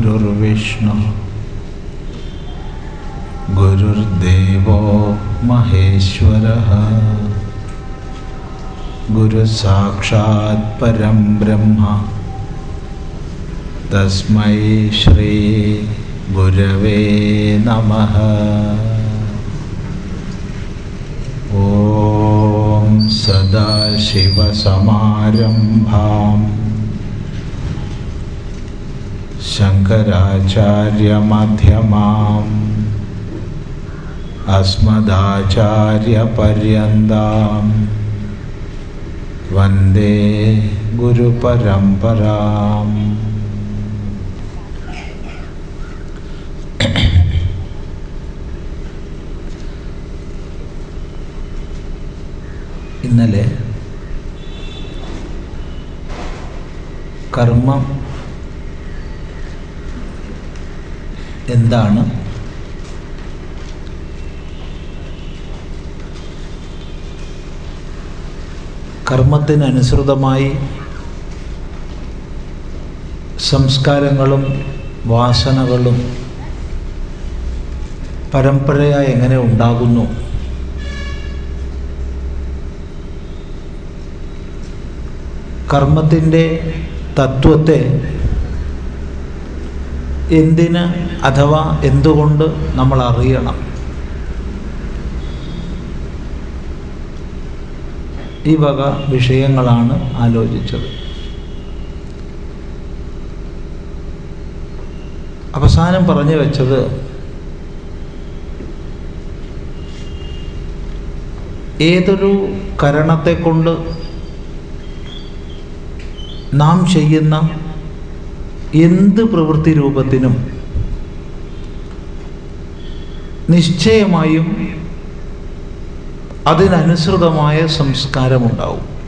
गुरुर्विष्णु गुरुर्देवो महेश्वरः गुरुसाक्षात् परं ब्रह्म। तस्मै श्रीगुरवे नमः। ॐ सदाशिवसमारम्भाम्। शङ्कराचार्यमध्यमाम् अस्मदाचार्यपर्यन्ताम् वन्दे गुरुपरम्पराम् ഇന്നലെ കർമ്മം എന്താണ്? കർമ്മത്തിനനുസൃതമായി സംസ്കാരങ്ങളും വാസനകളും പരമ്പരയായി എങ്ങനെ ഉണ്ടാകുന്നു? കർമ്മത്തിന്റെ തത്വത്തെ എന്തിന് അഥവാ എന്തുകൊണ്ട് നമ്മൾ അറിയണം ഈ വക വിഷയങ്ങളാണ് ആലോചിച്ചത്. അവസാനം പറഞ്ഞു വെച്ചത് ഏതൊരു കരണത്തെ കൊണ്ട് നാം ചെയ്യുന്ന എന്ത് പ്രവൃത്തി രൂപത്തിനും നിശ്ചയമായും അതിനനുസൃതമായ സംസ്കാരമുണ്ടാവും.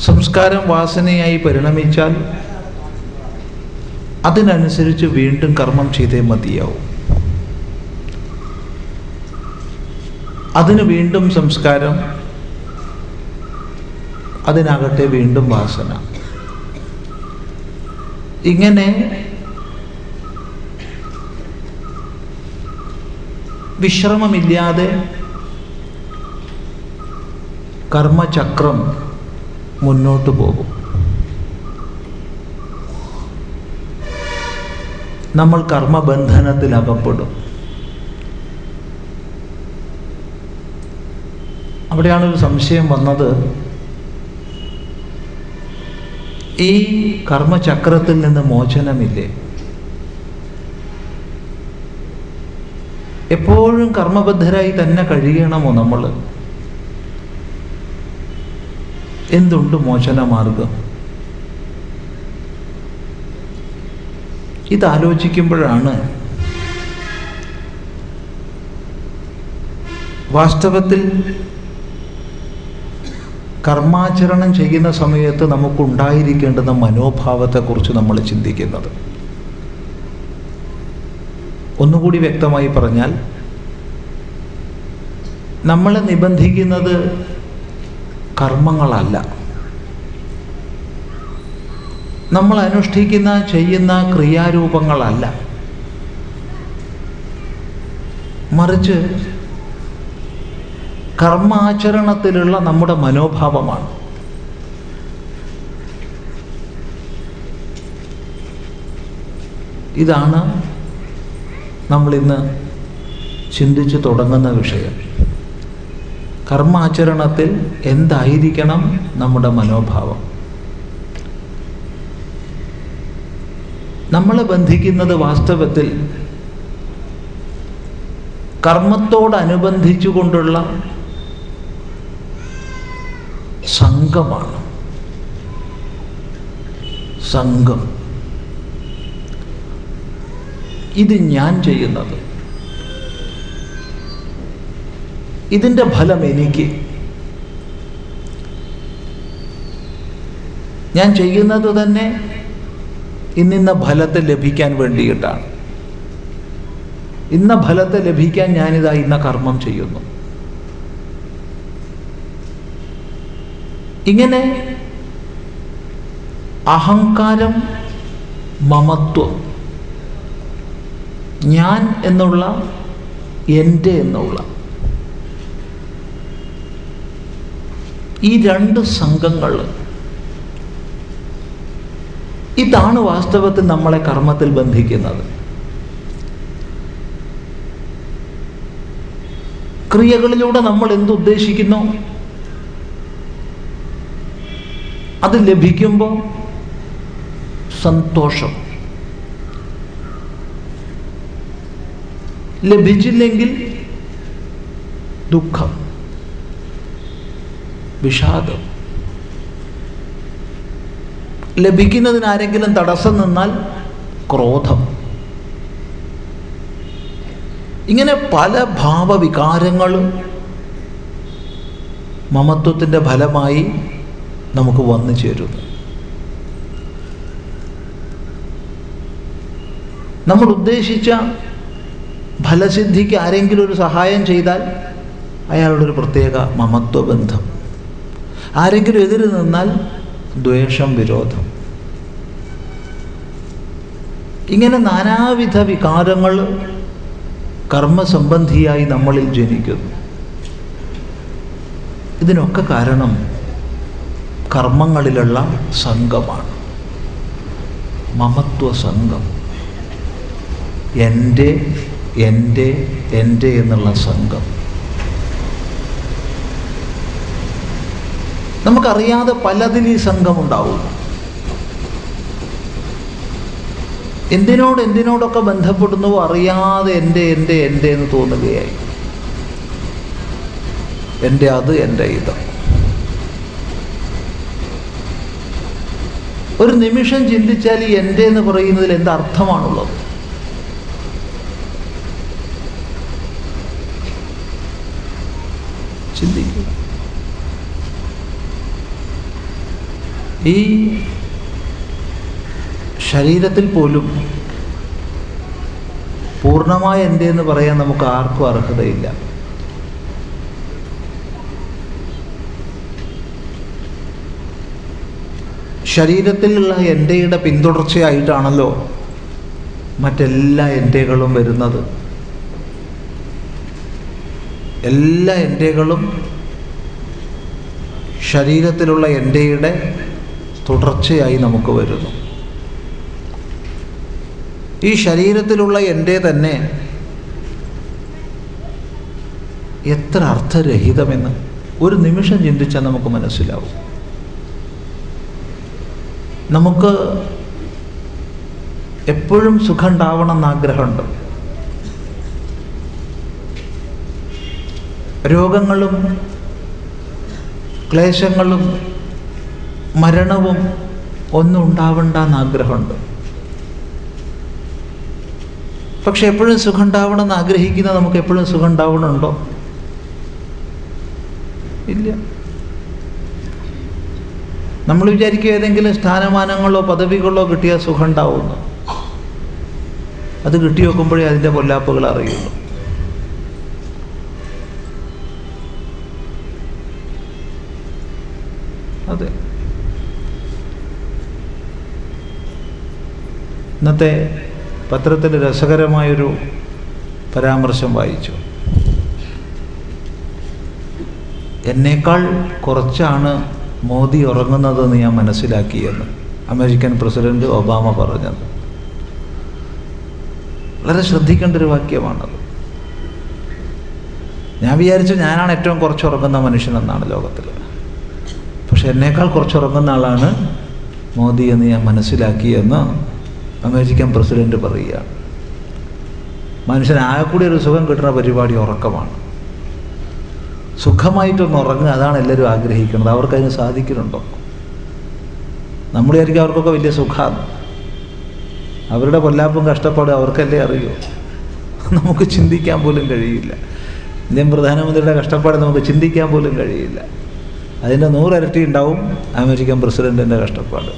സംസ്കാരം വാസനയായി പരിണമിച്ചാൽ അതിനനുസരിച്ച് വീണ്ടും കർമ്മം ചെയ്തേ മതിയാവും. അതിന് വീണ്ടും സംസ്കാരം അതിനാകട്ടെ വീണ്ടും വാസന. ഇങ്ങനെ വിശ്രമമില്ലാതെ കർമ്മചക്രം മുന്നോട്ട് പോകും. നമ്മൾ കർമ്മബന്ധനത്തിൽ അകപ്പെടും അവിടെയാണ് ഒരു സംശയം വന്നത്. ഈ കർമ്മചക്രത്തിൽ നിന്ന് മോചനമില്ലേ? എപ്പോഴും കർമ്മബദ്ധരായി തന്നെ കഴിയണമോ നമ്മൾ? എന്തുണ്ട് മോചനമാർഗം ഇതാലോചിക്കുമ്പോഴാണ് വാസ്തവത്തിൽ കർമാചരണം ചെയ്യുന്ന സമയത്ത് നമുക്കുണ്ടായിരിക്കേണ്ടുന്ന മനോഭാവത്തെക്കുറിച്ച് നമ്മൾ ചിന്തിക്കുന്നത്. ഒന്നുകൂടി വ്യക്തമായി പറഞ്ഞാൽ നമ്മളെ നിബന്ധിക്കുന്നത് കർമ്മങ്ങളല്ല. നമ്മൾ അനുഷ്ഠിക്കുന്ന ചെയ്യുന്ന ക്രിയാരൂപങ്ങളല്ല. മറിച്ച് കർമാചരണത്തിലുള്ള നമ്മുടെ മനോഭാവമാണ്. ഇതാണ് നമ്മളിന്ന് ചിന്തിച്ചു തുടങ്ങുന്ന വിഷയം. കർമാചരണത്തിൽ എന്തായിരിക്കണം നമ്മുടെ മനോഭാവം? നമ്മളെ ബന്ധിക്കുന്നത് വാസ്തവത്തിൽ കർമ്മത്തോടനുബന്ധിച്ചുകൊണ്ടുള്ള സംഘമാണ്. സംഘം. ഇത് ഞാൻ ചെയ്യുന്നത്. ഇതിന്റെ ഫലം എനിക്ക് ഞാൻ ചെയ്യുന്നത് തന്നെ ഇന്നിന്ന ഫലത്തെ ലഭിക്കാൻ വേണ്ടിയിട്ടാണ്. ഇന്ന ഫലത്തെ ലഭിക്കാൻ ഞാനിതാ ഇന്ന കർമ്മം ചെയ്യുന്നു. ഇങ്ങനെ അഹങ്കാരം മമത്വം ഞാൻ എന്നുള്ള എന്റെ എന്നുള്ള ഈ രണ്ട് സംഘങ്ങൾ ഇതാണ് വാസ്തവത്തിൽ നമ്മളെ കർമ്മത്തിൽ ബന്ധിക്കുന്നത്. ക്രിയകളിലൂടെ നമ്മൾ എന്തുദ്ദേശിക്കുന്നു? അത് ലഭിക്കുമ്പോൾ സന്തോഷം. ലഭിച്ചില്ലെങ്കിൽ ദുഃഖം വിഷാദം. ലഭിക്കുന്നതിന് ആരെങ്കിലും തടസ്സം നിന്നാൽ ക്രോധം. ഇങ്ങനെ പല ഭാവവികാരങ്ങളും മമത്വത്തിന്റെ ഫലമായി നമുക്ക് വന്നു ചേരുന്നു നമ്മൾ ഉദ്ദേശിച്ച ഫലസിദ്ധിക്ക് ആരെങ്കിലും ഒരു സഹായം ചെയ്താൽ അയാളുടെ ഒരു പ്രത്യേക മമത്വബന്ധം. ആരെങ്കിലും എതിര് നിന്നാൽ ദ്വേഷം വിരോധം. ഇങ്ങനെ നാനാവിധ വികാരങ്ങൾ കർമ്മസംബന്ധിയായി നമ്മളിൽ ജനിക്കുന്നു. ഇതിനൊക്കെ കാരണം കർമ്മങ്ങളിലുള്ള സംഘമാണ്. മമത്വ സംഘം. എന്റെ എന്റെ എന്റെ എന്നുള്ള സംഘം. നമുക്കറിയാതെ പലതിൽ ഈ സംഘമുണ്ടാവും. എന്തിനോട് എന്തിനോടൊക്കെ ബന്ധപ്പെടുന്നുവോ അറിയാതെ എന്റെ എന്റെ എന്റെ എന്ന് തോന്നുകയായി. എന്റെ അത് എന്റെ ഇത്. ഒരു നിമിഷം ചിന്തിച്ചാൽ ഈ എന്റെ എന്ന് പറയുന്നതിൽ എന്ത് അർത്ഥമാണുള്ളത്? ചിന്തിക്കുക. ഈ ശരീരത്തിൽ പോലും പൂർണമായ എന്റെ എന്ന് പറയാൻ നമുക്ക് ആർക്കും അർഹതയില്ല. ശരീരത്തിലുള്ള എന്റെയുടെ പിന്തുടർച്ചയായിട്ടാണല്ലോ മറ്റെല്ലാ എന്റെകളും വരുന്നത്. എല്ലാ എന്റെകളും ശരീരത്തിലുള്ള എന്റെയുടെ തുടർച്ചയായി നമുക്ക് വരുന്നു. ഈ ശരീരത്തിലുള്ള എന്റെ തന്നെ എത്ര അർത്ഥരഹിതമെന്ന് ഒരു നിമിഷം ചിന്തിച്ചാൽ നമുക്ക് മനസ്സിലാവും. നമുക്ക് എപ്പോഴും സുഖം ഉണ്ടാവണം എന്ന് ആഗ്രഹമുണ്ട് രോഗങ്ങളും ക്ലേശങ്ങളും മരണവും ഒന്നും ഉണ്ടാവണ്ട എന്ന് ആഗ്രഹമുണ്ട് പക്ഷെ എപ്പോഴും സുഖം ഉണ്ടാവണം എന്ന് ആഗ്രഹിക്കുന്ന നമുക്ക് എപ്പോഴും സുഖം ഉണ്ടാവണമുണ്ടോ ഇല്ല. നമ്മൾ വിചാരിക്കുക ഏതെങ്കിലും സ്ഥാനമാനങ്ങളോ പദവികളോ കിട്ടിയാൽ സുഖം ഉണ്ടാവുമെന്ന് അത് കിട്ടി നോക്കുമ്പോഴേ അതിന്റെ പൊല്ലാപ്പുകൾ അറിയുള്ളൂ. അതെ. ഇന്നത്തെ പത്രത്തിൽ രസകരമായൊരു പരാമർശം വായിച്ചു. എന്നേക്കാൾ കുറച്ചാണ് മോദി ഉറങ്ങുന്നതെന്ന് ഞാൻ മനസ്സിലാക്കിയെന്ന് അമേരിക്കൻ പ്രസിഡന്റ് ഒബാമ പറഞ്ഞത്. വളരെ ശ്രദ്ധിക്കേണ്ട ഒരു വാക്യമാണത്. ഞാൻ വിചാരിച്ചു ഞാനാണ് ഏറ്റവും കുറച്ച് ഉറങ്ങുന്ന മനുഷ്യനെന്നാണ് ലോകത്തിൽ പക്ഷെ എന്നേക്കാൾ കുറച്ച് ഉറങ്ങുന്ന ആളാണ് മോദി എന്ന് ഞാൻ മനസ്സിലാക്കിയെന്ന് അമേരിക്കൻ പ്രസിഡന്റ് പറയുകയാണ്. മനുഷ്യൻ ആകെ കൂടി ഒരു സുഖം കിട്ടുന്ന പരിപാടി ഉറക്കമാണ്. സുഖമായിട്ടൊന്ന് ഉറങ്ങുക അതാണ് എല്ലാവരും ആഗ്രഹിക്കുന്നത്. അവർക്കതിന് സാധിക്കുന്നുണ്ടോ നമ്മൾ വിചാരിക്കും അവർക്കൊക്കെ വലിയ സുഖമാണ്. അവരുടെ കൊല്ലാപ്പും കഷ്ടപ്പാടും അവർക്കല്ലേ അറിയോ? നമുക്ക് ചിന്തിക്കാൻ പോലും കഴിയില്ല. ഇന്ത്യൻ പ്രധാനമന്ത്രിയുടെ കഷ്ടപ്പാട് നമുക്ക് ചിന്തിക്കാൻ പോലും കഴിയില്ല. അതിന്റെ നൂറിരട്ടി ഉണ്ടാവും അമേരിക്കൻ പ്രസിഡന്റിന്റെ കഷ്ടപ്പാട്.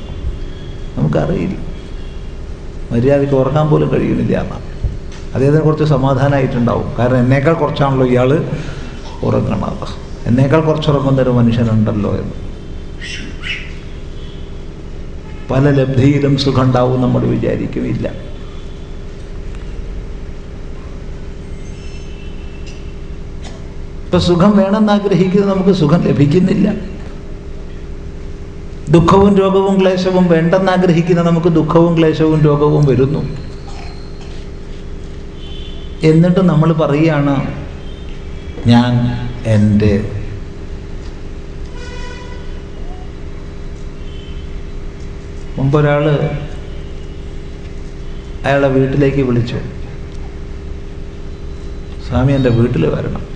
നമുക്കറിയില്ല. മര്യാദയ്ക്ക് ഉറങ്ങാൻ പോലും കഴിയുന്നില്ല എന്നാണ്. അദ്ദേഹത്തിന് കുറച്ച് സമാധാനമായിട്ടുണ്ടാവും. കാരണം എന്നേക്കാൾ കുറച്ചാണല്ലോ ഇയാൾ ഉറങ്ങണത് എന്നേക്കാൾ കുറച്ച് ഉറങ്ങുന്ന ഒരു മനുഷ്യനുണ്ടല്ലോ എന്ന്. പല ലബ്ധിയിലും സുഖം ഉണ്ടാവും നമ്മൾ വിചാരിക്കുമില്ല ഇപ്പൊ സുഖം വേണമെന്ന് ആഗ്രഹിക്കുന്നത് നമുക്ക് സുഖം ലഭിക്കുന്നില്ല. ദുഃഖവും രോഗവും ക്ലേശവും വേണ്ടെന്ന് ആഗ്രഹിക്കുന്ന നമുക്ക് ദുഃഖവും ക്ലേശവും രോഗവും വരുന്നു. എന്നിട്ട് നമ്മൾ പറയുകയാണ് ഞാൻ എന്റെ മുമ്പൊരാൾ അയാളെ വീട്ടിലേക്ക് വിളിച്ചു. സ്വാമി എന്റെ വീട്ടിൽ വരണം.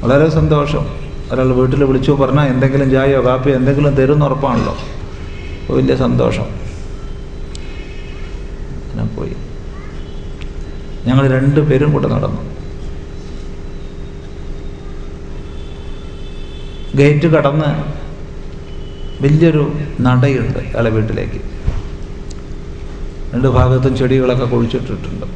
വളരെ സന്തോഷം. ഒരാൾ വീട്ടിൽ വിളിച്ചു പറഞ്ഞാൽ എന്തെങ്കിലും ചായയോ കാപ്പിയോ എന്തെങ്കിലും തരുമെന്ന് ഉറപ്പാണല്ലോ. വലിയ സന്തോഷം. ഞാൻ പോയി. ഞങ്ങൾ രണ്ടു പേരും കൂടെ നടന്നു. ഗേറ്റ് കടന്ന് വലിയൊരു നടയുണ്ട് അയാളെ വീട്ടിലേക്ക്. രണ്ട് ഭാഗത്തും ചെടികളൊക്കെ കുഴിച്ചിട്ടിട്ടുണ്ട്.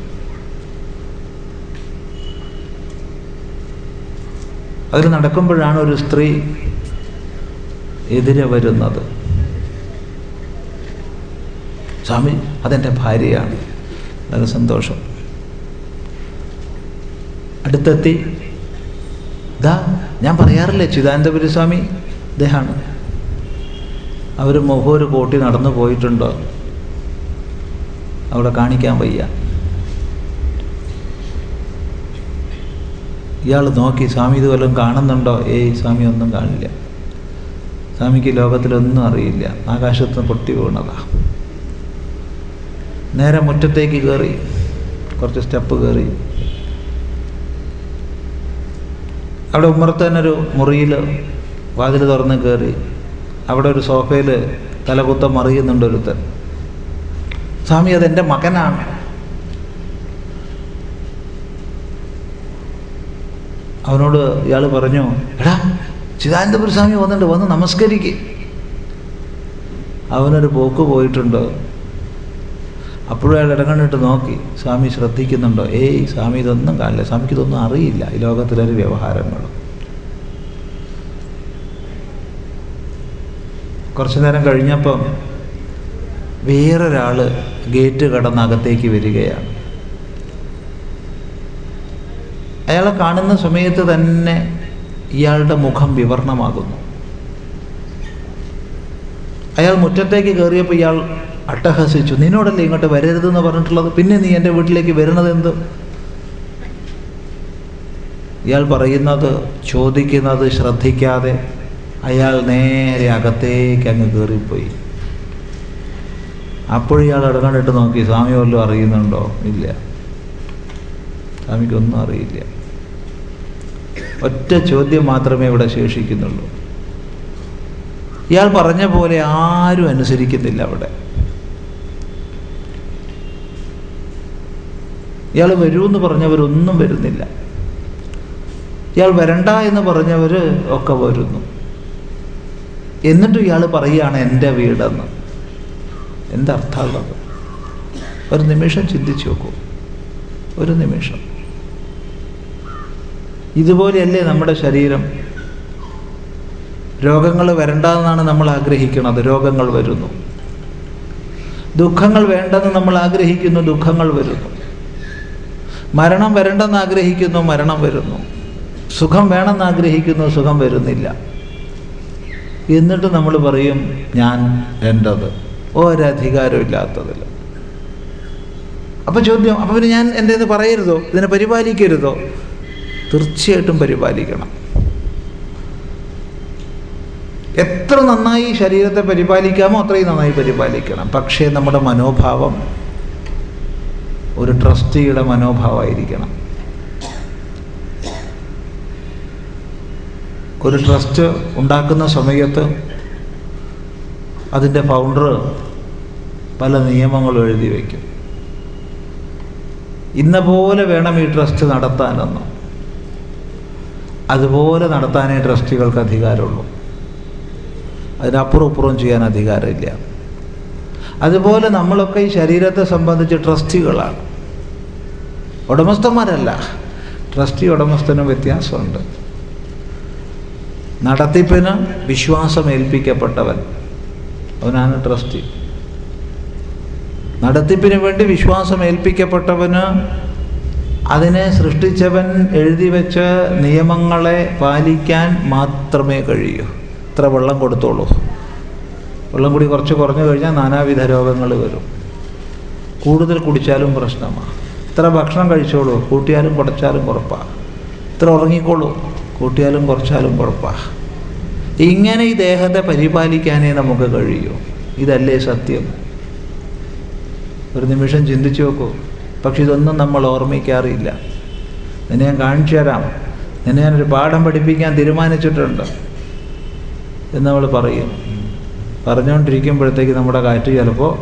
അതിൽ നടക്കുമ്പോഴാണ് ഒരു സ്ത്രീ എതിരെ വരുന്നത്. സ്വാമി അതെന്റെ ഭാര്യയാണ്. വളരെ സന്തോഷം. അടുത്തെത്തി ഞാൻ പറയാറില്ലേ ചിദാനന്ദപുരി സ്വാമി ഇദ്ദേഹമാണ്. അവർ മുഖമൊരു കോട്ടി നടന്നു പോയിട്ടുണ്ടോ? അവിടെ കാണിക്കാൻ വയ്യ. ഇയാൾ നോക്കി സ്വാമി ഇത് വല്ലതും കാണുന്നുണ്ടോ? ഏയ് സ്വാമി ഒന്നും കാണില്ല. സ്വാമിക്ക് ലോകത്തിലൊന്നും അറിയില്ല. ആകാശത്ത് പൊട്ടി വീണതാ. നേരെ മുറ്റത്തേക്ക് കയറി കുറച്ച് സ്റ്റെപ്പ് കയറി അവിടെ ഉമ്മറത്ത് തന്നെ ഒരു മുറിയിൽ വാതിൽ തുറന്ന് കയറി അവിടെ ഒരു സോഫയിൽ തലകുത്തം മറിയുന്നുണ്ട് ഒരുത്തൻ. സ്വാമി അതെന്റെ മകനാണ്. അവനോട് ഇയാൾ പറഞ്ഞു എടാ ചിദാനന്ദപുര സ്വാമി വന്നിട്ട് വന്ന് നമസ്കരിക്ക്. അവനൊരു പോക്ക് പോയിട്ടുണ്ട്. അപ്പോഴും അയാൾ ഇടങ്ങണിട്ട് നോക്കി. സ്വാമി ശ്രദ്ധിക്കുന്നുണ്ടോ? ഏയ് സ്വാമി ഇതൊന്നും കാണില്ല. സ്വാമിക്ക് ഇതൊന്നും അറിയില്ല. ഈ ലോകത്തിലൊരു വ്യവഹാരങ്ങൾ കുറച്ചു നേരം കഴിഞ്ഞപ്പം വേറൊരാൾ ഗേറ്റ് കടന്ന് അകത്തേക്ക് വരികയാണ്. അയാളെ കാണുന്ന സമയത്ത് തന്നെ ഇയാളുടെ മുഖം വിവർണമാകുന്നു. അയാൾ മുറ്റത്തേക്ക് കയറിയപ്പോൾ ഇയാൾ അട്ടഹസിച്ചു. നിന്നോടല്ലേ ഇങ്ങോട്ട് വരരുതെന്ന് പറഞ്ഞിട്ടുള്ളത്? പിന്നെ നീ എന്റെ വീട്ടിലേക്ക് വരുന്നത് എന്ത്? ഇയാൾ പറയുന്നത് ചോദിക്കുന്നത് ശ്രദ്ധിക്കാതെ അയാൾ നേരെ അകത്തേക്ക് അങ്ങ് കയറിപ്പോയി. അപ്പോഴിയാൾ ഇടകണ്ടിട്ട് നോക്കി. സ്വാമി വല്ലതും അറിയുന്നുണ്ടോ? ഇല്ല. സ്വാമിക്കൊന്നും അറിയില്ല. ഒറ്റ ചോദ്യം മാത്രമേ ഇവിടെ ശേഷിക്കുന്നുള്ളൂ. ഇയാൾ പറഞ്ഞ പോലെ ആരും അനുസരിക്കുന്നില്ല അവിടെ. ഇയാൾ വരൂ എന്ന് പറഞ്ഞവരൊന്നും വരുന്നില്ല. ഇയാൾ വരണ്ട എന്ന് പറഞ്ഞവർ ഒക്കെ വരുന്നു. എന്നിട്ടും ഇയാൾ പറയുകയാണ് എന്റെ വീടെന്ന്. എന്തർത്ഥമുള്ളത് ഒരു നിമിഷം ചിന്തിച്ചു നോക്കൂ. ഒരു നിമിഷം. ഇതുപോലെയല്ലേ നമ്മുടെ ശരീരം? രോഗങ്ങൾ വരണ്ടെന്നാണ് നമ്മൾ ആഗ്രഹിക്കുന്നത്. രോഗങ്ങൾ വരുന്നു. ദുഃഖങ്ങൾ വേണ്ടെന്ന് നമ്മൾ ആഗ്രഹിക്കുന്നു. ദുഃഖങ്ങൾ വരുന്നു. മരണം വരണ്ടെന്ന് ആഗ്രഹിക്കുന്നു മരണം വരുന്നു. സുഖം വേണമെന്ന് ആഗ്രഹിക്കുന്നു സുഖം വരുന്നില്ല. എന്നിട്ട് നമ്മൾ പറയും ഞാൻ എന്റെത് ഒരധികാരമില്ലാത്തതിൽ അപ്പോൾ ചോദ്യം അപ്പോൾ പിന്നെ ഞാൻ എന്റേത് പറയരുതോ? ഇതിനെ പരിപാലിക്കരുതോ? തീർച്ചയായിട്ടും പരിപാലിക്കണം. എത്ര നന്നായി ശരീരത്തെ പരിപാലിക്കാമോ അത്രയും നന്നായി പരിപാലിക്കണം. പക്ഷേ നമ്മുടെ മനോഭാവം ഒരു ട്രസ്റ്റിയുടെ മനോഭാവമായിരിക്കണം. ഒരു ട്രസ്റ്റ് ഉണ്ടാക്കുന്ന സമയത്ത് അതിന്റെ ഫൗണ്ടർ പല നിയമങ്ങളും എഴുതി വയ്ക്കും. ഇന്ന പോലെ വേണം ഈ ട്രസ്റ്റ് നടത്താനെന്ന്. അതുപോലെ നടത്താനേ ട്രസ്റ്റികൾക്ക് അധികാരമുള്ളൂ. അതിനപ്പുറം ഇപ്പുറം ചെയ്യാൻ അധികാരമില്ല. അതുപോലെ നമ്മളൊക്കെ ഈ ശരീരത്തെ സംബന്ധിച്ച് ട്രസ്റ്റികളാണ്. ഉടമസ്ഥന്മാരല്ല. ട്രസ്റ്റി ഉടമസ്ഥനും വ്യത്യാസമുണ്ട്. നടത്തിപ്പിന് വിശ്വാസം ഏൽപ്പിക്കപ്പെട്ടവൻ. അവനാണ് ട്രസ്റ്റി. നടത്തിപ്പിന് വേണ്ടി വിശ്വാസം ഏൽപ്പിക്കപ്പെട്ടവന് അതിനെ സൃഷ്ടിച്ചവൻ എഴുതി വെച്ച നിയമങ്ങളെ പാലിക്കാൻ മാത്രമേ കഴിയൂ. ഇത്ര വെള്ളം കൊടുത്തോളൂ. വെള്ളം കൂടി കുറച്ച് കുറഞ്ഞു കഴിഞ്ഞാൽ നാനാവിധ രോഗങ്ങൾ വരും. കൂടുതൽ കുടിച്ചാലും പ്രശ്നമാണ് ഇത്ര ഭക്ഷണം കഴിച്ചോളൂ കൂട്ടിയാലും കുറച്ചാലും കുഴപ്പമാണ് ഇത്ര ഉറങ്ങിക്കോളൂ കൂട്ടിയാലും കുറച്ചാലും കുഴപ്പമാണ് ഇങ്ങനെ ഈ ദേഹത്തെ പരിപാലിക്കാനേ നമുക്ക് കഴിയൂ. ഇതല്ലേ സത്യം. ഒരു നിമിഷം ചിന്തിച്ചു നോക്കൂ. പക്ഷെ ഇതൊന്നും നമ്മൾ ഓർമ്മിക്കാറില്ല. നിന്നെ ഞാൻ കാണിച്ചു തരാം. നിന്നെ ഞാനൊരു പാഠം പഠിപ്പിക്കാൻ തീരുമാനിച്ചിട്ടുണ്ട്. എന്ന് നമ്മൾ പറയും. പറഞ്ഞുകൊണ്ടിരിക്കുമ്പോഴത്തേക്ക് നമ്മുടെ കാറ്റ് ചിലപ്പോൾ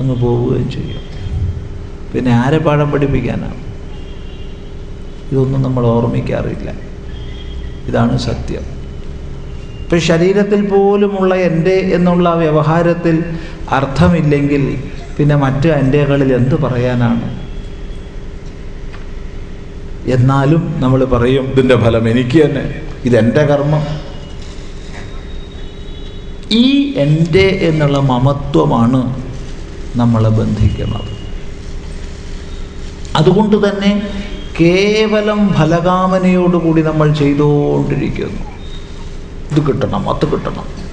അങ്ങ് പോവുകയും ചെയ്യും. പിന്നെ ആരെ പാഠം പഠിപ്പിക്കാനാണ് ഇതൊന്നും നമ്മൾ ഓർമ്മിക്കാറില്ല. ഇതാണ് സത്യം. ഇപ്പം ശരീരത്തിൽ പോലുമുള്ള എന്റെ എന്നുള്ള വ്യവഹാരത്തിൽ അർത്ഥമില്ലെങ്കിൽ പിന്നെ മറ്റ് എന്റെകളിൽ എന്ത് പറയാനാണ്? എന്നാലും നമ്മൾ പറയും ഇതിന്റെ ഫലം എനിക്ക് തന്നെ ഇതെന്റെ കർമ്മം. ഈ എന്റെ എന്നുള്ള മമത്വമാണ് നമ്മളെ ബന്ധിക്കുന്നത്. അതുകൊണ്ട് തന്നെ കേവലം ഫലകാമനയോടുകൂടി നമ്മൾ ചെയ്തുകൊണ്ടിരിക്കുന്നു. ഇത് കിട്ടണം അത് കിട്ടണം.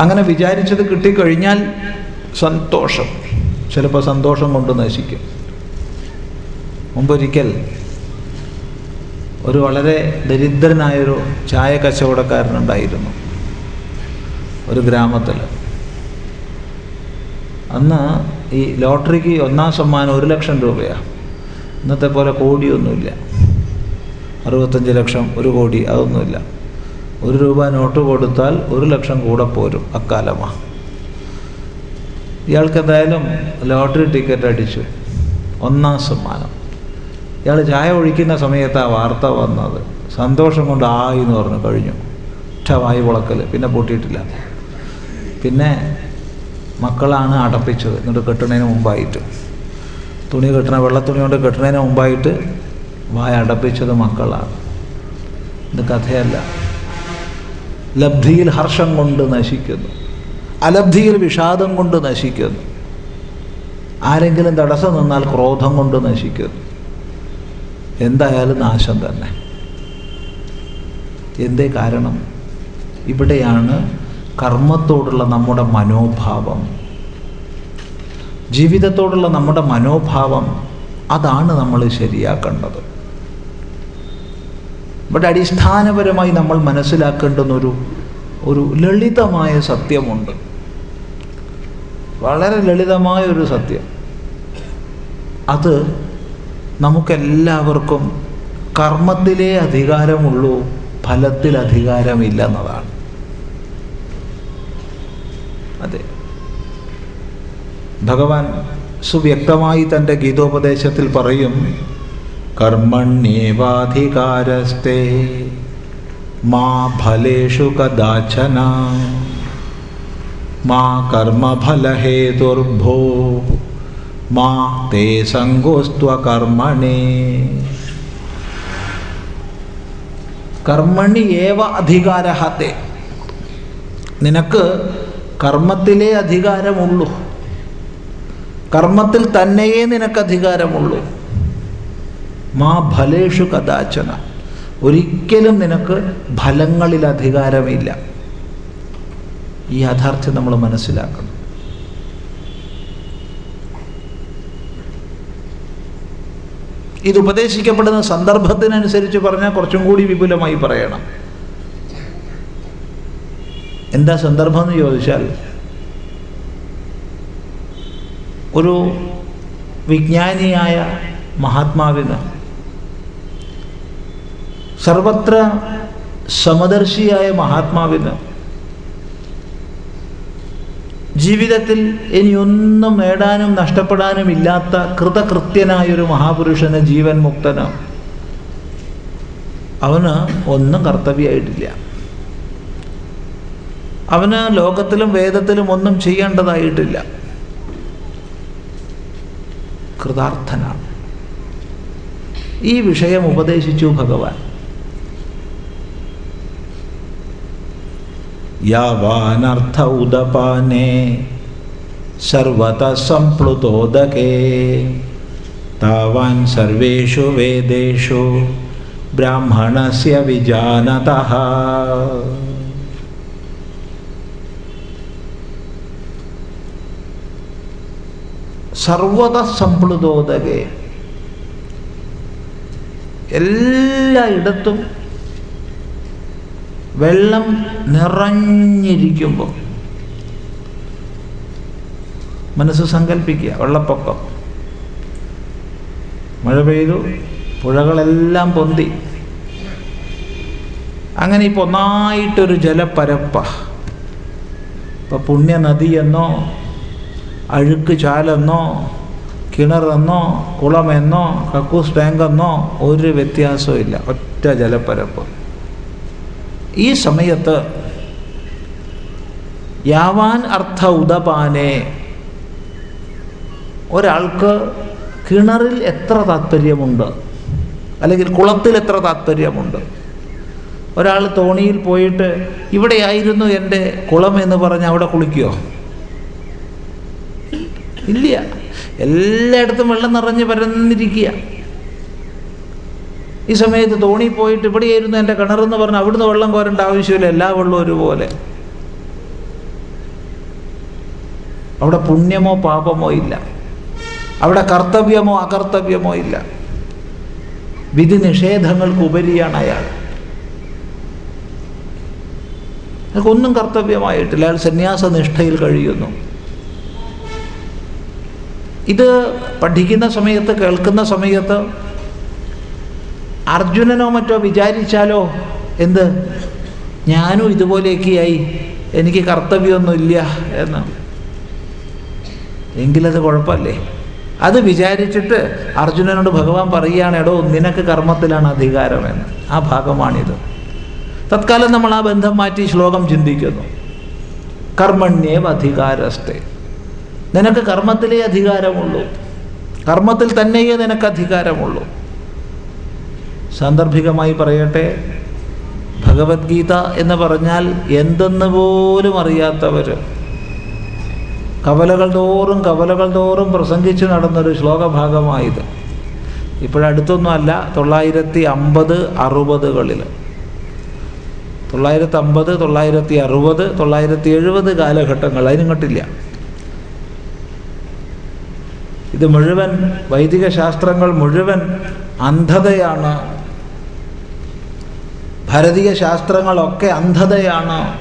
അങ്ങനെ വിചാരിച്ചത് കിട്ടിക്കഴിഞ്ഞാൽ സന്തോഷം. ചിലപ്പോൾ സന്തോഷം കൊണ്ട് നശിക്കും. മുമ്പൊരിക്കൽ ഒരു വളരെ ദരിദ്രനായൊരു ചായ കച്ചവടക്കാരനുണ്ടായിരുന്നു. ഒരു ഗ്രാമത്തിൽ. അന്ന് ഈ ലോട്ടറിക്ക് ഒന്നാം സമ്മാനം ഒരു ലക്ഷം രൂപയാണ് ഇന്നത്തെ പോലെ കോടിയൊന്നുമില്ല. അറുപത്തഞ്ച് ലക്ഷം ഒരു കോടി അതൊന്നുമില്ല. ഒരു രൂപ നോട്ട് കൊടുത്താൽ ഒരു ലക്ഷം കൂടെ പോരും അക്കാലമാണ് ഇയാൾക്ക് എന്തായാലും ലോട്ടറി ടിക്കറ്റ് അടിച്ചു. ഒന്നാം സമ്മാനം. ഇയാൾ ചായ ഒഴിക്കുന്ന സമയത്താണ് വാർത്ത വന്നത്. സന്തോഷം കൊണ്ട് ആയി എന്ന് പറഞ്ഞു കഴിഞ്ഞു. ഒറ്റ വിളക്കൽ വളക്കൽ പിന്നെ പൊട്ടിയിട്ടില്ല. പിന്നെ മക്കളാണ് അടപ്പിച്ചത്. എന്നിട്ട് കെട്ടുന്നതിന് മുമ്പായിട്ട്. തുണി കെട്ടണ വെള്ളത്തുണി കൊണ്ട് കെട്ടുന്നതിന് മുമ്പായിട്ട് വായ അടപ്പിച്ചത് മക്കളാണ്. ഇത് കഥയല്ല. ലബ്ധിയിൽ ഹർഷം കൊണ്ട് നശിക്കുന്നു. അലബ്ധിയിൽ വിഷാദം കൊണ്ട് നശിക്കുന്നു. ആരെങ്കിലും തടസ്സം നിന്നാൽ ക്രോധം കൊണ്ട് നശിക്കുന്നു. എന്തായാലും നാശം തന്നെ. എന്തേ കാരണം? ഇവിടെയാണ് കർമ്മത്തോടുള്ള നമ്മുടെ മനോഭാവം. ജീവിതത്തോടുള്ള നമ്മുടെ മനോഭാവം അതാണ് നമ്മൾ ശരിയാക്കേണ്ടത്. ഇവിടെ അടിസ്ഥാനപരമായി നമ്മൾ മനസ്സിലാക്കേണ്ടുന്ന ഒരു ഒരു ലളിതമായ സത്യമുണ്ട്. വളരെ ലളിതമായ ഒരു സത്യം. അത് നമുക്കെല്ലാവർക്കും കർമ്മത്തിലേ അധികാരമുള്ളൂ ഫലത്തിൽ അധികാരമില്ല എന്നതാണ് അതെ. ഭഗവാൻ സുവ്യക്തമായി തന്റെ ഗീതോപദേശത്തിൽ പറയും കർമ്മണ്യേവാധികാരസ്തേ മാ ഫലേഷു കദാചന മാ കർമ്മഫലഹേതുർഭോ മാ തേ സങ്കോസ്ത്വകർമ്മണേ കർമ്മണി. ഏവ അധികാരഹത്തെ നിനക്ക് കർമ്മത്തിലേ അധികാരമുള്ളൂ. കർമ്മത്തിൽ തന്നെയേ നിനക്ക് അധികാരമുള്ളൂ മാ ഫലേഷു കഥാചന. ഒരിക്കലും നിനക്ക് ഫലങ്ങളിൽ അധികാരമില്ല. ഈ യാഥാർത്ഥ്യം നമ്മൾ മനസ്സിലാക്കണം. ഇത് ഉപദേശിക്കപ്പെടുന്ന സന്ദർഭത്തിനനുസരിച്ച് പറഞ്ഞാൽ കുറച്ചും കൂടി വിപുലമായി പറയണം. എന്താ സന്ദർഭം എന്ന് ചോദിച്ചാൽ ഒരു വിജ്ഞാനിയായ മഹാത്മാവിന് സർവത്ര സമദർശിയായ മഹാത്മാവിന് ജീവിതത്തിൽ ഇനിയൊന്നും നേടാനും നഷ്ടപ്പെടാനും ഇല്ലാത്ത കൃതകൃത്യനായൊരു മഹാപുരുഷന് ജീവൻ മുക്തന് അവന് ഒന്നും കർത്തവ്യമായിട്ടില്ല. അവന് ലോകത്തിലും വേദത്തിലും ഒന്നും ചെയ്യേണ്ടതായിട്ടില്ല. കൃതാർത്ഥനാണ്. ഈ വിഷയം ഉപദേശിച്ചു ഭഗവാൻ. യാവാനർത്ഥ ഉദപാനെ സർവത സംപ്ലുതോദകേ താവാൻ സർവേഷു വേദേഷു ബ്രാഹ്മണസ്യ വിജാനതഃ. സർവത സംപ്ലുതോദകേ എല്ലായിടത്തും വെള്ളം നിറഞ്ഞിരിക്കുമ്പോൾ മനസ്സ് സങ്കല്പിക്കുക വെള്ളപ്പൊക്കം. മഴ പെയ്തു പുഴകളെല്ലാം പൊന്തി. അങ്ങനെ ഇപ്പോൾ ഒന്നായിട്ടൊരു ജലപ്പരപ്പ ഇപ്പൊ പുണ്യനദിയെന്നോ അഴുക്ക് ചാലെന്നോ കിണറെന്നോ കുളമെന്നോ കക്കൂസ് ടാങ്കെന്നോ ഒരു വ്യത്യാസവും ഇല്ല. ഒറ്റ ജലപ്പരപ്പ്. ഈ സമയത്ത് യാവാൻ അർത്ഥ ഉദപാനെ ഒരാൾക്ക് കിണറിൽ എത്ര താല്പര്യമുണ്ട് അല്ലെങ്കിൽ കുളത്തിൽ എത്ര താല്പര്യമുണ്ട് ഒരാൾ തോണിയിൽ പോയിട്ട് ഇവിടെയായിരുന്നു എന്റെ കുളം എന്ന് പറഞ്ഞ് അവിടെ കുളിക്കുമോ ഇല്ല. എല്ലായിടത്തും വെള്ളം നിറഞ്ഞ് പരന്നിരിക്കുക. ഈ സമയത്ത് തോണി പോയിട്ട് ഇവിടെയായിരുന്നു എന്റെ കിണറെന്ന് പറഞ്ഞ് അവിടുന്ന് വെള്ളം കോരേണ്ട ആവശ്യമില്ല. എല്ലാ വെള്ളവും ഒരുപോലെ. അവിടെ പുണ്യമോ പാപമോ ഇല്ല. അവിടെ കർത്തവ്യമോ അകർത്തവ്യമോ ഇല്ല. വിധി നിഷേധങ്ങൾക്ക് ഉപരിയാണ് അയാൾ. അയാൾക്കൊന്നും കർത്തവ്യമായിട്ടില്ല. അയാൾ സന്യാസനിഷ്ഠയിൽ കഴിയുന്നു. ഇത് പഠിക്കുന്ന സമയത്ത് കേൾക്കുന്ന സമയത്ത് അർജുനനോ മറ്റോ വിചാരിച്ചാലോ എന്ത്? ഞാനും ഇതുപോലെയൊക്കെയായി. എനിക്ക് കർത്തവ്യമൊന്നുമില്ല എന്ന്. എങ്കിലത് കുഴപ്പമല്ലേ? അത് വിചാരിച്ചിട്ട് അർജുനനോട് ഭഗവാൻ പറയുകയാണ് എടോ നിനക്ക് കർമ്മത്തിലാണ് അധികാരമെന്ന് ആ ഭാഗമാണിത്. തത്കാലം നമ്മൾ ആ ബന്ധം മാറ്റി ശ്ലോകം ചിന്തിക്കുന്നു. കർമ്മണ്യേവ അധികാരസ്ഥേ നിനക്ക് കർമ്മത്തിലേ അധികാരമുള്ളൂ. കർമ്മത്തിൽ തന്നെയേ നിനക്ക് അധികാരമുള്ളൂ. സാന്ദർഭികമായി പറയട്ടെ ഭഗവത്ഗീത എന്ന് പറഞ്ഞാൽ എന്തെന്ന് പോലും അറിയാത്തവർ. കവലകൾ തോറും കവലകൾ തോറും പ്രസംഗിച്ച് നടന്നൊരു ശ്ലോകഭാഗമായത്. ഇപ്പോഴടുത്തൊന്നുമല്ല തൊള്ളായിരത്തി അമ്പത് അറുപതുകളിൽ. തൊള്ളായിരത്തി അമ്പത് തൊള്ളായിരത്തി അറുപത് തൊള്ളായിരത്തി എഴുപത് കാലഘട്ടങ്ങൾ അതിനിങ്ങോട്ടില്ല ഇത് മുഴുവൻ വൈദിക ശാസ്ത്രങ്ങൾ മുഴുവൻ അന്ധതയാണ്. ഭാരതീയ ശാസ്ത്രങ്ങളൊക്കെ അന്ധതയാണ്.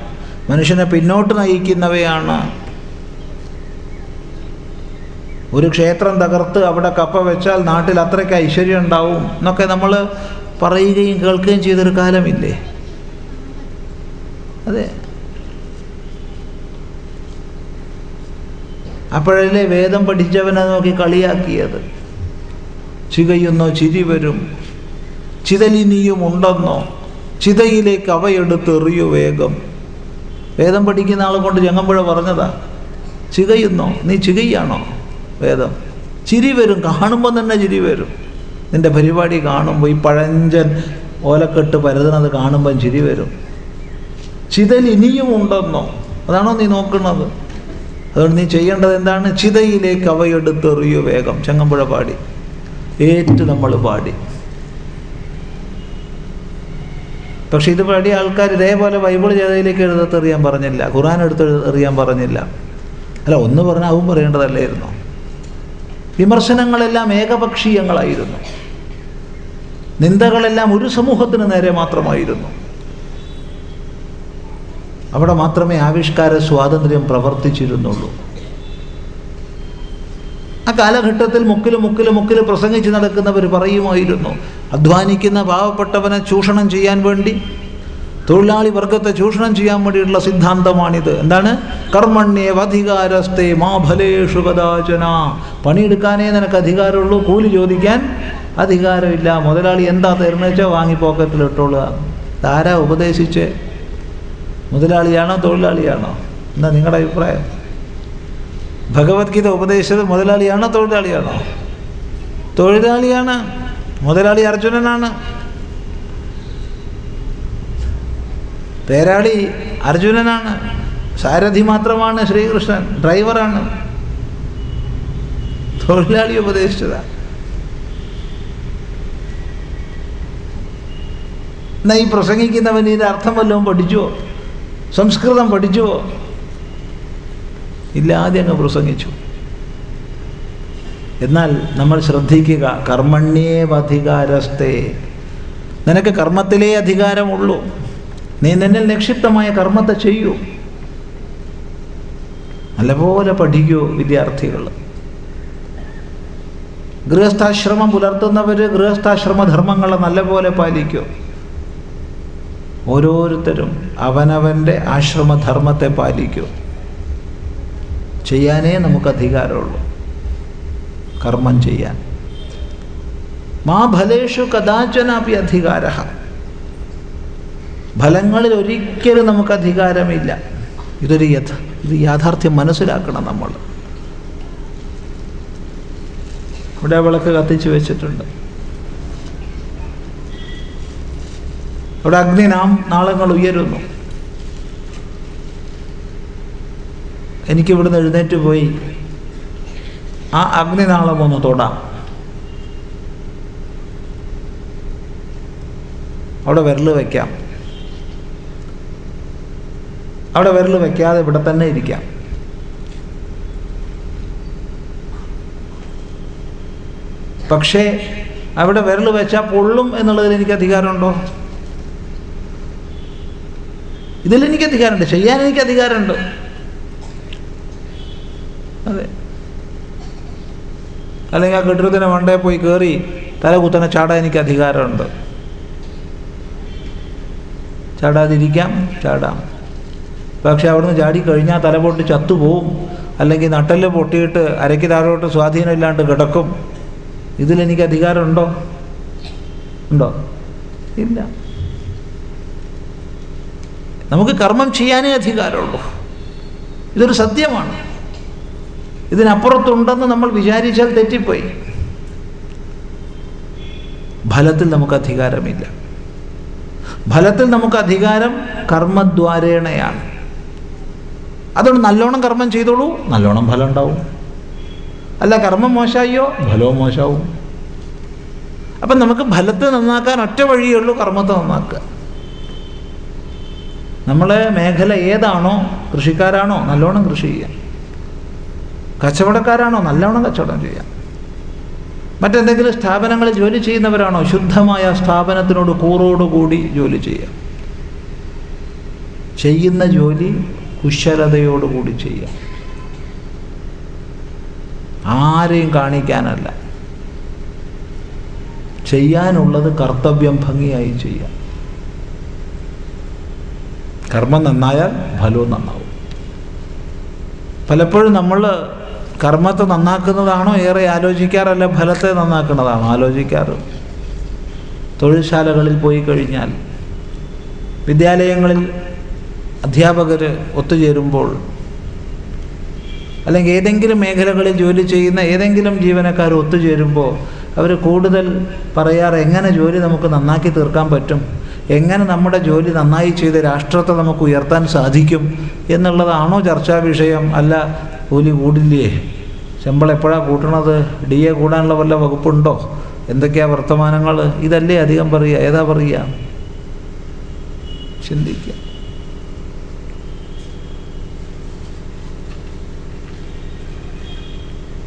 മനുഷ്യനെ പിന്നോട്ട് നയിക്കുന്നവയാണ്. ഒരു ക്ഷേത്രം തകർത്ത് അവിടെ കപ്പ വെച്ചാൽ നാട്ടിൽ അത്രയ്ക്ക് ഐശ്വര്യം ഉണ്ടാവും എന്നൊക്കെ നമ്മൾ പറയുകയും കേൾക്കുകയും ചെയ്തൊരു കാലമില്ലേ? അതെ. അപ്പോഴല്ലേ വേദം പഠിച്ചവനെ നോക്കി കളിയാക്കിയത്? ചികയുന്നോ ചിരി വരും. ചിതലിനിയും ഉണ്ടെന്നോ? ചിതയിലേക്ക് അവയെടുത്ത് എറിയു വേഗം. വേദം പഠിക്കുന്ന ആളെ കൊണ്ട് ചെങ്ങമ്പുഴ പറഞ്ഞതാ. ചികയുന്നോ? നീ ചികയാണോ? വേദം. ചിരി വരും. കാണുമ്പോൾ തന്നെ ചിരി വരും. നിന്റെ പരിപാടി കാണുമ്പോൾ ഈ പഴഞ്ചൻ ഓലക്കെട്ട് പരതുന്നത് കാണുമ്പം ചിരി വരും. ചിതൽ ഇനിയും ഉണ്ടെന്നോ? അതാണോ നീ നോക്കുന്നത്? അതുകൊണ്ട് നീ ചെയ്യേണ്ടത് എന്താണ്? ചിതയിലേക്ക് അവയെടുത്തെറിയു വേഗം. ചങ്ങമ്പുഴ പാടി. ഏറ്റു നമ്മൾ പാടി. പക്ഷെ ഇത് പാടിയ ആൾക്കാർ ഇതേപോലെ ബൈബിൾ ചെയ്തതിലേക്ക് എഴുതത്തെറിയാൻ പറഞ്ഞില്ല. ഖുറാൻ എടുത്ത് എറിയാൻ പറഞ്ഞില്ല. അല്ല ഒന്ന് പറഞ്ഞാൽ അവൻ പറയേണ്ടതല്ലായിരുന്നു. വിമർശനങ്ങളെല്ലാം ഏകപക്ഷീയങ്ങളായിരുന്നു. നിന്ദകളെല്ലാം ഒരു സമൂഹത്തിന് നേരെ മാത്രമായിരുന്നു. അവിടെ മാത്രമേ ആവിഷ്കാര സ്വാതന്ത്ര്യം പ്രവർത്തിച്ചിരുന്നുള്ളൂ. ആ കാലഘട്ടത്തിൽ മുക്കിൽ മുക്കിൽ മുക്കിൽ പ്രസംഗിച്ച് നടക്കുന്നവർ പറയുമായിരുന്നു അധ്വാനിക്കുന്ന പാവപ്പെട്ടവനെ ചൂഷണം ചെയ്യാൻ വേണ്ടി തൊഴിലാളി വർഗത്തെ ചൂഷണം ചെയ്യാൻ വേണ്ടിയിട്ടുള്ള സിദ്ധാന്തമാണിത്. എന്താണ്? കർമ്മണ്യേവധികാരസ്ഥേ മാ ഫലേഷു കഥാചന. പണിയെടുക്കാനേ നിനക്ക് അധികാരമുള്ളൂ കൂലി ചോദിക്കാൻ അധികാരമില്ല. മുതലാളി എന്താ തരുന്നേച്ചാൽ വാങ്ങി പോക്കറ്റിൽ ഇട്ടോളുക ആരാ ഉപദേശിച്ചേ? മുതലാളിയാണോ തൊഴിലാളിയാണോ? എന്താ നിങ്ങളുടെ അഭിപ്രായം? ഭഗവത്ഗീത ഉപദേശിച്ചത് മുതലാളിയാണോ തൊഴിലാളിയാണോ? തൊഴിലാളിയാണ് മുതലാളി അർജുനനാണ്. പേരാളി അർജുനനാണ്. സാരഥി മാത്രമാണ് ശ്രീകൃഷ്ണൻ ഡ്രൈവറാണ്. തൊഴിലാളി ഉപദേശിച്ചതാണ് എന്നാ ഈ പ്രസംഗിക്കുന്നവൻ ഇതിന്റെ അർത്ഥം വല്ലതും പഠിച്ചുവോ? സംസ്കൃതം പഠിച്ചുവോ ഇല്ലാതെ അങ്ങ് പ്രസംഗിച്ചു. എന്നാൽ നമ്മൾ ശ്രദ്ധിക്കുക കർമ്മണ്യേവധികാരസ്ഥേ നിനക്ക് കർമ്മത്തിലേ അധികാരമുള്ളൂ. നീ നിന്നിൽ നിക്ഷിപ്തമായ കർമ്മത്തെ ചെയ്യൂ. നല്ലപോലെ പഠിക്കൂ വിദ്യാർത്ഥികൾ. ഗൃഹസ്ഥാശ്രമം പുലർത്തുന്നവർ ഗൃഹസ്ഥാശ്രമധർമ്മങ്ങളെ നല്ലപോലെ പാലിക്കൂ. ഓരോരുത്തരും അവനവന്റെ ആശ്രമധർമ്മത്തെ പാലിക്കൂ. ചെയ്യാനേ നമുക്ക് അധികാരമുള്ളൂ കർമ്മം ചെയ്യാൻ. മാ ഫലേഷു കഥാചനാപി അധികാര ഫലങ്ങളിൽ ഒരിക്കലും നമുക്ക് അധികാരമില്ല ഇതൊരു യഥ ഇത് യാഥാർത്ഥ്യം മനസ്സിലാക്കണം നമ്മൾ. ഇവിടെ വിളക്ക് കത്തിച്ചു വെച്ചിട്ടുണ്ട്. അവിടെ അഗ്നി നാം നാളങ്ങൾ ഉയരുന്നു. എനിക്ക് ഇവിടുന്ന് എഴുന്നേറ്റ് പോയി. ആ അഗ്നിനാളം ഒന്ന് തൊടാം. അവിടെ വിരൽ വയ്ക്കാം. അവിടെ വിരൽ വയ്ക്കാതെ ഇവിടെ തന്നെ ഇരിക്കാം. പക്ഷേ അവിടെ വിരൽ വെച്ചാൽ പൊള്ളും എന്നുള്ളതിൽ എനിക്ക് അധികാരമുണ്ടോ? ഇതിലെനിക്ക് അധികാരമുണ്ട് ചെയ്യാൻ എനിക്ക് അധികാരമുണ്ട്. അതെ. അല്ലെങ്കിൽ ആ കെട്ടിടത്തിന് മണ്ടേ പോയി കയറി തല കുത്തനെ ചാടാൻ എനിക്ക് അധികാരമുണ്ട്. ചാടാതിരിക്കാം ചാടാം. പക്ഷെ അവിടുന്ന് ചാടിക്കഴിഞ്ഞാൽ തല പൊട്ടി ചത്തുപോവും അല്ലെങ്കിൽ നട്ടൽ പൊട്ടിയിട്ട് അരയ്ക്ക് താഴോട്ട് സ്വാധീനമില്ലാണ്ട് കിടക്കും. ഇതിലെനിക്ക് അധികാരമുണ്ടോ? ഉണ്ടോ? ഇല്ല. നമുക്ക് കർമ്മം ചെയ്യാനേ അധികാരമുള്ളൂ. ഇതൊരു സത്യമാണ്. ഇതിനപ്പുറത്തുണ്ടെന്ന് നമ്മൾ വിചാരിച്ചാൽ തെറ്റിപ്പോയി. ഫലത്തിൽ നമുക്ക് അധികാരമില്ല. ഫലത്തിൽ നമുക്ക് അധികാരം കർമ്മദ്വാരേണയാണ്. അതുകൊണ്ട് നല്ലോണം കർമ്മം ചെയ്തോളൂ നല്ലോണം ഫലം ഉണ്ടാവും. അല്ല കർമ്മം മോശമായോ? ഫലവും മോശമാവും. അപ്പം നമുക്ക് ഫലത്തെ നന്നാക്കാൻ ഒറ്റ വഴിയേ ഉള്ളൂ കർമ്മത്തെ നന്നാക്കുക. നമ്മളെ മേഖല ഏതാണോ കൃഷിക്കാരാണോ നല്ലോണം കൃഷി ചെയ്യാം. കച്ചവടക്കാരാണോ നല്ലോണം കച്ചവടം ചെയ്യാം. മറ്റെന്തെങ്കിലും സ്ഥാപനങ്ങളിൽ ജോലി ചെയ്യുന്നവരാണോ ശുദ്ധമായ സ്ഥാപനത്തിനോട് കൂറോടുകൂടി ജോലി ചെയ്യാം. ചെയ്യുന്ന ജോലി കുശലതയോടുകൂടി ചെയ്യാം. ആരെയും കാണിക്കാനല്ല. ചെയ്യാനുള്ളത് കർത്തവ്യം ഭംഗിയായി ചെയ്യാം. കർമ്മം നന്നായാൽ ഫലവും നന്നാവും. പലപ്പോഴും നമ്മൾ കർമ്മത്തെ നന്നാക്കുന്നതാണോ? ഏറെ ആലോചിക്കാറല്ല ഫലത്തെ നന്നാക്കുന്നതാണോ? ആലോചിക്കാറ്. തൊഴിൽശാലകളിൽ പോയി കഴിഞ്ഞാൽ വിദ്യാലയങ്ങളിൽ അധ്യാപകർ ഒത്തുചേരുമ്പോൾ അല്ലെങ്കിൽ ഏതെങ്കിലും മേഖലകളിൽ ജോലി ചെയ്യുന്ന ഏതെങ്കിലും ജീവനക്കാർ ഒത്തുചേരുമ്പോൾ അവർ കൂടുതൽ പറയാറ് എങ്ങനെ ജോലി നമുക്ക് നന്നാക്കി തീർക്കാൻ പറ്റും? എങ്ങനെ നമ്മുടെ ജോലി നന്നായി ചെയ്ത് രാഷ്ട്രത്തെ നമുക്ക് ഉയർത്താൻ സാധിക്കും എന്നുള്ളതാണോ ചർച്ചാ വിഷയം? അല്ല കൂലി കൂടില്ലേ? ശമ്പളം എപ്പോഴാണ് കൂട്ടണത്? ഡി എ കൂടാനുള്ള വല്ല വകുപ്പുണ്ടോ? എന്തൊക്കെയാ വർത്തമാനങ്ങൾ? ഇതല്ലേ അധികം പറയുക. ഏതാ പറയുക? ചിന്തിക്കുക.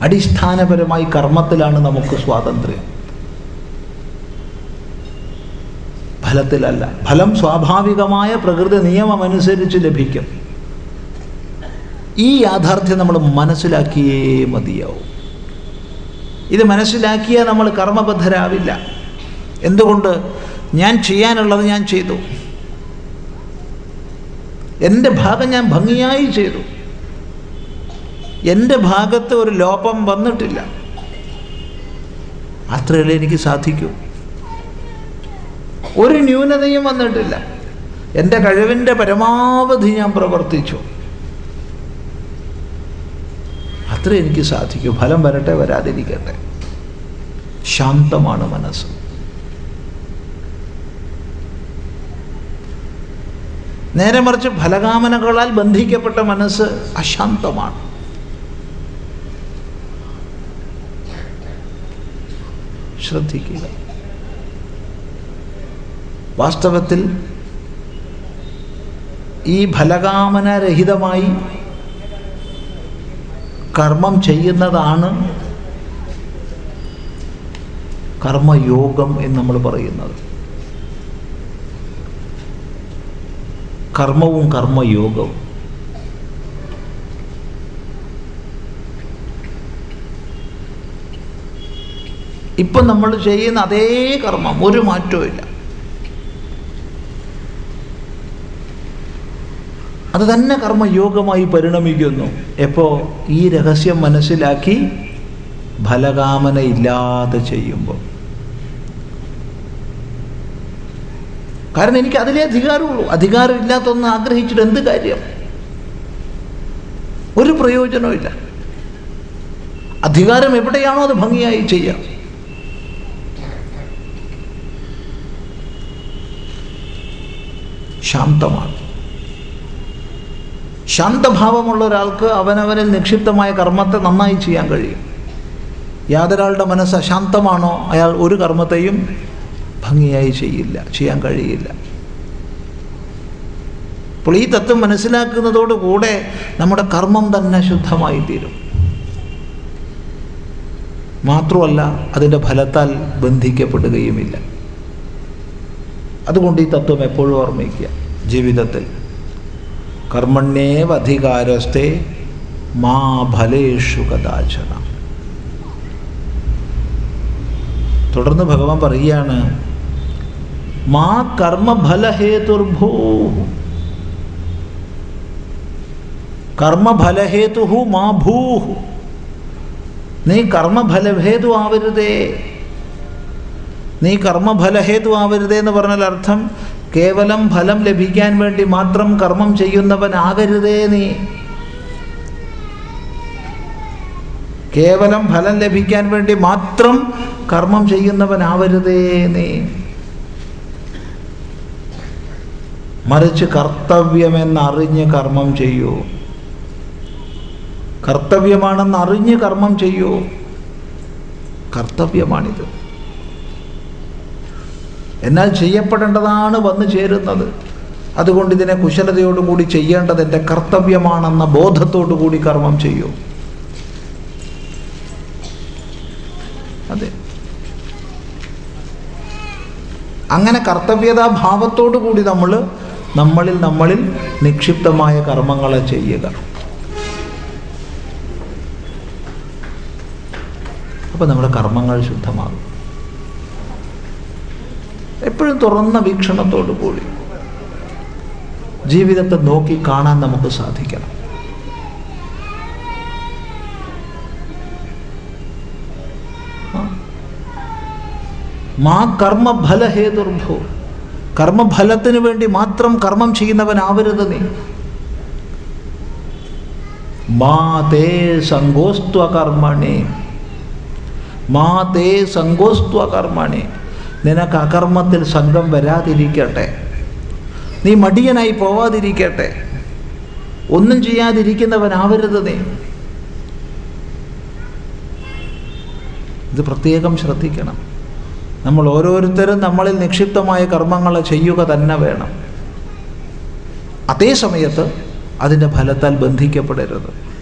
അടിസ്ഥാനപരമായി കർമ്മത്തിലാണ് നമുക്ക് സ്വാതന്ത്ര്യം. ഫലത്തിലല്ല. ഫലം സ്വാഭാവികമായ പ്രകൃതി നിയമമനുസരിച്ച് ലഭിക്കും. ഈ യാഥാർത്ഥ്യം നമ്മൾ മനസ്സിലാക്കിയേ മതിയാവും. ഇത് മനസ്സിലാക്കിയാൽ നമ്മൾ കർമ്മബദ്ധരാവില്ല. എന്തുകൊണ്ട്? ഞാൻ ചെയ്യാനുള്ളത് ഞാൻ ചെയ്തു. എന്റെ ഭാഗം ഞാൻ ഭംഗിയായി ചെയ്തു. എന്റെ ഭാഗത്ത് ഒരു ലോപം വന്നിട്ടില്ല. അത്രയല്ലേ എനിക്ക് സാധിക്കൂ. ഒരു ന്യൂനതയും വന്നിട്ടില്ല. എന്റെ കഴിവിന്റെ പരമാവധി ഞാൻ പ്രവർത്തിച്ചു. അത്ര എനിക്ക് സാധിക്കൂ. ഫലം വരട്ടെ വരാതിരിക്കട്ടെ. ശാന്തമാണ് മനസ്സ്. നേരെ മറിച്ച് ഫലകാമനകളാൽ ബന്ധിക്കപ്പെട്ട മനസ്സ് അശാന്തമാണ്. ശ്രദ്ധിക്കുക. വാസ്തവത്തിൽ ഈ ഫലകാമനരഹിതമായി കർമ്മം ചെയ്യുന്നതാണ് കർമ്മയോഗം എന്ന് നമ്മൾ പറയുന്നത്. കർമ്മവും കർമ്മയോഗവും. ഇപ്പം നമ്മൾ ചെയ്യുന്ന അതേ കർമ്മം ഒരു മാറ്റവും അത് തന്നെ കർമ്മയോഗമായി പരിണമിക്കുന്നു. എപ്പോൾ ഈ രഹസ്യം മനസ്സിലാക്കി ഫലകാമന ഇല്ലാതെ ചെയ്യുമ്പോൾ. കാരണം എനിക്ക് അതിലേ അധികാരമുള്ളൂ. അധികാരം ഇല്ലാത്തൊന്ന് ആഗ്രഹിച്ചിട്ട് എന്ത് കാര്യം? ഒരു പ്രയോജനവും അധികാരം എവിടെയാണോ അത് ഭംഗിയായി ചെയ്യാം. ശാന്തമാണ് ശാന്തഭാവമുള്ള ഒരാൾക്ക് അവനവനിൽ നിക്ഷിപ്തമായ കർമ്മത്തെ നന്നായി ചെയ്യാൻ കഴിയും. യാതൊരാളുടെ മനസ്സ് അശാന്തമാണോ? അയാൾ ഒരു കർമ്മത്തെയും ഭംഗിയായി ചെയ്യില്ല ചെയ്യാൻ കഴിയില്ല. അപ്പോൾ ഈ തത്വം മനസ്സിലാക്കുന്നതോടുകൂടെ നമ്മുടെ കർമ്മം തന്നെ ശുദ്ധമായി തീരും. മാത്രമല്ല അതിന്റെ ഫലത്താൽ ബന്ധിക്കപ്പെടുകയുമില്ല. അതുകൊണ്ട് ഈ തത്വം എപ്പോഴും ഓർമ്മിക്കുക ജീവിതത്തിൽ. കർമ്മണ്യേവധികാരസ്ഥേ മാ ഫലേഷു കഥാചന തുടർന്ന് ഭഗവാൻ പറയുകയാണ് മാ കർമ്മഫലഹേതുർഭൂ। കർമ്മഫലഹേതു മാ ഭൂഹു। നീ കർമ്മഫലഭേതു ആവരുതേ। നീ കർമ്മഫലഹേതു ആവരുതേ എന്ന് പറഞ്ഞാൽ അർത്ഥം കേവലം ഫലം ലഭിക്കാൻ വേണ്ടി മാത്രം കർമ്മം ചെയ്യുന്നവനാകരുതേ നീ. കേവലം ഫലം ലഭിക്കാൻ വേണ്ടി മാത്രം കർമ്മം ചെയ്യുന്നവനാവരുതേ നീ. മറിച്ച് കർത്തവ്യമെന്നറിഞ്ഞ് കർമ്മം ചെയ്യൂ. കർത്തവ്യമാണെന്ന് അറിഞ്ഞ് കർമ്മം ചെയ്യൂ. കർത്തവ്യമാണിത്. എന്നാൽ ചെയ്യപ്പെടേണ്ടതാണ് വന്നു ചേരുന്നത്. അതുകൊണ്ട് ഇതിനെ കുശലതയോടുകൂടി ചെയ്യേണ്ടത് എന്റെ കർത്തവ്യമാണെന്ന ബോധത്തോടു കൂടി കർമ്മം ചെയ്യൂ. അതെ. അങ്ങനെ കർത്തവ്യതാ ഭാവത്തോടു കൂടി നമ്മൾ നമ്മളിൽ നമ്മളിൽ നിക്ഷിപ്തമായ കർമ്മങ്ങളെ ചെയ്യുക. അപ്പോൾ നമ്മുടെ കർമ്മങ്ങൾ ശുദ്ധമാകും. എപ്പോഴും തുറന്ന വീക്ഷണത്തോടു കൂടി ജീവിതത്തെ നോക്കി കാണാൻ നമുക്ക് സാധിക്കണം. മാ കർമ്മഫലഹേതുർഭോ കർമ്മഫലത്തിന് വേണ്ടി മാത്രം കർമ്മം ചെയ്യുന്നവനാവരുത് നീ. മാ തേ സങ്കോസ്ത്വ കർമ്മണി മാ തേ സങ്കോസ്ത്വ കർമ്മണി നിനക്ക് അകർമ്മത്തിൽ സംഘം വരാതിരിക്കട്ടെ. നീ മടിയനായി പോവാതിരിക്കട്ടെ. ഒന്നും ചെയ്യാതിരിക്കുന്നവനാവരുത് നീ. ഇത് പ്രത്യേകം ശ്രദ്ധിക്കണം. നമ്മൾ ഓരോരുത്തരും നമ്മളിൽ നിക്ഷിപ്തമായ കർമ്മങ്ങൾ ചെയ്യുക തന്നെ വേണം. അതേസമയത്ത് അതിന്റെ ഫലത്താൽ ബന്ധിക്കപ്പെടരുത്.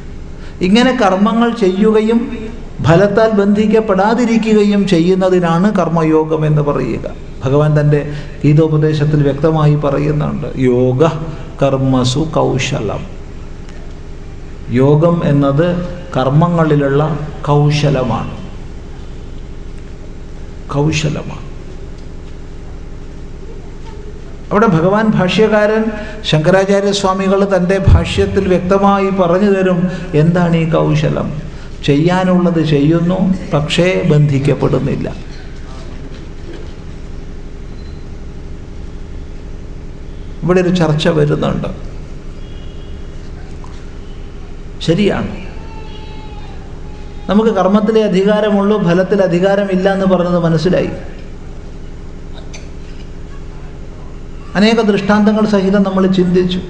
ഇങ്ങനെ കർമ്മങ്ങൾ ചെയ്യുകയും ഫലത്താൽ ബന്ധിക്കപ്പെടാതിരിക്കുകയും ചെയ്യുന്നതിനാണ് കർമ്മയോഗം എന്ന് പറയുക. ഭഗവാൻ തന്റെ ഗീതോപദേശത്തിൽ വ്യക്തമായി പറയുന്നുണ്ട് യോഗ കർമ്മസു കൗശലം. യോഗം എന്നത് കർമ്മങ്ങളിലുള്ള കൗശലമാണ്. കൗശലമാണ്. അവിടെ ഭഗവാൻ ഭാഷ്യകാരൻ ശങ്കരാചാര്യസ്വാമികൾ തന്റെ ഭാഷ്യത്തിൽ വ്യക്തമായി പറഞ്ഞു തരും എന്താണ് ഈ കൗശലം? ചെയ്യാനുള്ളത് ചെയ്യുന്നു പക്ഷേ ബന്ധിക്കപ്പെടുന്നില്ല. ഇവിടെ ഒരു ചർച്ച വരുന്നുണ്ട്. ശരിയാണ്. നമുക്ക് കർമ്മത്തിലെ അധികാരമുള്ളൂ ഫലത്തിൽ അധികാരമില്ല എന്ന് പറഞ്ഞത് മനസ്സിലായി. അനേക ദൃഷ്ടാന്തങ്ങൾ സഹിതം നമ്മൾ ചിന്തിച്ചു.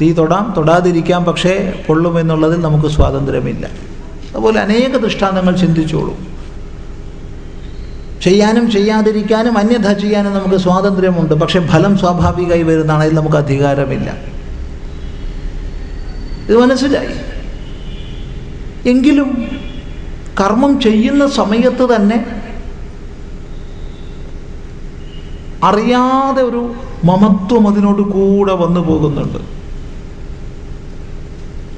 തീ തൊടാം തൊടാതിരിക്കാം പക്ഷേ പൊള്ളുമെന്നുള്ളതിൽ നമുക്ക് സ്വാതന്ത്ര്യമില്ല. അതുപോലെ അനേക ദൃഷ്ടാന്തങ്ങൾ ചിന്തിച്ചോളൂ. ചെയ്യാനും ചെയ്യാതിരിക്കാനും അന്യഥ ചെയ്യാനും നമുക്ക് സ്വാതന്ത്ര്യമുണ്ട് പക്ഷെ ഫലം സ്വാഭാവികമായി വരുന്നതാണ് അതിൽ നമുക്ക് അധികാരമില്ല. ഇത് മനസ്സിലായി? എങ്കിലും കർമ്മം ചെയ്യുന്ന സമയത്ത് തന്നെ അറിയാതെ ഒരു മമത്വം അതിനോട് കൂടെ വന്നു പോകുന്നുണ്ട്.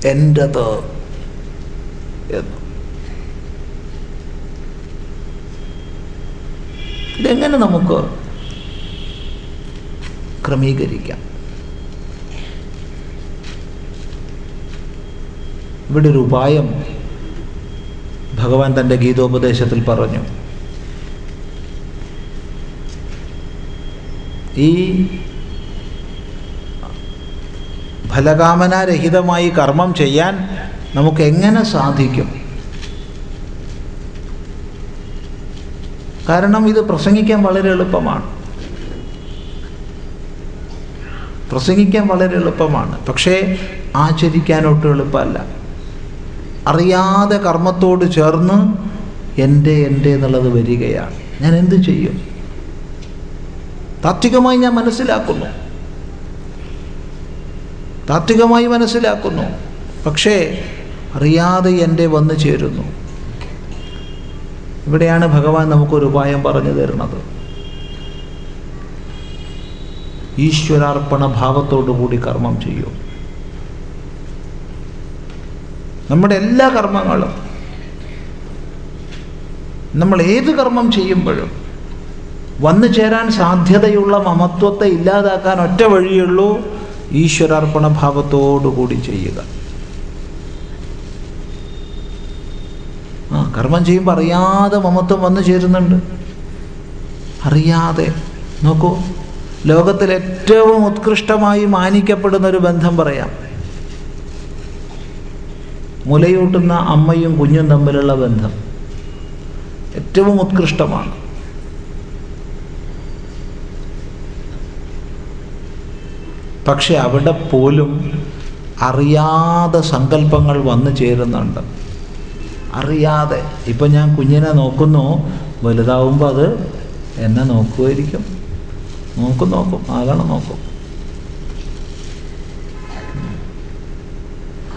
എന്റെത് എന്ന്. ഇതെങ്ങനെ നമുക്ക് ക്രമീകരിക്കാം? ഇവിടെ ഒരു ഉപായം ഭഗവാൻ തന്റെ ഗീതോപദേശത്തിൽ പറഞ്ഞു. ഈ ഫലകാമനാരഹിതമായി കർമ്മം ചെയ്യാൻ നമുക്ക് എങ്ങനെ സാധിക്കും? കാരണം ഇത് പ്രസംഗിക്കാൻ വളരെ എളുപ്പമാണ്. പ്രസംഗിക്കാൻ വളരെ എളുപ്പമാണ്. പക്ഷേ ആചരിക്കാനൊട്ടും എളുപ്പമല്ല. അറിയാതെ കർമ്മത്തോട് ചേർന്ന് എന്റെ എന്റെ എന്നുള്ളത് വരികയാണ്. ഞാൻ എന്ത് ചെയ്യും? താത്വികമായി ഞാൻ മനസ്സിലാക്കുന്നു. താത്വികമായി മനസ്സിലാക്കുന്നു. പക്ഷേ അറിയാതെ എന്റെ വന്നു ചേരുന്നു. ഇവിടെയാണ് ഭഗവാൻ നമുക്കൊരു ഉപായം പറഞ്ഞു തരുന്നത്. ഈശ്വരാർപ്പണ ഭാവത്തോടു കൂടി കർമ്മം ചെയ്യൂ. നമ്മുടെ എല്ലാ കർമ്മങ്ങളും നമ്മൾ ഏത് കർമ്മം ചെയ്യുമ്പോഴും വന്നു ചേരാൻ സാധ്യതയുള്ള മമത്വത്തെ ഇല്ലാതാക്കാൻ ഒറ്റ വഴിയുള്ളൂ ഈശ്വരാർപ്പണ ഭാവത്തോടുകൂടി ചെയ്യുക. ആ കർമ്മം ചെയ്യുമ്പോൾ അറിയാതെ മമത്വം വന്നു ചേരുന്നുണ്ട്. അറിയാതെ. നോക്കൂ ലോകത്തിൽ ഏറ്റവും ഉത്കൃഷ്ടമായി മാനിക്കപ്പെടുന്ന ഒരു ബന്ധം പറയാം. മുലയൂട്ടുന്ന അമ്മയും കുഞ്ഞും തമ്മിലുള്ള ബന്ധം ഏറ്റവും ഉത്കൃഷ്ടമാണ്. പക്ഷെ അവിടെ പോലും അറിയാതെ സങ്കല്പങ്ങൾ വന്നു ചേരുന്നുണ്ട്. അറിയാതെ. ഇപ്പം ഞാൻ കുഞ്ഞിനെ നോക്കുന്നു. വലുതാവുമ്പോൾ അത് എന്നെ നോക്കുമായിരിക്കും നോക്കും നോക്കും. ആകണം നോക്കും.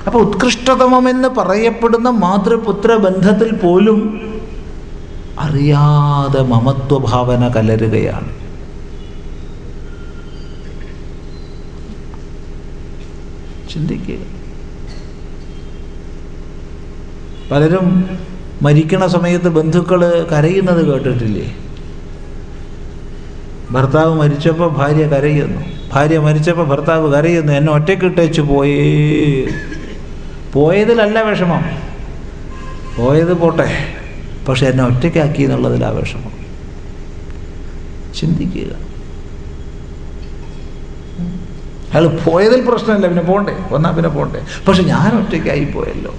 അപ്പൊ ഉത്കൃഷ്ടതമെന്ന് പറയപ്പെടുന്ന മാതൃപുത്ര ബന്ധത്തിൽ പോലും അറിയാതെ മമത്വഭാവന കലരുകയാണ്. ചിന്തിക്കുക. പലരും മരിക്കണ സമയത്ത് ബന്ധുക്കൾ കരയുന്നത് കേട്ടിട്ടില്ലേ? ഭർത്താവ് മരിച്ചപ്പോൾ ഭാര്യ കരയുന്നു. ഭാര്യ മരിച്ചപ്പോൾ ഭർത്താവ് കരയുന്നു. എന്നെ ഒറ്റക്കിട്ടേച്ച് പോയേ. പോയതിലല്ല വിഷമം. പോയത് പോട്ടെ. പക്ഷെ എന്നെ ഒറ്റയ്ക്കാക്കി എന്നുള്ളതിലാ വിഷമം. ചിന്തിക്കുക. അയാൾ പോയതിൽ പ്രശ്നമില്ല പിന്നെ പോണ്ടേ? വന്നാ പിന്നെ പോണ്ടേ? പക്ഷെ ഞാൻ ഒറ്റയ്ക്കായി പോയല്ലോ.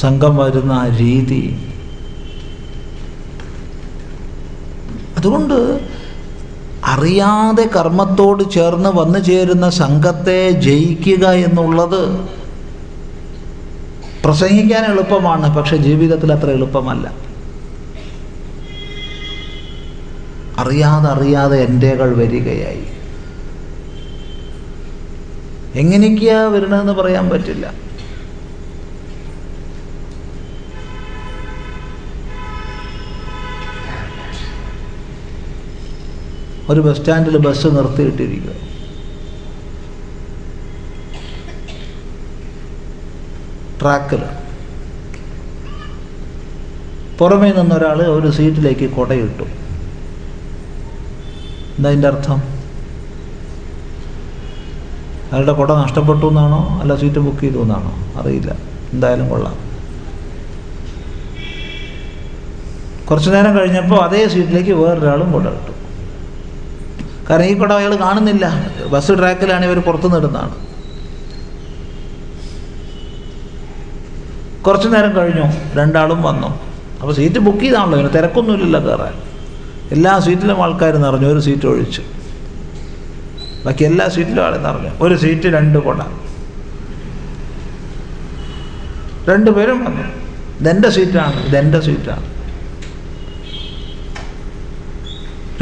സംഘം വരുന്ന രീതി. അതുകൊണ്ട് അറിയാതെ കർമ്മത്തോട് ചേർന്ന് വന്നു ചേരുന്ന സംഘത്തെ ജയിക്കുക എന്നുള്ളത് പ്രസംഗിക്കാൻ എളുപ്പമാണ് പക്ഷെ ജീവിതത്തിൽ അത്ര എളുപ്പമല്ല. അറിയാതെ അറിയാതെ എന്റെകൾ വരികയായി. എങ്ങനെയൊക്കെയാ വരണമെന്ന് പറയാൻ പറ്റില്ല. ഒരു ബസ് സ്റ്റാൻഡിൽ ബസ് നിർത്തിയിട്ടിരിക്കുക. ട്രാക്കിൽ പുറമേ നിന്നൊരാൾ ഒരു സീറ്റിലേക്ക് കൊടയിട്ടു. എന്താ അതിന്റെ അർത്ഥം? അയാളുടെ കുട നഷ്ടപ്പെട്ടു എന്നാണോ? അല്ല സീറ്റ് ബുക്ക് ചെയ്തു എന്നാണോ? അറിയില്ല. എന്തായാലും കൊള്ളാം. കുറച്ചു നേരം കഴിഞ്ഞപ്പോൾ അതേ സീറ്റിലേക്ക് വേറൊരാളും കുട ഇട്ടു. കാരണം ഈ കുട അയാൾ കാണുന്നില്ല. ബസ് ട്രാക്കിലാണ് ഇവർ പുറത്തു നിടുന്നതാണ് കുറച്ചു നേരം കഴിഞ്ഞു. രണ്ടാളും വന്നു. അപ്പോൾ സീറ്റ് ബുക്ക് ചെയ്താണല്ലോ ഇങ്ങനെ. തിരക്കൊന്നുമില്ലല്ലോ കയറാൻ. എല്ലാ സീറ്റിലും ആൾക്കാർ നിറഞ്ഞു. ഒരു സീറ്റ് ഒഴിച്ചു. ബാക്കി എല്ലാ സീറ്റിലും ആളെന്ന് പറഞ്ഞു ഒരു സീറ്റ് രണ്ട് കൊട. രണ്ടുപേരും വന്നു. ഇതെന്റെ സീറ്റാണ് ഇതെന്റെ സീറ്റാണ്.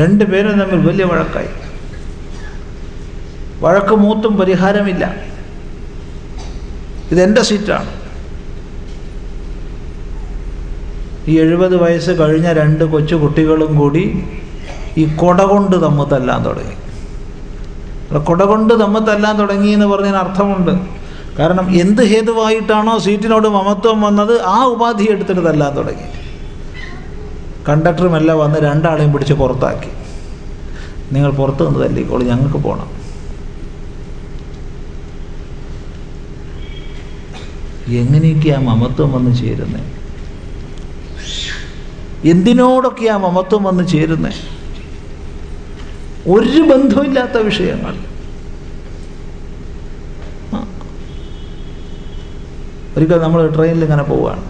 രണ്ടുപേരും തമ്മിൽ വലിയ വഴക്കായി. വഴക്ക് മൂത്തും പരിഹാരമില്ല. ഇതെന്റെ സീറ്റാണ്. ഈ എഴുപത് വയസ്സ് കഴിഞ്ഞ രണ്ട് കൊച്ചു കുട്ടികളും കൂടി ഈ കൊട കൊണ്ട് തമ്മിൽ തല്ലാൻ തുടങ്ങി. കൊട കൊണ്ട് തല്ലാൻ തുടങ്ങി എന്ന് പറഞ്ഞതിന് അർത്ഥമുണ്ട്. കാരണം എന്ത് ഹേതുവായിട്ടാണോ സീറ്റിനോട് മമത്വം വന്നത് ആ ഉപാധി എടുത്തിട്ട് തല്ലാൻ തുടങ്ങി. കണ്ടക്ടറുമെല്ലാം വന്ന് രണ്ടാളെയും പിടിച്ച് പുറത്താക്കി. നിങ്ങൾ പുറത്ത് നിന്ന് തല്ലിക്കോളൂ ഞങ്ങൾക്ക് പോകണം എങ്ങനെയൊക്കെയാ മമത്വം വന്ന് ചേരുന്നത് എന്തിനോടൊക്കെയാ മമത്വം വന്ന് ചേരുന്നത് ഒരു ബന്ധമില്ലാത്ത വിഷയങ്ങൾ. ഒരിക്കൽ നമ്മൾ ട്രെയിനിൽ ഇങ്ങനെ പോവുകയാണ്.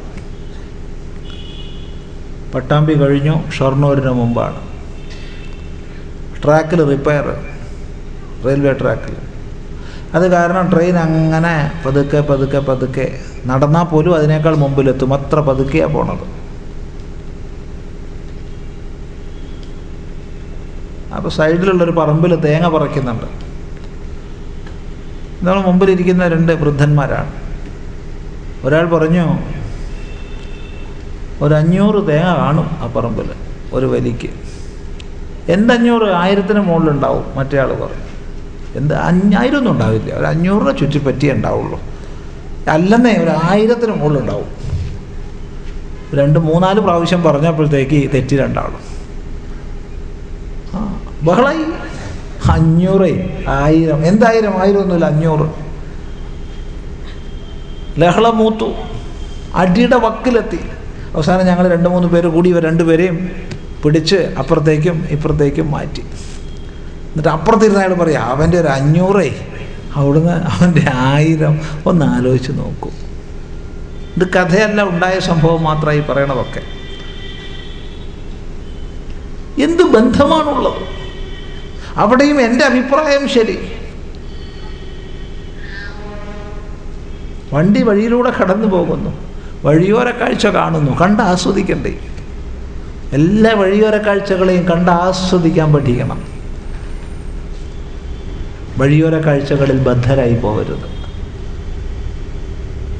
പട്ടാമ്പി കഴിഞ്ഞു ഷൊർണൂരിന് മുമ്പാണ്. ട്രാക്കിൽ റിപ്പയർ റെയിൽവേ ട്രാക്കിൽ അത് കാരണം ട്രെയിൻ അങ്ങനെ പതുക്കെ പതുക്കെ പതുക്കെ നടന്നാൽ പോലും അതിനേക്കാൾ മുമ്പിലെത്തും. അത്ര പതുക്കെയാണ് പോണത്. അപ്പോൾ സൈഡിലുള്ളൊരു പറമ്പിൽ തേങ്ങ പറിക്കുന്നുണ്ട്. നമ്മൾ മുമ്പിലിരിക്കുന്ന രണ്ട് വൃദ്ധന്മാരാണ്. ഒരാൾ പറഞ്ഞു ഒരു അഞ്ഞൂറ് തേങ്ങ കാണും ആ പറമ്പിൽ ഒരു വലിക്ക്. എന്തഞ്ഞൂറ് ആയിരത്തിന് മുകളിലുണ്ടാവും? മറ്റേ ആൾ പറയും. എന്ത് അഞ്ഞായിരം ഒന്നും ഉണ്ടാവില്ല. ഒരു അഞ്ഞൂറിനെ ചുറ്റിപ്പറ്റിയേ ഉണ്ടാവുള്ളൂ. അല്ലെന്നേ ഒരു ആയിരത്തിന് മുകളിലുണ്ടാവും. രണ്ട് മൂന്നാൽ പ്രാവശ്യം പറഞ്ഞപ്പോഴത്തേക്ക് തെറ്റി രണ്ടാളും. ബഹളായി അഞ്ഞൂറ് ആയിരം. എന്തായിരം? ആയിരം ഒന്നുമില്ല അഞ്ഞൂറ്. ലഹള മൂത്തു. അടിയുടെ വക്കിലെത്തി. അവസാനം ഞങ്ങൾ രണ്ട് മൂന്ന് പേര് കൂടി ഇവർ രണ്ടുപേരെയും പിടിച്ച് അപ്പുറത്തേക്കും ഇപ്പുറത്തേക്കും മാറ്റി. എന്നിട്ട് അപ്പുറത്തിരുന്ന അയാൾ പറയാം അവന്റെ ഒരു അഞ്ഞൂറേ. അവിടുന്ന് അവന്റെ ആയിരം. ഒന്ന് ആലോചിച്ച് നോക്കൂ. ഇത് കഥയല്ല ഉണ്ടായ സംഭവം മാത്രമായി പറയണതൊക്കെ. എന്ത് ബന്ധമാണുള്ളത്? അവിടെയും എന്റെ അഭിപ്രായം ശരി. വണ്ടി വഴിയിലൂടെ കടന്നു പോകുന്നു. വഴിയോര കാഴ്ച കാണുന്നു. കണ്ട് ആസ്വദിക്കണ്ടേ? എല്ലാ വഴിയോര കാഴ്ചകളെയും കണ്ട് ആസ്വദിക്കാൻ പഠിക്കണം. വഴിയോര കാഴ്ചകളിൽ ബദ്ധരായി പോകരുത്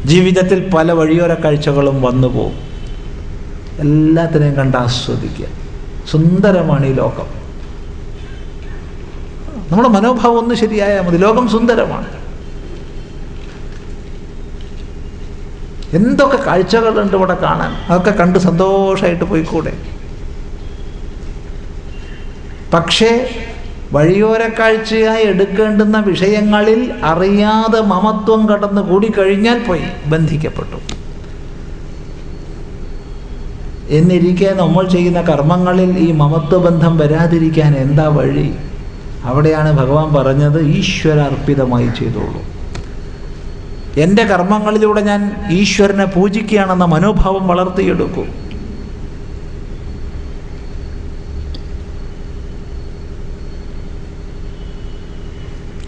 ജീവിതത്തിൽ പല വഴിയോര കാഴ്ചകളും വന്നു പോകും എല്ലാത്തിനെയും കണ്ട് ആസ്വദിക്കുക. സുന്ദരമാണ് ഈ ലോകം. നമ്മുടെ മനോഭാവം ഒന്ന് ശരിയായാൽ മതി. ലോകം സുന്ദരമാണ്. എന്തൊക്കെ കാഴ്ചകളുണ്ട് ഇവിടെ കാണാൻ? അതൊക്കെ കണ്ട് സന്തോഷമായിട്ട് പോയിക്കൂടെ? പക്ഷേ വഴിയോര കാഴ്ചയായി എടുക്കേണ്ടുന്ന വിഷയങ്ങളിൽ അറിയാതെ മമത്വം കടന്നു കൂടിക്കഴിഞ്ഞാൽ പോയി ബന്ധിക്കപ്പെട്ടു. എന്നിരിക്കെ നമ്മൾ ചെയ്യുന്ന കർമ്മങ്ങളിൽ ഈ മമത്വബന്ധം വരാതിരിക്കാൻ എന്താ വഴി? അവിടെയാണ് ഭഗവാൻ പറഞ്ഞത് ഈശ്വരർപ്പിതമായി ചെയ്തോളൂ. എന്റെ കർമ്മങ്ങളിലൂടെ ഞാൻ ഈശ്വരനെ പൂജിക്കുകയാണെന്ന മനോഭാവം വളർത്തിയെടുക്കൂ.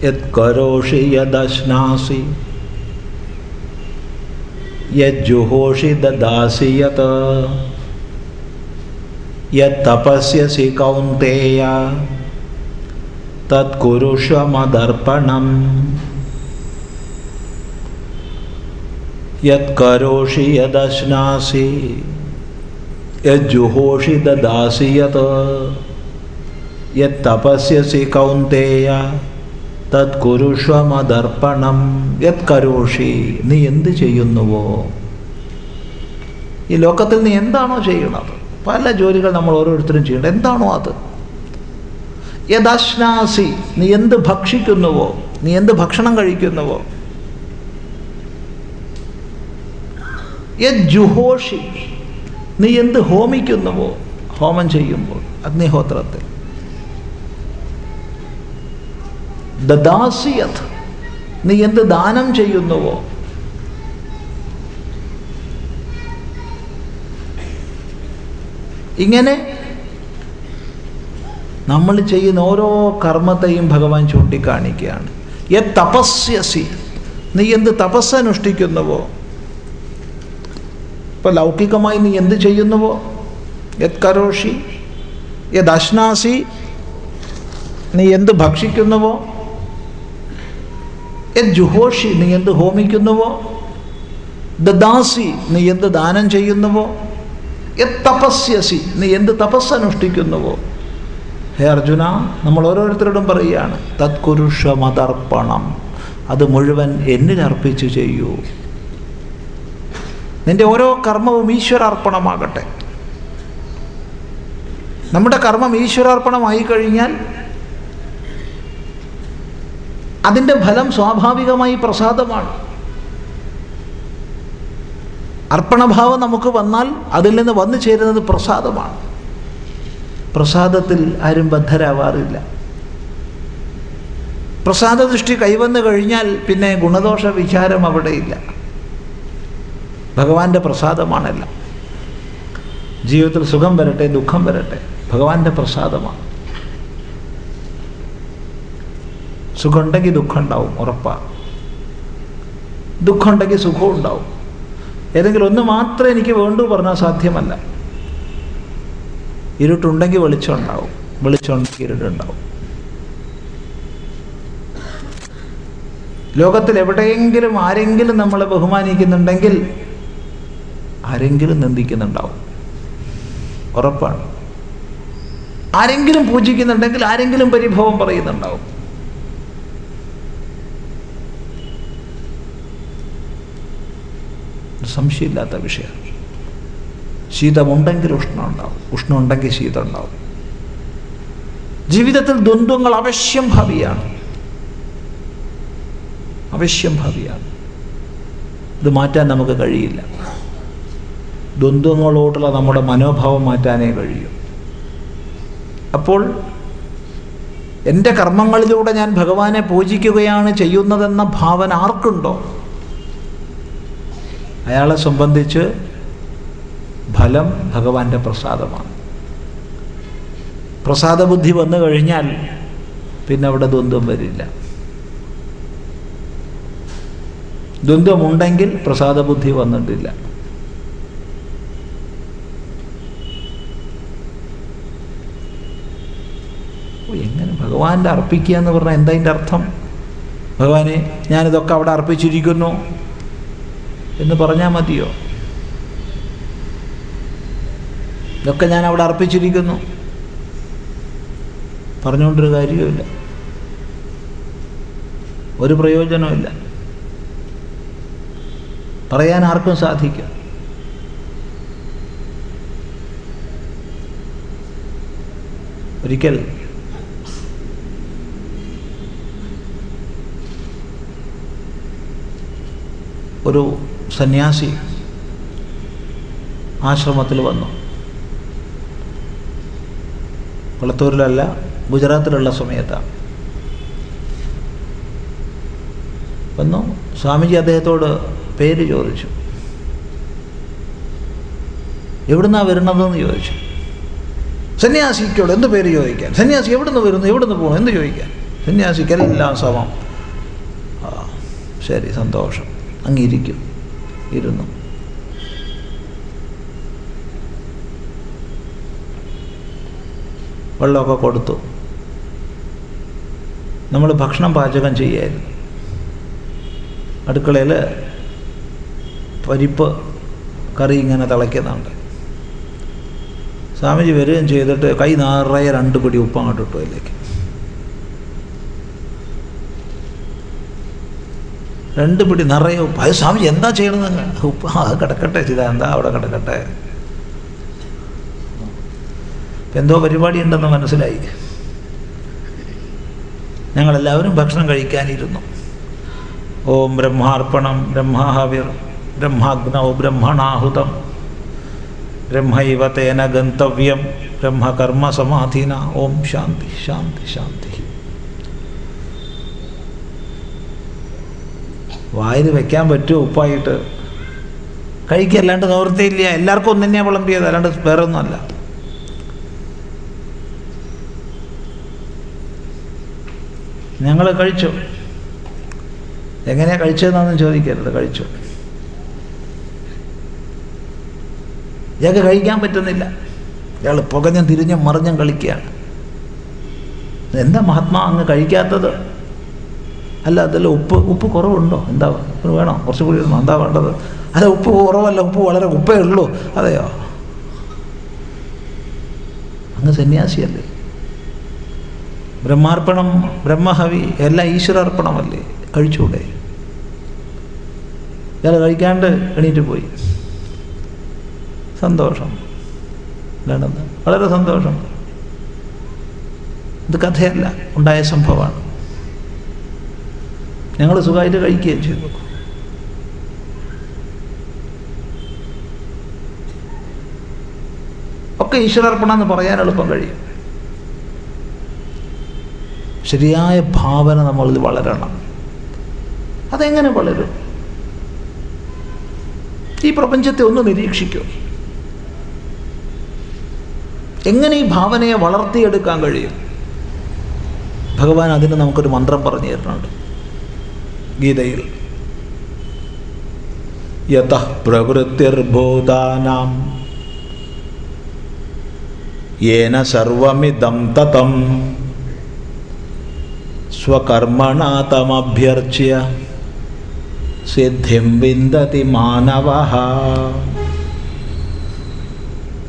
യത്കരോഷി യദശ്നാസി യജ്ജുഹോഷി കൗന്തേയ തത്കുരുഷ്വ മദർപ്പണം യത്കരോഷി യദശ്നാസി യജ്ജുഹോഷി ദദാസി യത്. യത്തപസ്യസി കൗന്തേയ തത്കുരുഷമതർപ്പണം യത് കരോഷി നീ എന്ത് ചെയ്യുന്നുവോ? ഈ ലോകത്തിൽ നീ എന്താണോ ചെയ്യണത്? പല ജോലികൾ നമ്മൾ ഓരോരുത്തരും ചെയ്യേണ്ടത് എന്താണോ അത്? യദശ്നാസി നീ എന്ത് ഭക്ഷിക്കുന്നുവോ നീ എന്ത് ഭക്ഷണം കഴിക്കുന്നുവോ? യജ്ജുഹോഷി നീ എന്ത് ഹോമിക്കുന്നുവോ? ഹോമം ചെയ്യുമ്പോൾ അഗ്നിഹോത്രത്തിൽ. ദദാസിയത് നീ എന്ത് ദാനം ചെയ്യുന്നുവോ? ഇങ്ങനെ നമ്മൾ ചെയ്യുന്ന ഓരോ കർമ്മത്തെയും ഭഗവാൻ ചൂണ്ടിക്കാണിക്കുകയാണ്. എ തപസ്യസി. നീ എന്ത് തപസ് അനുഷ്ഠിക്കുന്നുവോ ലൗകികമായി നീ എന്ത് ചെയ്യുന്നുവോ? യത് കരോഷി യത് അശ്നാസി നീ എന്ത് ഭക്ഷിക്കുന്നുവോ? യത് ജുഹോഷി നീ എന്ത് ഹോമിക്കുന്നുവോ? ദദാസി നീ എന്ത് ദാനം ചെയ്യുന്നുവോ? യത് തപസ്യസി നീ എന്ത് തപസ് അനുഷ്ഠിക്കുന്നുവോ ഹേ അർജുന നമ്മൾ ഓരോരുത്തരോടും പറയുകയാണ് തത്കുരുഷ മതർപ്പണം അത് മുഴുവൻ എന്നിൽ അർപ്പിച്ചു ചെയ്യൂ. നിന്റെ ഓരോ കർമ്മവും ഈശ്വരാർപ്പണമാകട്ടെ. നമ്മുടെ കർമ്മം ഈശ്വരാർപ്പണമായി കഴിഞ്ഞാൽ അതിന്റെ ഫലം സ്വാഭാവികമായി പ്രസാദമാണ്. അർപ്പണഭാവം നമുക്ക് വന്നാൽ അതിൽ നിന്ന് വന്നു ചേരുന്നത് പ്രസാദമാണ്. പ്രസാദത്തിൽ ആരും ബദ്ധരാവാറില്ല. പ്രസാദ ദൃഷ്ടി കൈവന്നു കഴിഞ്ഞാൽ പിന്നെ ഗുണദോഷ വിചാരം അവിടെയില്ല. ഭഗവാന്റെ പ്രസാദമാണല്ല. ജീവിതത്തിൽ സുഖം വരട്ടെ ദുഃഖം വരട്ടെ ഭഗവാന്റെ പ്രസാദമാണ്. സുഖമുണ്ടെങ്കിൽ ദുഃഖം ഉണ്ടാവും ഉറപ്പാണ് ദുഃഖമുണ്ടെങ്കിൽ സുഖം ഉണ്ടാവും ഏതെങ്കിലും ഒന്ന് മാത്രമേ എനിക്ക് വേണ്ടു പറഞ്ഞാൽ സാധ്യമല്ല. ഇരുട്ടുണ്ടെങ്കിൽ വെളിച്ചം ഉണ്ടാവും. വെളിച്ചമുണ്ടെങ്കിൽ ഇരുട്ടുണ്ടാവും ലോകത്തിൽ എവിടെയെങ്കിലും ആരെങ്കിലും നമ്മളെ ബഹുമാനിക്കുന്നുണ്ടെങ്കിൽ ആരെങ്കിലും നിന്ദിക്കുന്നുണ്ടാവും. ഉറപ്പാണ്. ആരെങ്കിലും പൂജിക്കുന്നുണ്ടെങ്കിൽ ആരെങ്കിലും പരിഭവം പറയുന്നുണ്ടാവും. സംശയമില്ലാത്ത വിഷയമാണ്. ശീതമുണ്ടെങ്കിൽ ഉഷ്ണം ഉണ്ടാവും ഉഷ്ണം ഉണ്ടെങ്കിൽ ശീതം ഉണ്ടാവും ജീവിതത്തിൽ ദ്വന്ദ്ങ്ങൾ അവശ്യം ഭാവിയാണ്. അവശ്യം ഭാവിയാണ്. ഇത് മാറ്റാൻ നമുക്ക് കഴിയില്ല. ദ്വന്ദ്ങ്ങളോടുള്ള നമ്മുടെ മനോഭാവം മാറ്റാനേ കഴിയൂ. അപ്പോൾ എന്റെ കർമ്മങ്ങളിലൂടെ ഞാൻ ഭഗവാനെ പൂജിക്കുകയാണ് ചെയ്യുന്നതെന്ന ഭാവന ആർക്കുണ്ടോ? അയാളെ സംബന്ധിച്ച് ഫലം ഭഗവാന്റെ പ്രസാദമാണ്. പ്രസാദബുദ്ധി വന്നു കഴിഞ്ഞാൽ പിന്നെ അവിടെ ദ്വന്ദ്വം വരില്ല. ദ്വന്ദ്വമുണ്ടെങ്കിൽ പ്രസാദബുദ്ധി വന്നിട്ടില്ല. എങ്ങനെ ഭഗവാന്റെ അർപ്പിക്കുക എന്ന് പറഞ്ഞാൽ എന്താ അതിന്റെ അർത്ഥം? ഭഗവാനെ ഞാനിതൊക്കെ അവിടെ അർപ്പിച്ചിരിക്കുന്നു എന്ന് പറഞ്ഞാൽ മതിയോ? ഇതൊക്കെ ഞാൻ അവിടെ അർപ്പിച്ചിരിക്കുന്നു. പറഞ്ഞുകൊണ്ടൊരു കാര്യവുമില്ല. ഒരു പ്രയോജനമില്ല പറയാൻ ആർക്കും സാധിക്കും. ഒരിക്കൽ ഒരു സന്യാസി ആശ്രമത്തിൽ വന്നു. കൊളത്തൂരിലല്ല ഗുജറാത്തിലുള്ള സമയത്താണ് വന്നു. സ്വാമിജി അദ്ദേഹത്തോട് പേര് ചോദിച്ചു. എവിടുന്നാ വരുന്നതെന്ന് ചോദിച്ചു. സന്യാസിക്കോട് എന്ത് പേര് ചോദിക്കാൻ? സന്യാസി എവിടുന്ന് വരുന്നു? എവിടുന്ന് പോകണം എന്ത് ചോദിക്കാൻ. സന്യാസിക്കെല്ലാം സമം. ആ ശരി സന്തോഷം. അങ്ങിരിക്കും ഇരുന്നു. വെള്ളമൊക്കെ കൊടുത്തു. നമ്മൾ ഭക്ഷണം പാചകം ചെയ്യായിരുന്നു. അടുക്കളയിൽ പരിപ്പ് കറി ഇങ്ങനെ തിളയ്ക്കുന്നുണ്ട്. സ്വാമിജി വരികയും ചെയ്തിട്ട് കൈ നിറയെ രണ്ട് പിടി ഉപ്പ് അങ്ങോട്ട് ഇട്ടു അതിലേക്ക്. രണ്ട് പിടി നിറയെ ഉപ്പ്. അത് സ്വാമിജി എന്താ ചെയ്യണത് ഉപ്പ്? അത് കിടക്കട്ടെ ചെയ്താ എന്താ അവിടെ കിടക്കട്ടെ? എന്തോ പരിപാടി ഉണ്ടെന്ന് മനസ്സിലായി. ഞങ്ങളെല്ലാവരും ഭക്ഷണം കഴിക്കാനിരുന്നു. ഓം ബ്രഹ്മാർപ്പണം ബ്രഹ്മാഹവിർ ബ്രഹ്മാഗ്നൗ ബ്രഹ്മണാഹുതം ബ്രഹ്മൈവ തേന ഗന്തവ്യം ബ്രഹ്മകർമ്മ സമാധീന ഓം ശാന്തി ശാന്തി ശാന്തി. വായിൽ വെക്കാൻ പറ്റുമോ ഉപ്പായിട്ട്? കഴിക്കുക അല്ലാണ്ട് നിവൃത്തിയില്ല എല്ലാവർക്കും ഒന്നിനെ വിളമ്പിയത് അല്ലാണ്ട് വേറെ ഞങ്ങൾ കഴിച്ചു. എങ്ങനെയാ കഴിച്ചതെന്നൊന്നും ചോദിക്കരുത് കഴിച്ചു. ഇയാൾക്ക് കഴിക്കാൻ പറ്റുന്നില്ല. ഇയാൾ പുകഞ്ഞും തിരിഞ്ഞും മറിഞ്ഞും കളിക്കുകയാണ്. എന്താ മഹാത്മാ അങ്ങ് കഴിക്കാത്തത്? അല്ല അതല്ല ഉപ്പ് ഉപ്പ് കുറവുണ്ടോ? എന്താ വേണോ? കുറച്ച് കൂടി ഇടണോ എന്താ വേണ്ടത്? അല്ല ഉപ്പ് കുറവല്ല ഉപ്പ് വളരെ ഉപ്പേ ഉള്ളൂ. അതെയോ? അങ്ങ് സന്യാസിയല്ലേ? ബ്രഹ്മാർപ്പണം ബ്രഹ്മഹവി എല്ലാം ഈശ്വരാർപ്പണമല്ലേ? കഴിച്ചൂടെ ഇയാൾ കഴിക്കാണ്ട് എണീറ്റ് പോയി. സന്തോഷം. അല്ലാണ്ടെന്താ വളരെ സന്തോഷം. ഇത് കഥയല്ല. ഉണ്ടായ സംഭവമാണ്. ഞങ്ങൾ സുഖമായിട്ട് കഴിക്കുകയും ചെയ്തു. ഒക്കെ ഈശ്വരാർപ്പണം എന്ന് പറയാൻ എളുപ്പം കഴിയും. ശരിയായ ഭാവന നമ്മളിൽ വളരണം. അതെങ്ങനെ വളരും? ഈ പ്രപഞ്ചത്തെ ഒന്ന് നിരീക്ഷിക്കൂ. എങ്ങനെ ഈ ഭാവനയെ വളർത്തിയെടുക്കാൻ കഴിയും? ഭഗവാൻ അതിന് നമുക്കൊരു മന്ത്രം പറഞ്ഞു തരുന്നുണ്ട്. ഗീതയിൽ. യത പ്രവൃത്തിർഭൂതാനാം യേന സർവമിദം തതം സ്വകർമ്മണ തമഭ്യർച്ച്യ സിദ്ധിം വിന്ദതി മാനവ.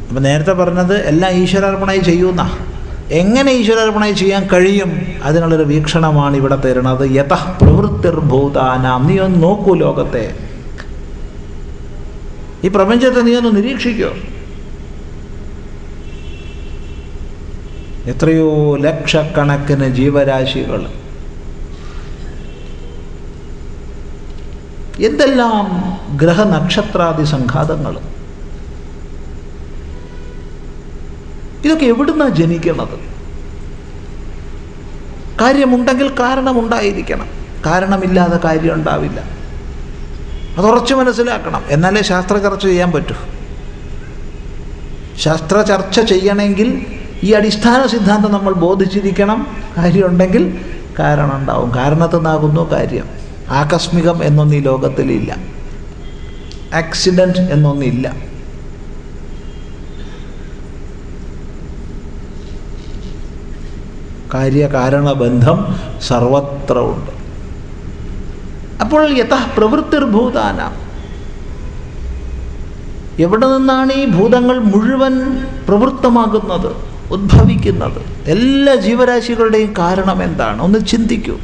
അപ്പം നേരത്തെ പറഞ്ഞത് എല്ലാം ഈശ്വരാർപ്പണമായി ചെയ്യുന്ന. എങ്ങനെ ഈശ്വരാർപ്പണമായി ചെയ്യാൻ കഴിയും? അതിനുള്ളൊരു വീക്ഷണമാണ് ഇവിടെ തരുന്നത്. യഥ പ്രവൃത്തിർഭൂതാനാം. നീ ഒന്ന് നോക്കൂ ലോകത്തെ. ഈ പ്രപഞ്ചത്തെ നീ ഒന്ന് നിരീക്ഷിക്കോ. എത്രയോ ലക്ഷക്കണക്കിന് ജീവരാശികൾ എന്തെല്ലാം ഗ്രഹനക്ഷത്രാദി സംഘാതങ്ങൾ ഇതൊക്കെ എവിടുന്ന ജനിക്കുന്നത് കാര്യമുണ്ടെങ്കിൽ കാരണമുണ്ടായിരിക്കണം. കാരണമില്ലാതെ കാര്യം ഉണ്ടാവില്ല അത് അതുറച്ച് മനസ്സിലാക്കണം. എന്നാലേ ശാസ്ത്ര ചർച്ച ചെയ്യാൻ പറ്റൂ. ശാസ്ത്ര ചർച്ച ചെയ്യണമെങ്കിൽ ഈ അടിസ്ഥാന സിദ്ധാന്തം നമ്മൾ ബോധിച്ചിരിക്കണം. കാര്യമുണ്ടെങ്കിൽ കാരണം ഉണ്ടാവും കാരണത്തിൽ കാര്യം. ആകസ്മികം എന്നൊന്നും ഈ ലോകത്തിലില്ല. ആക്സിഡന്റ് എന്നൊന്നില്ല കാര്യകാരണ ബന്ധം സർവത്ര ഉണ്ട്. അപ്പോൾ യഥ പ്രവൃത്തിർഭൂതാന. എവിടെ നിന്നാണ് ഈ ഭൂതങ്ങൾ മുഴുവൻ പ്രവൃത്തമാകുന്നത് ഉദ്ഭവിക്കുന്നത്? എല്ലാ ജീവരാശികളുടെയും കാരണം എന്താണ്? ഒന്ന് ചിന്തിക്കൂ.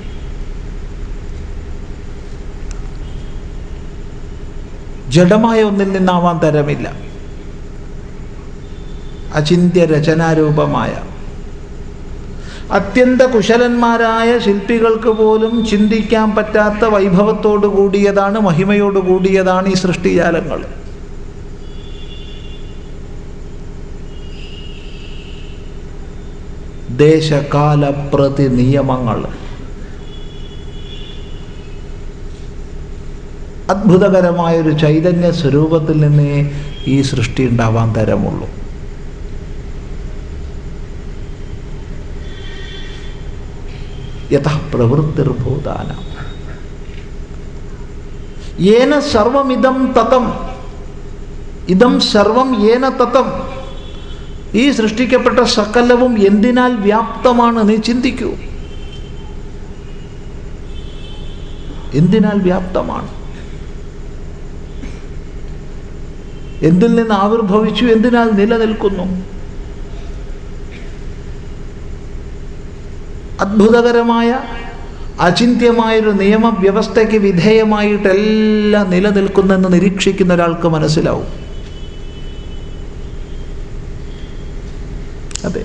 ജഡമായ ഒന്നിൽ നിന്നാവാൻ തരമില്ല. അചിന്ത്യ രചനാരൂപമായ അത്യന്ത കുശലന്മാരായ ശില്പികൾക്ക് പോലും ചിന്തിക്കാൻ പറ്റാത്ത വൈഭവത്തോടു കൂടിയതാണ് മഹിമയോട് കൂടിയതാണ് ഈ സൃഷ്ടിജാലങ്ങൾ. ദേശകാലപ്രതി നിയമങ്ങൾ അത്ഭുതകരമായൊരു ചൈതന്യ സ്വരൂപത്തിൽ നിന്നേ ഈ സൃഷ്ടി ഉണ്ടാവാൻ തരമുള്ളൂ. യഥ പ്രവൃത്തിർഭൂതാന. ഏന സർവമിതം തതം. ഇതം സർവം ഏന തതം. ഈ സൃഷ്ടിക്കപ്പെട്ട സകലവും എന്തിനാൽ വ്യാപ്തമാണ് നീ ചിന്തിക്കൂ. എന്തിനാൽ വ്യാപ്തമാണ്? എന്തിൽ നിന്ന് ആവിർഭവിച്ചു? എന്തിനാൽ നിലനിൽക്കുന്നു? അത്ഭുതകരമായ അചിന്ത്യമായൊരു നിയമവ്യവസ്ഥയ്ക്ക് വിധേയമായിട്ടെല്ലാം നിലനിൽക്കുന്നെന്ന് നിരീക്ഷിക്കുന്ന ഒരാൾക്ക് മനസ്സിലാവും. അതെ.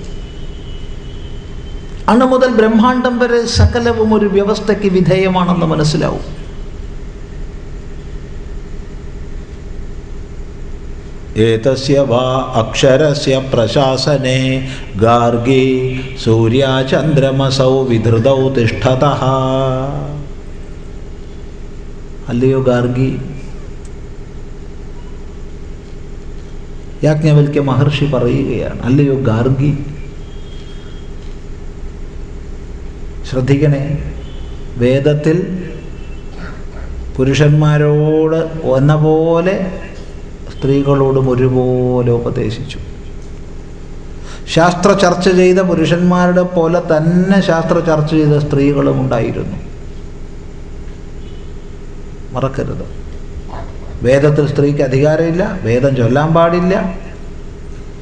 അണു മുതൽ ബ്രഹ്മാണ്ടം വരെ സകലവും ഒരു വ്യവസ്ഥയ്ക്ക് വിധേയമാണെന്ന് മനസ്സിലാവും. ഏതസ്യ വാ അക്ഷരസ്യ പ്രശാസനെ ഗാർഗി സൂര്യാചന്ദ്രമസൗ വിധൃതൗ തിഷ്ഠത അല്ലയോ ഗാർഗി യാജ്ഞവൽക്യ മഹർഷി പറയുകയാണ് അല്ലയോ ഗാർഗി ശ്രദ്ധിക്കണേ വേദത്തിൽ പുരുഷന്മാരോട് എന്ന പോലെ സ്ത്രീകളോടും ഒരുപോലെ ഉപദേശിച്ചു. ശാസ്ത്ര ചർച്ച ചെയ്ത പുരുഷന്മാരുടെ പോലെ തന്നെ ശാസ്ത്ര ചർച്ച ചെയ്ത സ്ത്രീകളും ഉണ്ടായിരുന്നു. മറക്കരുത്. വേദത്തിൽ സ്ത്രീക്ക് അധികാരമില്ല വേദം ചൊല്ലാൻ പാടില്ല.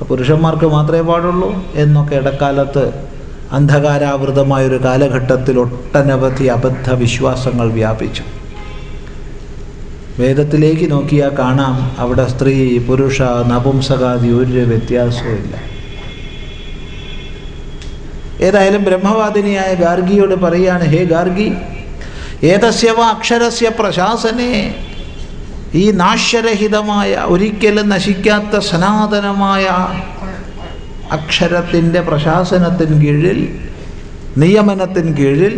പുരുഷന്മാർക്ക് മാത്രമേ പാടുള്ളൂ എന്നൊക്കെ ഇടക്കാലത്ത് അന്ധകാരാവൃതമായൊരു കാലഘട്ടത്തിൽ ഒട്ടനവധി അബദ്ധ വിശ്വാസങ്ങൾ വ്യാപിച്ചു. വേദത്തിലേക്ക് നോക്കിയാൽ കാണാം. അവിടെ സ്ത്രീ പുരുഷ നപുംസകാദി ഒരു വ്യത്യാസവും ഇല്ല ഏതായാലും ബ്രഹ്മവാദിനിയായ ഗാർഗിയോട് പറയാണ് ഹേ ഗാർഗി ഏതസ്യവ അക്ഷരസ്യ പ്രശാസനെ? ഈ നാശ്യരഹിതമായ ഒരിക്കലും നശിക്കാത്ത സനാതനമായ അക്ഷരത്തിന്റെ പ്രശാസനത്തിന് കീഴിൽ നിയമനത്തിന് കീഴിൽ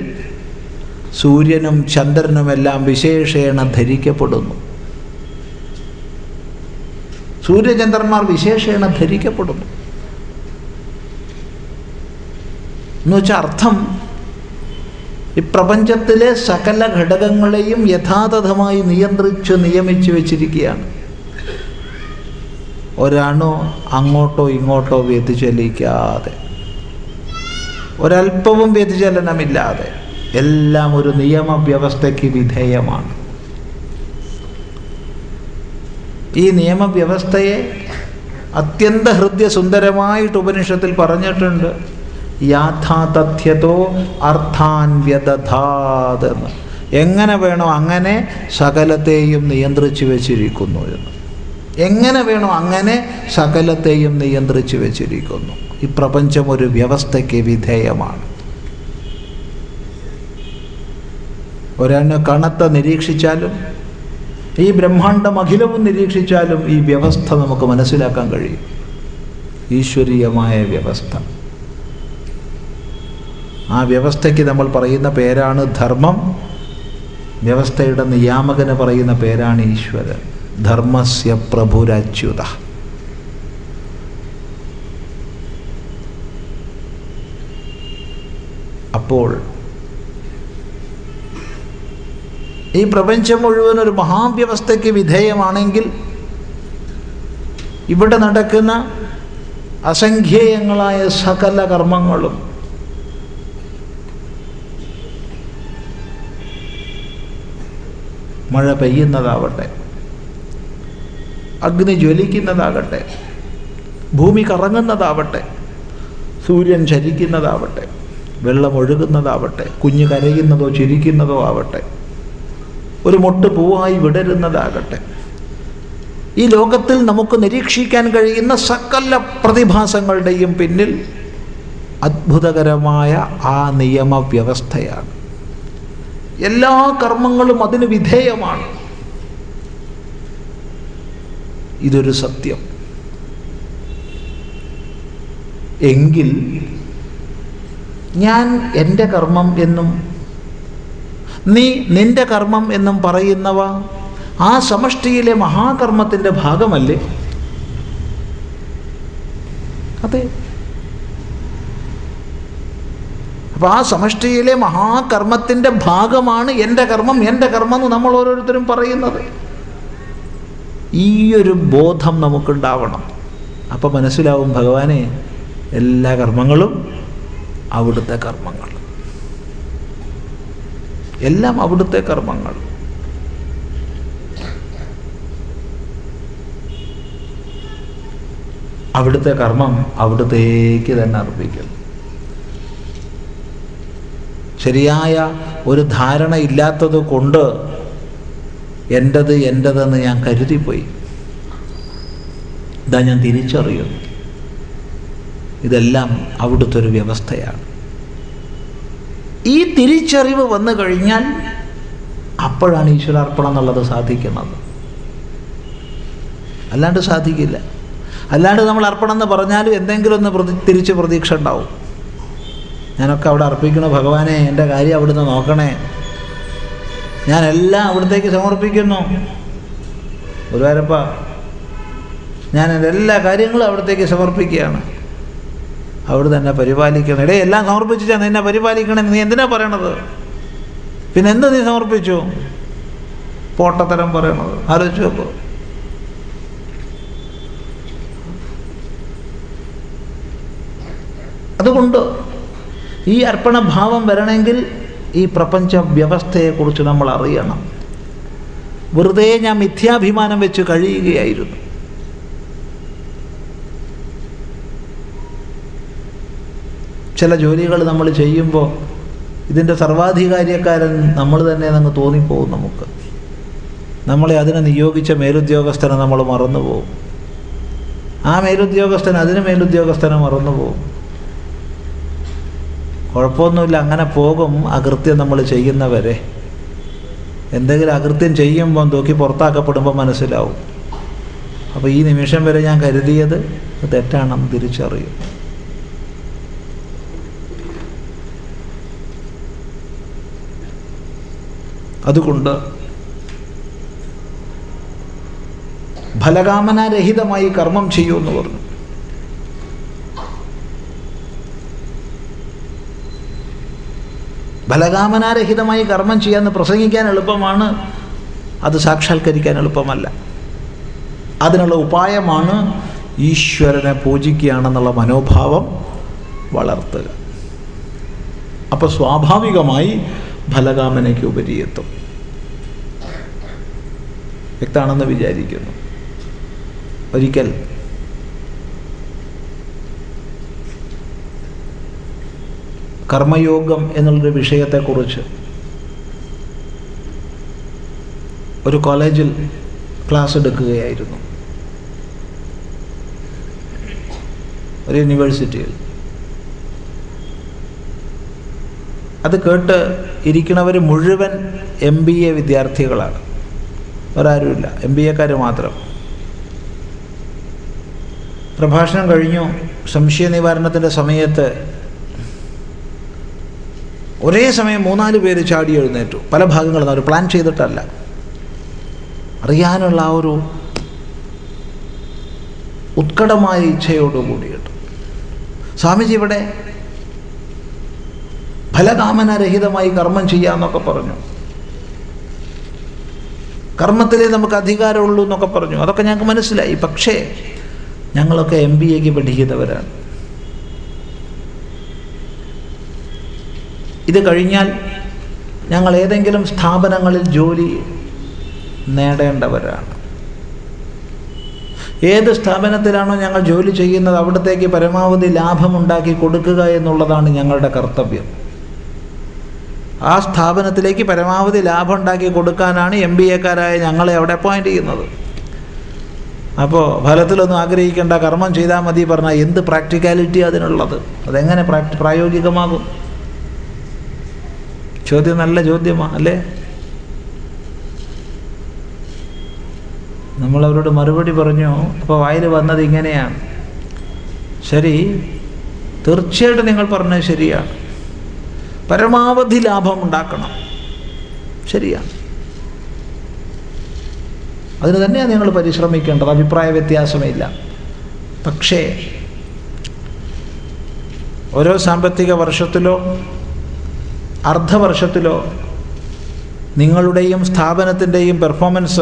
സൂര്യനും ചന്ദ്രനുമെല്ലാം വിശേഷേണ ധരിക്കപ്പെടുന്നു. സൂര്യചന്ദ്രന്മാർ വിശേഷേണ ധരിക്കപ്പെടുന്നു. എന്നുവെച്ചാൽ അർത്ഥം ഈ പ്രപഞ്ചത്തിലെ സകല ഘടകങ്ങളെയും യഥാതഥമായി നിയന്ത്രിച്ച് നിയമിച്ചു വെച്ചിരിക്കുകയാണ്. ഒരാണോ അങ്ങോട്ടോ ഇങ്ങോട്ടോ വ്യതിചലിക്കാതെ. ഒരല്പവും വ്യതിചലനമില്ലാതെ. എല്ലാം ഒരു നിയമവ്യവസ്ഥയ്ക്ക് വിധേയമാണ്. ഈ നിയമവ്യവസ്ഥയെ അത്യന്ത ഹൃദ്യസുന്ദരമായിട്ട് ഉപനിഷത്തിൽ പറഞ്ഞിട്ടുണ്ട്. യാഥാതഥ്യതോ അർത്ഥാൻ എന്ന്. എങ്ങനെ വേണോ അങ്ങനെ സകലത്തെയും നിയന്ത്രിച്ചു വെച്ചിരിക്കുന്നു എന്ന്. എങ്ങനെ വേണോ അങ്ങനെ സകലത്തെയും നിയന്ത്രിച്ചു വെച്ചിരിക്കുന്നു. ഈ പ്രപഞ്ചം ഒരു വ്യവസ്ഥയ്ക്ക് വിധേയമാണ്. ഒരെണ്ണ കണത്തെ നിരീക്ഷിച്ചാലും ഈ ബ്രഹ്മാണ്ടം അഖിലവും നിരീക്ഷിച്ചാലും ഈ വ്യവസ്ഥ നമുക്ക് മനസ്സിലാക്കാൻ കഴിയും. ഈശ്വരീയമായ വ്യവസ്ഥ. ആ വ്യവസ്ഥയ്ക്ക് നമ്മൾ പറയുന്ന പേരാണ് ധർമ്മം. വ്യവസ്ഥയുടെ നിയാമകന് പറയുന്ന പേരാണ് ഈശ്വരൻ. ധർമ്മസ്യ പ്രഭുരച്യുത. അപ്പോൾ ഈ പ്രപഞ്ചം മുഴുവൻ ഒരു മഹാവ്യവസ്ഥയ്ക്ക് വിധേയമാണെങ്കിൽ ഇവിടെ നടക്കുന്ന അസംഖ്യേയങ്ങളായ സകല കർമ്മങ്ങളും മഴ പെയ്യുന്നതാവട്ടെ അഗ്നി ജ്വലിക്കുന്നതാകട്ടെ ഭൂമി കറങ്ങുന്നതാവട്ടെ സൂര്യൻ ചരിക്കുന്നതാവട്ടെ വെള്ളം ഒഴുകുന്നതാവട്ടെ കുഞ്ഞ് കരയുന്നതോ ചിരിക്കുന്നതോ ആവട്ടെ ഒരു മൊട്ട് പൂവായി വിടരുന്നതാകട്ടെ. ഈ ലോകത്തിൽ നമുക്ക് നിരീക്ഷിക്കാൻ കഴിയുന്ന സകല പ്രതിഭാസങ്ങളുടെയും പിന്നിൽ അത്ഭുതകരമായ ആ നിയമവ്യവസ്ഥയാണ്. എല്ലാ കർമ്മങ്ങളും അതിന് വിധേയമാണ്. ഇതൊരു സത്യം. എങ്കിൽ ഞാൻ എന്റെ കർമ്മം എന്നും നീ നിന്റെ കർമ്മം എന്നും പറയുന്നവ ആ സമഷ്ടിയിലെ മഹാകർമ്മത്തിന്റെ ഭാഗമല്ലേ? അതെ. അപ്പോൾ ആ സമഷ്ടിയിലെ മഹാകർമ്മത്തിന്റെ ഭാഗമാണ് എന്റെ കർമ്മം എന്റെ കർമ്മം എന്ന് നമ്മൾ ഓരോരുത്തരും പറയുന്നത്. ഈ ഒരു ബോധം നമുക്കുണ്ടാവണം. അപ്പം മനസ്സിലാവും ഭഗവാനെ എല്ലാ കർമ്മങ്ങളും അവിടുത്തെ കർമ്മങ്ങൾ. എല്ലാം അവിടുത്തെ കർമ്മങ്ങൾ. അവിടുത്തെ കർമ്മം അവിടുത്തേക്ക് തന്നെ അർപ്പിക്കുന്നു ശരിയായ ഒരു ധാരണ ഇല്ലാത്തത് കൊണ്ട് എന്റത് എന്റതെന്ന് ഞാൻ കരുതിപ്പോയി. ഇതാ ഞാൻ തിരിച്ചറിയുന്നു. ഇതെല്ലാം അവിടുത്തെ ഒരു വ്യവസ്ഥയാണ്. ഈ തിരിച്ചറിവ് വന്നു കഴിഞ്ഞാൽ അപ്പോഴാണ് ഈശ്വരാർപ്പണം എന്നുള്ളത് സാധിക്കുന്നത്. അല്ലാണ്ട് സാധിക്കില്ല. അല്ലാണ്ട് നമ്മൾ അർപ്പണം എന്ന് പറഞ്ഞാലും എന്തെങ്കിലും ഒന്ന് പ്രതി തിരിച്ച് പ്രതീക്ഷ ഉണ്ടാവും. ഞാനൊക്കെ അവിടെ അർപ്പിക്കണ ഭഗവാനെ എന്റെ കാര്യം അവിടുന്ന് നോക്കണേ. ഞാൻ എല്ലാം അവിടത്തേക്ക് സമർപ്പിക്കുന്നു. ഗുരുവായൂരപ്പ ഞാൻ എന്റെ എല്ലാ കാര്യങ്ങളും അവിടത്തേക്ക് സമർപ്പിക്കുകയാണ്. അവിടെ എന്നെ പരിപാലിക്കണം. ഇടേ എല്ലാം സമർപ്പിച്ചാൽ നിന്നെ പരിപാലിക്കണം. നീ എന്തിനാ പറയണത്? പിന്നെ എന്ത് നീ സമർപ്പിച്ചു? പോട്ടത്തരം പറയണത്. ആലോചിച്ച് നോക്കൂ. അതുകൊണ്ട് ഈ അർപ്പണഭാവം വരണമെങ്കിൽ ഈ പ്രപഞ്ച വ്യവസ്ഥയെക്കുറിച്ച് നമ്മൾ അറിയണം വെറുതെ ഞാൻ മിഥ്യാഭിമാനം വെച്ച് കഴിയുകയായിരുന്നു. ചില ജോലികൾ നമ്മൾ ചെയ്യുമ്പോൾ ഇതിന്റെ സർവാധികാരിയക്കാരൻ നമ്മൾ തന്നെ അങ്ങ് തോന്നിപ്പോവും നമുക്ക്. നമ്മളെ അതിനെ നിയോഗിച്ച മേലുദ്യോഗസ്ഥനെ നമ്മൾ മറന്നുപോകും ആ മേലുദ്യോഗസ്ഥൻ അതിന് മേലുദ്യോഗസ്ഥനെ മറന്നുപോകും കുഴപ്പമൊന്നുമില്ല അങ്ങനെ പോകും അകൃത്യം നമ്മൾ ചെയ്യുന്നവരെ. എന്തെങ്കിലും അകൃത്യം ചെയ്യുമ്പോൾ തൂക്കി പുറത്താക്കപ്പെടുമ്പോൾ മനസ്സിലാവും. അപ്പോൾ ഈ നിമിഷം വരെ ഞാൻ കരുതിയത് തെറ്റാണെന്ന് തിരിച്ചറിയും. അതുകൊണ്ട് ഫലകാമനാരഹിതമായി കർമ്മം ചെയ്യൂ എന്ന് പറഞ്ഞു. ഫലകാമനാരഹിതമായി കർമ്മം ചെയ്യാമെന്ന് പ്രസംഗിക്കാൻ എളുപ്പമാണ് അത് സാക്ഷാത്കരിക്കാൻ എളുപ്പമല്ല. അതിനുള്ള ഉപായമാണ് ഈശ്വരനെ പൂജിക്കുകയാണെന്നുള്ള മനോഭാവം വളർത്തുക. അപ്പോൾ സ്വാഭാവികമായി ഫലകാമനയ്ക്ക് ഉപരിയെത്തും വ്യക്തമാണെന്ന് വിചാരിക്കുന്നു. ഒരിക്കൽ കർമ്മയോഗം എന്നുള്ളൊരു വിഷയത്തെക്കുറിച്ച് ഒരു കോളേജിൽ ക്ലാസ് എടുക്കുകയായിരുന്നു ഒരു യൂണിവേഴ്സിറ്റിയിൽ. അത് കേട്ട് ഇരിക്കുന്നവർ മുഴുവൻ എം ബി എ വിദ്യാർത്ഥികളാണ്. ഒരാരുമില്ല എം ബി എക്കാർ മാത്രം. പ്രഭാഷണം കഴിഞ്ഞു. സംശയ നിവാരണത്തിന്റെ സമയത്ത് ഒരേ സമയം മൂന്നാൽ പേര് ചാടി എഴുന്നേറ്റു. പല ഭാഗങ്ങളും അവർ പ്ലാൻ ചെയ്തിട്ടല്ല. അറിയാനുള്ള ആ ഒരു ഉത്കടമായ ഇച്ഛയോടുകൂടിയിട്ട്. സ്വാമിജി ഇവിടെ ഫലകാമനരഹിതമായി കർമ്മം ചെയ്യാന്നൊക്കെ പറഞ്ഞു. കർമ്മത്തിലേ നമുക്ക് അധികാരമുള്ളൂ എന്നൊക്കെ പറഞ്ഞു. അതൊക്കെ ഞങ്ങൾക്ക് മനസ്സിലായി. പക്ഷേ ഞങ്ങളൊക്കെ എം ബി എക്ക് പഠിക്കുന്നവരാണ്. ഇത് കഴിഞ്ഞാൽ ഞങ്ങൾ ഏതെങ്കിലും സ്ഥാപനങ്ങളിൽ ജോലി നേടേണ്ടവരാണ്. ഏത് സ്ഥാപനത്തിലാണോ ഞങ്ങൾ ജോലി ചെയ്യുന്നത് അവിടത്തേക്ക് പരമാവധി ലാഭമുണ്ടാക്കി കൊടുക്കുക എന്നുള്ളതാണ് ഞങ്ങളുടെ കർത്തവ്യം. ആ സ്ഥാപനത്തിലേക്ക് പരമാവധി ലാഭം ഉണ്ടാക്കി കൊടുക്കാനാണ് എം ബി എക്കാരായ ഞങ്ങളെ അവിടെ അപ്പോയിന്റ് ചെയ്യുന്നത്. അപ്പോൾ ഫലത്തിലൊന്നും ആഗ്രഹിക്കേണ്ട കർമ്മം ചെയ്താൽ മതി പറഞ്ഞാൽ എന്ത് പ്രാക്ടിക്കാലിറ്റി അതിനുള്ളത്? അതെങ്ങനെ പ്രാക്ടി പ്രായോഗികമാകും? ചോദ്യം നല്ല ചോദ്യമാണ് അല്ലേ? നമ്മളവരോട് മറുപടി പറഞ്ഞു അപ്പോൾ വായിൽ വന്നത് ഇങ്ങനെയാണ്. ശരി തീർച്ചയായിട്ടും നിങ്ങൾ പറഞ്ഞത് ശരിയാണ്. പരമാവധി ലാഭം ഉണ്ടാക്കണം. ശരിയാണ് അതിന് തന്നെയാണ് നിങ്ങൾ പരിശ്രമിക്കേണ്ടത്. അഭിപ്രായ വ്യത്യാസമില്ല. പക്ഷേ ഓരോ സാമ്പത്തിക വർഷത്തിലോ അർദ്ധവർഷത്തിലോ നിങ്ങളുടെയും സ്ഥാപനത്തിന്റെയും പെർഫോമൻസ്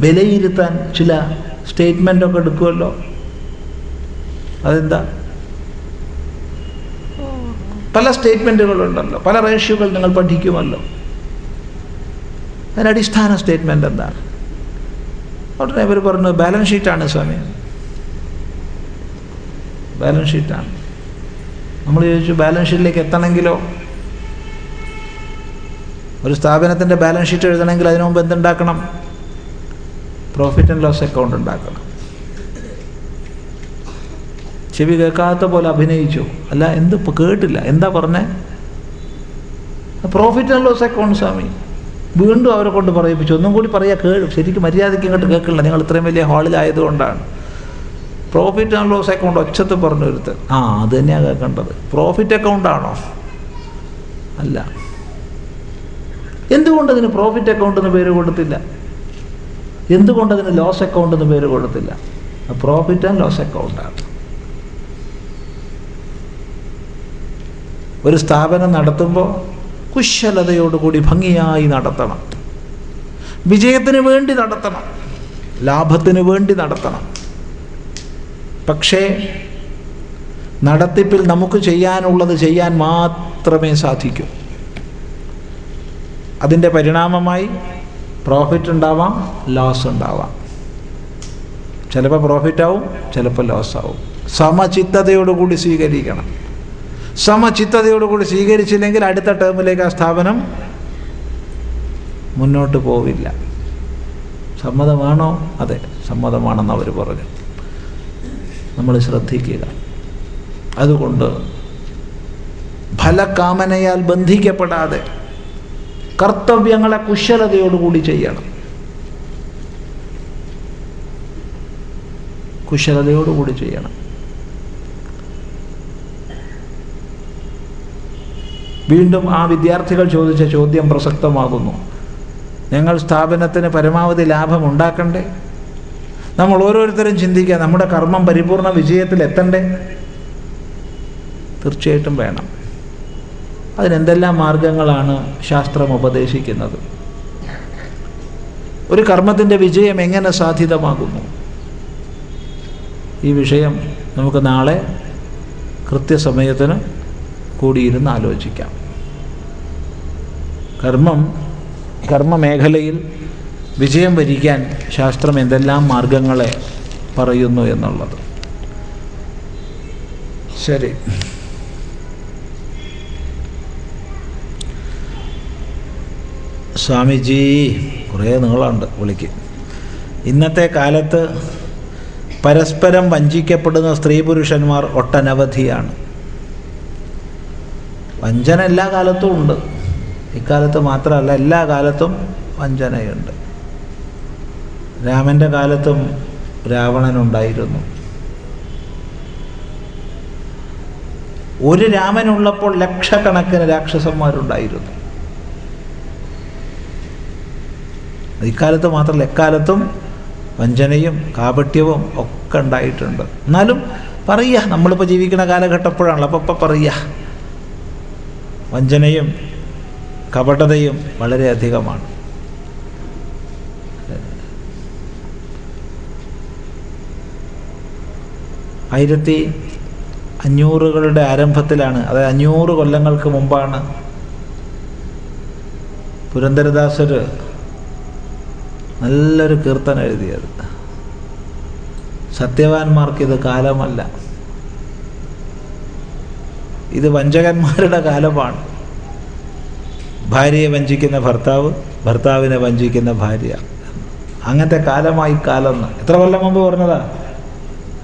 വിലയിരുത്താൻ ചില സ്റ്റേറ്റ്മെന്റൊക്കെ എടുക്കുമല്ലോ. അതെന്താ? പല സ്റ്റേറ്റ്മെന്റുകളുണ്ടല്ലോ പല റേഷ്യോകൾ നിങ്ങൾ പഠിക്കുമല്ലോ. അതിനടിസ്ഥാന സ്റ്റേറ്റ്മെന്റ് എന്താണ്? ഉടനെ ഇവർ പറഞ്ഞു ബാലൻസ് ഷീറ്റാണ് സ്വാമി. ബാലൻസ് ഷീറ്റാണ് നമ്മൾ ചോദിച്ചു ബാലൻസ് ഷീറ്റിലേക്ക് എത്തണമെങ്കിലോ? ഒരു സ്ഥാപനത്തിന്റെ ബാലൻസ് ഷീറ്റ് എഴുതണമെങ്കിൽ അതിനു മുമ്പ് എന്തുണ്ടാക്കണം? പ്രോഫിറ്റ് ആൻഡ് ലോസ് അക്കൗണ്ട് ഉണ്ടാക്കണം. ചെവി കേൾക്കാത്ത പോലെ അഭിനയിച്ചു. അല്ല എന്ത് കേട്ടില്ല. എന്താ പറഞ്ഞേ? പ്രോഫിറ്റ് ആൻഡ് ലോസ് അക്കൗണ്ട് സ്വാമി. വീണ്ടും അവരെ കൊണ്ട് പറയിപ്പിച്ചു. ഒന്നും കൂടി പറയാ കേൾ ശരിക്കും മര്യാദയ്ക്ക് ഇങ്ങോട്ട് കേൾക്കില്ല. നിങ്ങൾ ഇത്രയും വലിയ ഹാളിലായതുകൊണ്ടാണ്. പ്രോഫിറ്റ് ആൻഡ് ലോസ് അക്കൗണ്ട് ഒച്ചത്ത് പറഞ്ഞു ഒരുത്ത് ആ അത് തന്നെയാണ് കേൾക്കേണ്ടത്. പ്രോഫിറ്റ് അക്കൗണ്ടാണോ അല്ല. എന്തുകൊണ്ട് അതിന് പ്രോഫിറ്റ് അക്കൗണ്ട് എന്ന് പേര് കൊടുത്തില്ല? എന്തുകൊണ്ട് അതിന് ലോസ് അക്കൗണ്ട് എന്ന് പേര് കൊടുത്തില്ല? പ്രോഫിറ്റ് ആൻഡ് ലോസ് അക്കൗണ്ടാണ് ഒരു സ്ഥാപനം നടത്തുമ്പോൾ കുശലതയോടുകൂടി ഭംഗിയായി നടത്തണം. വിജയത്തിന് വേണ്ടി നടത്തണം. ലാഭത്തിന് വേണ്ടി നടത്തണം. പക്ഷേ നടത്തിപ്പിൽ നമുക്ക് ചെയ്യാനുള്ളത് ചെയ്യാൻ മാത്രമേ സാധിക്കൂ. അതിന്റെ പരിണാമമായി പ്രോഫിറ്റ് ഉണ്ടാവാം ലോസ് ഉണ്ടാവാം. ചിലപ്പോൾ പ്രോഫിറ്റ് ആവും ചിലപ്പോൾ ലോസ് ആവും. സമചിത്തതയോടുകൂടി സ്വീകരിക്കണം. സമചിത്തതയോടുകൂടി സ്വീകരിച്ചില്ലെങ്കിൽ അടുത്ത ടേമിലേക്ക് ആ സ്ഥാപനം മുന്നോട്ട് പോവില്ല. സമ്മതമാണോ? അതെ സമ്മതമാണെന്ന് അവർ പറഞ്ഞു നമ്മൾ ശ്രദ്ധിക്കുക. അതുകൊണ്ട് ഫലകാമനയാൽ ബന്ധിക്കപ്പെടാതെ കർത്തവ്യങ്ങളെ കുശലതയോടുകൂടി ചെയ്യണം. കുശലതയോടുകൂടി ചെയ്യണം. വീണ്ടും ആ വിദ്യാർത്ഥികൾ ചോദിച്ച ചോദ്യം പ്രസക്തമാകുന്നു. ഞങ്ങൾ സ്ഥാപനത്തിന് പരമാവധി ലാഭം ഉണ്ടാക്കണ്ടേ? നമ്മൾ ഓരോരുത്തരും ചിന്തിക്കുക നമ്മുടെ കർമ്മം പരിപൂർണ വിജയത്തിൽ എത്തണ്ടേ? തീർച്ചയായിട്ടും വേണം. അതിനെന്തെല്ലാം മാർഗങ്ങളാണ് ശാസ്ത്രം ഉപദേശിക്കുന്നത്? ഒരു കർമ്മത്തിന്റെ വിജയം എങ്ങനെ സാധ്യതമാകുന്നു ഈ വിഷയം നമുക്ക് നാളെ കൃത്യസമയത്തിന് കൂടിയിരുന്ന് ആലോചിക്കാം. കർമ്മം കർമ്മമേഖലയിൽ വിജയം വരിക്കാൻ ശാസ്ത്രം എന്തെല്ലാം മാർഗങ്ങളെ പറയുന്നു എന്നുള്ളത്. ശരി. സ്വാമിജി കുറേ നീളമുണ്ട് വിളിക്ക്. ഇന്നത്തെ കാലത്ത് പരസ്പരം വഞ്ചിക്കപ്പെടുന്ന സ്ത്രീ പുരുഷന്മാർ ഒട്ടനവധിയാണ്. വഞ്ചന എല്ലാ കാലത്തും ഉണ്ട്. ഇക്കാലത്ത് മാത്രമല്ല എല്ലാ കാലത്തും വഞ്ചനയുണ്ട്. രാമന്റെ കാലത്തും രാവണനുണ്ടായിരുന്നു. ഒരു രാമനുള്ളപ്പോൾ ലക്ഷക്കണക്കിന് രാക്ഷസന്മാരുണ്ടായിരുന്നു. ഇക്കാലത്ത് മാത്രമല്ല എക്കാലത്തും വഞ്ചനയും കാപട്യവും ഒക്കെ ഉണ്ടായിട്ടുണ്ട്. എന്നാലും പറയുക നമ്മളിപ്പോൾ ജീവിക്കുന്ന കാലഘട്ടപ്പോഴാണല്ലോ അപ്പോൾ ഇപ്പം പറയുക. വഞ്ചനയും കപടതയും വളരെയധികമാണ് ആയിരത്തി അഞ്ഞൂറുകളുടെ ആരംഭത്തിലാണ് അതായത് അഞ്ഞൂറ് കൊല്ലങ്ങൾക്ക് മുമ്പാണ് പുരന്ദരദാസർ നല്ലൊരു കീർത്തനം എഴുതിയത്. സത്യവാന്മാർക്കിത് കാലമല്ല. ഇത് വഞ്ചകന്മാരുടെ കാലമാണ്. ഭാര്യയെ വഞ്ചിക്കുന്ന ഭർത്താവ് ഭർത്താവിനെ വഞ്ചിക്കുന്ന ഭാര്യ. അങ്ങനത്തെ കാലമായി കാലം എത്ര കൊല്ലം മുമ്പ് പറഞ്ഞതാ?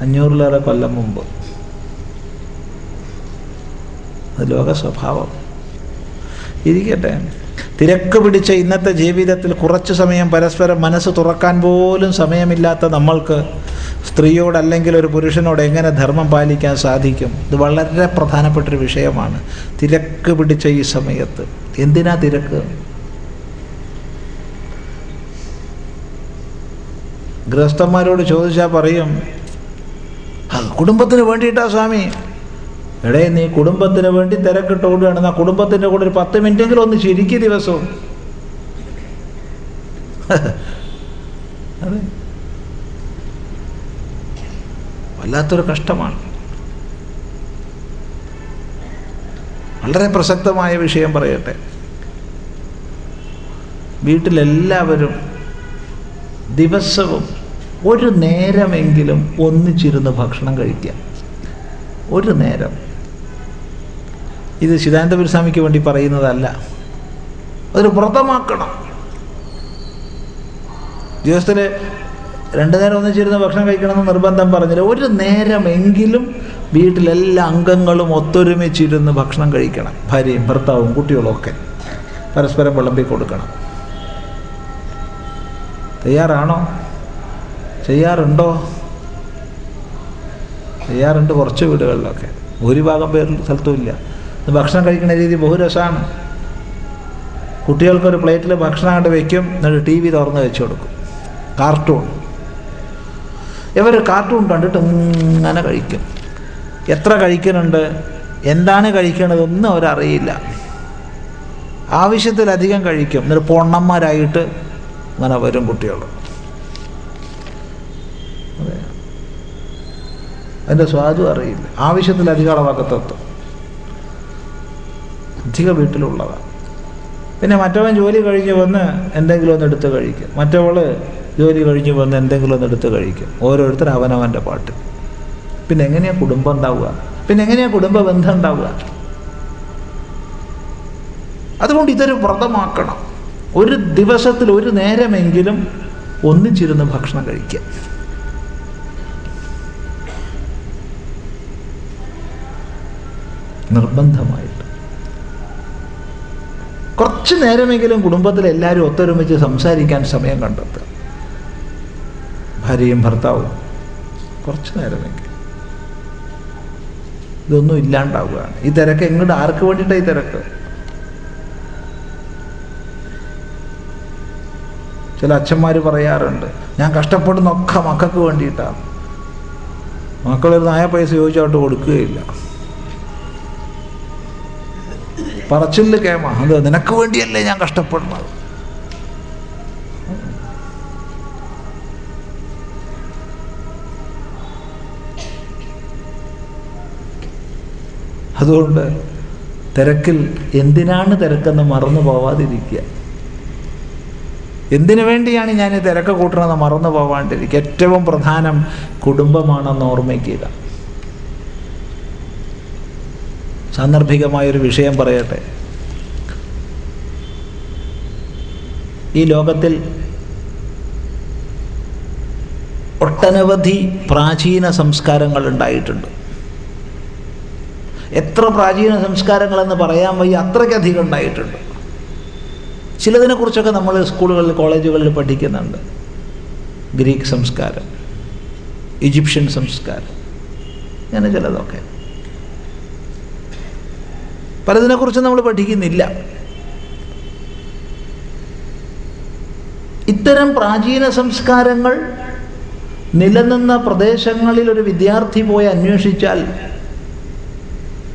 അഞ്ഞൂറിലേറെ കൊല്ലം മുമ്പ്. അത് ലോക സ്വഭാവം. ഇരിക്കട്ടെ. തിരക്ക് പിടിച്ച ഇന്നത്തെ ജീവിതത്തിൽ കുറച്ച് സമയം പരസ്പരം മനസ്സ് തുറക്കാൻ പോലും സമയമില്ലാത്ത നമ്മൾക്ക് സ്ത്രീയോടല്ലെങ്കിൽ ഒരു പുരുഷനോട് എങ്ങനെ ധർമ്മം പാലിക്കാൻ സാധിക്കും? ഇത് വളരെ പ്രധാനപ്പെട്ടൊരു വിഷയമാണ്. തിരക്ക് പിടിച്ച ഈ സമയത്ത്. എന്തിനാ തിരക്ക്? ഗൃഹസ്ഥന്മാരോട് ചോദിച്ചാൽ പറയും "ആ, കുടുംബത്തിന് വേണ്ടിയിട്ടാ സ്വാമി എടേ നീ കുടുംബത്തിന് വേണ്ടി തിരക്കിട്ട് ആ കുടുംബത്തിന്റെ കൂടെ ഒരു പത്ത് മിനിറ്റെങ്കിലും ഒന്ന് ശരിക്കും ദിവസവും. അതെ. വല്ലാത്തൊരു കഷ്ടമാണ്. വളരെ പ്രസക്തമായ വിഷയം പറയട്ടെ. വീട്ടിലെല്ലാവരും ദിവസവും ഒരു നേരമെങ്കിലും ഒന്നിച്ചിരുന്ന് ഭക്ഷണം കഴിക്കുക. ഒരു നേരം. ഇത് ചിദാനന്ദപുരസ്വാമിക്ക് വേണ്ടി പറയുന്നതല്ല. അതൊരു വ്രതമാക്കണം. ദിവസത്തിൽ രണ്ടു നേരം ഒന്നിച്ചിരുന്ന് ഭക്ഷണം കഴിക്കണമെന്ന് നിർബന്ധം പറഞ്ഞില്ല. ഒരു നേരമെങ്കിലും വീട്ടിലെല്ലാ അംഗങ്ങളും ഒത്തൊരുമിച്ചിരുന്ന് ഭക്ഷണം കഴിക്കണം. ഭാര്യയും ഭർത്താവും കുട്ടികളും ഒക്കെ. പരസ്പരം വിളമ്പി കൊടുക്കണം. തയ്യാറാണോ? ചെയ്യാറുണ്ടോ? ചെയ്യാറുണ്ട് കുറച്ച് വീടുകളിലൊക്കെ. ഭൂരിഭാഗം പേരിൽ സ്ഥലത്തും ഇല്ല ഭക്ഷണം കഴിക്കുന്ന രീതി ബഹുരസമാണ്. കുട്ടികൾക്കൊരു പ്ലേറ്റിൽ ഭക്ഷണം കണ്ട് വയ്ക്കും എന്നിട്ട് ടി വി തുറന്ന് വെച്ച് കൊടുക്കും. കാർട്ടൂൺ. ഇവർ കാർട്ടൂൺ കണ്ടിട്ട് ഇങ്ങനെ കഴിക്കും. എത്ര കഴിക്കുന്നുണ്ട്? എന്താണ് കഴിക്കണതൊന്നും അവരറിയില്ല. ആവശ്യത്തിലധികം കഴിക്കും. എന്നിട്ട് പൊണ്ണന്മാരായിട്ട് അങ്ങനെ വരും കുട്ടികൾ അതിന്റെ സ്വാദും അറിയില്ല. ആവശ്യത്തിലധികം അളവാക്കത്തെത്തും അധിക വീട്ടിലുള്ളതാണ്. പിന്നെ മറ്റവൻ ജോലി കഴിഞ്ഞ് വന്ന് എന്തെങ്കിലും ഒന്ന് എടുത്ത് കഴിക്കും. മറ്റവൾ ജോലി കഴിഞ്ഞ് വന്ന് എന്തെങ്കിലും ഒന്ന് എടുത്ത് കഴിക്കും. ഓരോരുത്തർ അവനവന്റെ പാട്ട്. പിന്നെ എങ്ങനെയാണ് കുടുംബം ഉണ്ടാവുക? പിന്നെ എങ്ങനെയാണ് കുടുംബ ബന്ധം ഉണ്ടാവുക? അതുകൊണ്ട് ഇതൊരു വ്രതമാക്കണം. ഒരു ദിവസത്തിൽ ഒരു നേരമെങ്കിലും ഒന്നിച്ചിരുന്ന് ഭക്ഷണം കഴിക്കുക. നിർബന്ധമായിട്ട്. കുറച്ച് നേരമെങ്കിലും കുടുംബത്തിൽ എല്ലാവരും ഒത്തൊരുമിച്ച് സംസാരിക്കാൻ സമയം കണ്ടെത്തുക. ഭാര്യയും ഭർത്താവും കുറച്ച് നേരമെങ്കിലും. ഇതൊന്നും ഇല്ലാണ്ടാവുകയാണ്. ഈ തിരക്ക് എങ്ങോട്ട് ആർക്ക് വേണ്ടിയിട്ടാണ് ഈ തിരക്ക്? ചില അച്ഛന്മാർ പറയാറുണ്ട് ഞാൻ കഷ്ടപ്പെടുന്നൊക്കെ മക്കൾക്ക് വേണ്ടിയിട്ടാണ്. മക്കളൊരു നായ പൈസ ചോദിച്ചോട്ട് കൊടുക്കുകയില്ല. പറച്ചിൽ കേമ. അത് നിനക്ക് വേണ്ടിയല്ലേ ഞാൻ കഷ്ടപ്പെടുന്നത്. അതുകൊണ്ട് തിരക്കിൽ എന്തിനാണ് തിരക്കെന്ന് മറന്നു പോവാതിരിക്കുക? എന്തിനു വേണ്ടിയാണ് ഞാൻ ഈ തിരക്ക് കൂട്ടണമെന്ന് മറന്നു പോവാണ്ടിരിക്കുക? ഏറ്റവും പ്രധാനം കുടുംബമാണെന്ന് ഓർമ്മിക്കുക. സാന്ദർഭികമായൊരു വിഷയം പറയട്ടെ. ഈ ലോകത്തിൽ ഒട്ടനവധി പ്രാചീന സംസ്കാരങ്ങൾ ഉണ്ടായിട്ടുണ്ട്. എത്ര പ്രാചീന സംസ്കാരങ്ങളെന്ന് പറയാൻ വയ്യ അത്രയ്ക്കധികം ഉണ്ടായിട്ടുണ്ട്. ചിലതിനെക്കുറിച്ചൊക്കെ നമ്മൾ സ്കൂളുകളിൽ കോളേജുകളിൽ പഠിക്കുന്നുണ്ട്. ഗ്രീക്ക് സംസ്കാരം ഈജിപ്ഷ്യൻ സംസ്കാരം അങ്ങനെ ചിലതൊക്കെ. പലതിനെക്കുറിച്ച് നമ്മൾ പഠിക്കുന്നില്ല. ഇത്തരം പ്രാചീന സംസ്കാരങ്ങൾ നിലനിന്ന പ്രദേശങ്ങളിൽ ഒരു വിദ്യാർത്ഥി പോയി അന്വേഷിച്ചാൽ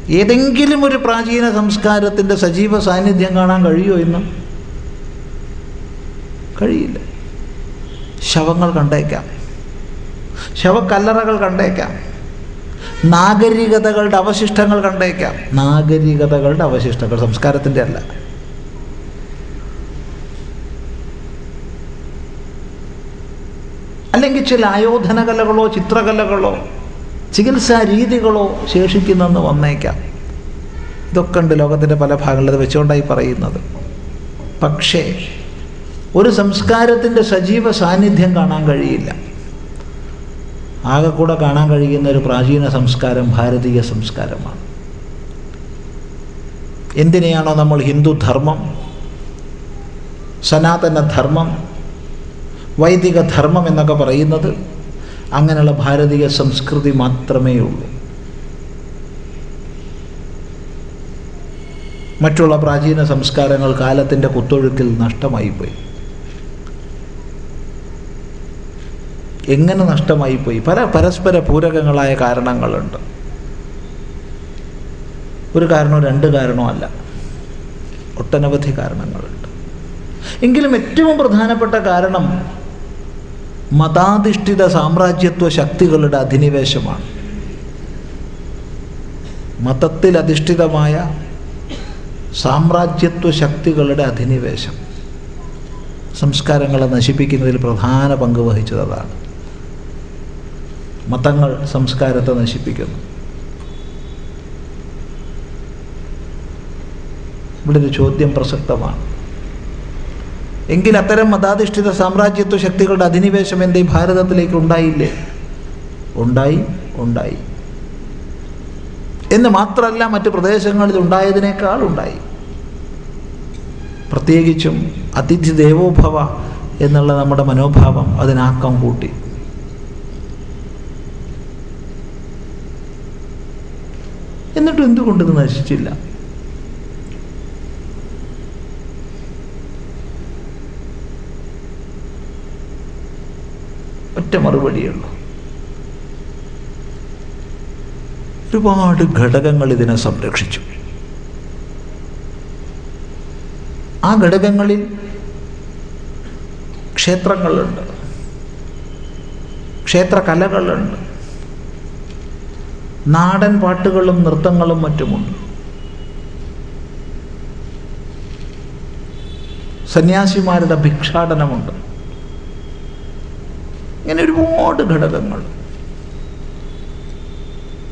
ഏതെങ്കിലും ഒരു പ്രാചീന സംസ്കാരത്തിന്റെ സജീവ സാന്നിധ്യം കാണാൻ കഴിയുമോ ഇന്ന് കഴിയില്ല. ശവങ്ങൾ കണ്ടേക്കാം. ശവക്കല്ലറകൾ കണ്ടേക്കാം. നാഗരികതകളുടെ അവശിഷ്ടങ്ങൾ കണ്ടേക്കാം. നാഗരികതകളുടെ അവശിഷ്ടങ്ങൾ സംസ്കാരത്തിന്റെ അല്ല. അല്ലെങ്കിൽ ചില ആയോധനകലകളോ ചിത്രകലകളോ ചികിത്സാ രീതികളോ ശേഷിക്കുന്നെന്ന് വന്നേക്കാം. ഇതൊക്കെ ഉണ്ട് ലോകത്തിന്റെ പല ഭാഗങ്ങളിൽ വെച്ചുകൊണ്ടായി പറയുന്നത്. പക്ഷേ ഒരു സംസ്കാരത്തിന്റെ സജീവ സാന്നിധ്യം കാണാൻ കഴിയില്ല. ആകെ കൂടെ കാണാൻ കഴിയുന്ന ഒരു പ്രാചീന സംസ്കാരം ഭാരതീയ സംസ്കാരമാണ്. എന്തിനെയാണോ നമ്മൾ ഹിന്ദു ധർമ്മം സനാതന ധർമ്മം വൈദിക ധർമ്മം എന്നൊക്കെ പറയുന്നത് അങ്ങനെയുള്ള ഭാരതീയ സംസ്കൃതി മാത്രമേ ഉള്ളൂ. മറ്റുള്ള പ്രാചീന സംസ്കാരങ്ങൾ കാലത്തിന്റെ കുത്തൊഴുക്കിൽ നഷ്ടമായിപ്പോയി എങ്ങനെ നഷ്ടമായി പോയി പല പരസ്പര പൂരകങ്ങളായ കാരണങ്ങളുണ്ട്. ഒരു കാരണമോ രണ്ട് കാരണമോ അല്ല. ഒട്ടനവധി കാരണങ്ങളുണ്ട്. എങ്കിലും ഏറ്റവും പ്രധാനപ്പെട്ട കാരണം മതാധിഷ്ഠിത സാമ്രാജ്യത്വ ശക്തികളുടെ അധിനിവേശമാണ്. മതത്തിൽ അധിഷ്ഠിതമായ സാമ്രാജ്യത്വ ശക്തികളുടെ അധിനിവേശം. സംസ്കാരങ്ങളെ നശിപ്പിക്കുന്നതിൽ പ്രധാന പങ്ക് വഹിച്ചതാണ്. മതങ്ങൾ സംസ്കാരത്തെ നശിപ്പിക്കുന്നു. ഇവിടെ ഒരു ചോദ്യം പ്രസക്തമാണ്. എങ്കിൽ അത്തരം മതാധിഷ്ഠിത സാമ്രാജ്യത്വ ശക്തികളുടെ അധിനിവേശം എന്തേ ഭാരതത്തിലേക്ക് ഉണ്ടായില്ലേ? ഉണ്ടായി ഉണ്ടായി. എന്ന് മാത്രമല്ല മറ്റ് പ്രദേശങ്ങളിൽ ഉണ്ടായതിനേക്കാൾ ഉണ്ടായി. പ്രത്യേകിച്ചും അതിഥി ദേവോഭവ എന്നുള്ള നമ്മുടെ മനോഭാവം അതിനാക്കം കൂട്ടി. എന്നിട്ട് എന്തുകൊണ്ട് ഇത് നശിച്ചില്ല? ഒറ്റ മറുപടിയുള്ളൂ. ഒരുപാട് ഘടകങ്ങൾ ഇതിനെ സംരക്ഷിച്ചു. ആ ഘടകങ്ങളിൽ ക്ഷേത്രങ്ങളുണ്ട്. ക്ഷേത്രകലകളുണ്ട്. നാടൻ പാട്ടുകളും നൃത്തങ്ങളും മറ്റുമുണ്ട്. സന്യാസിമാരുടെ ഭിക്ഷാടനമുണ്ട്. ഇങ്ങനെ ഒരുപാട് ഘടകങ്ങൾ.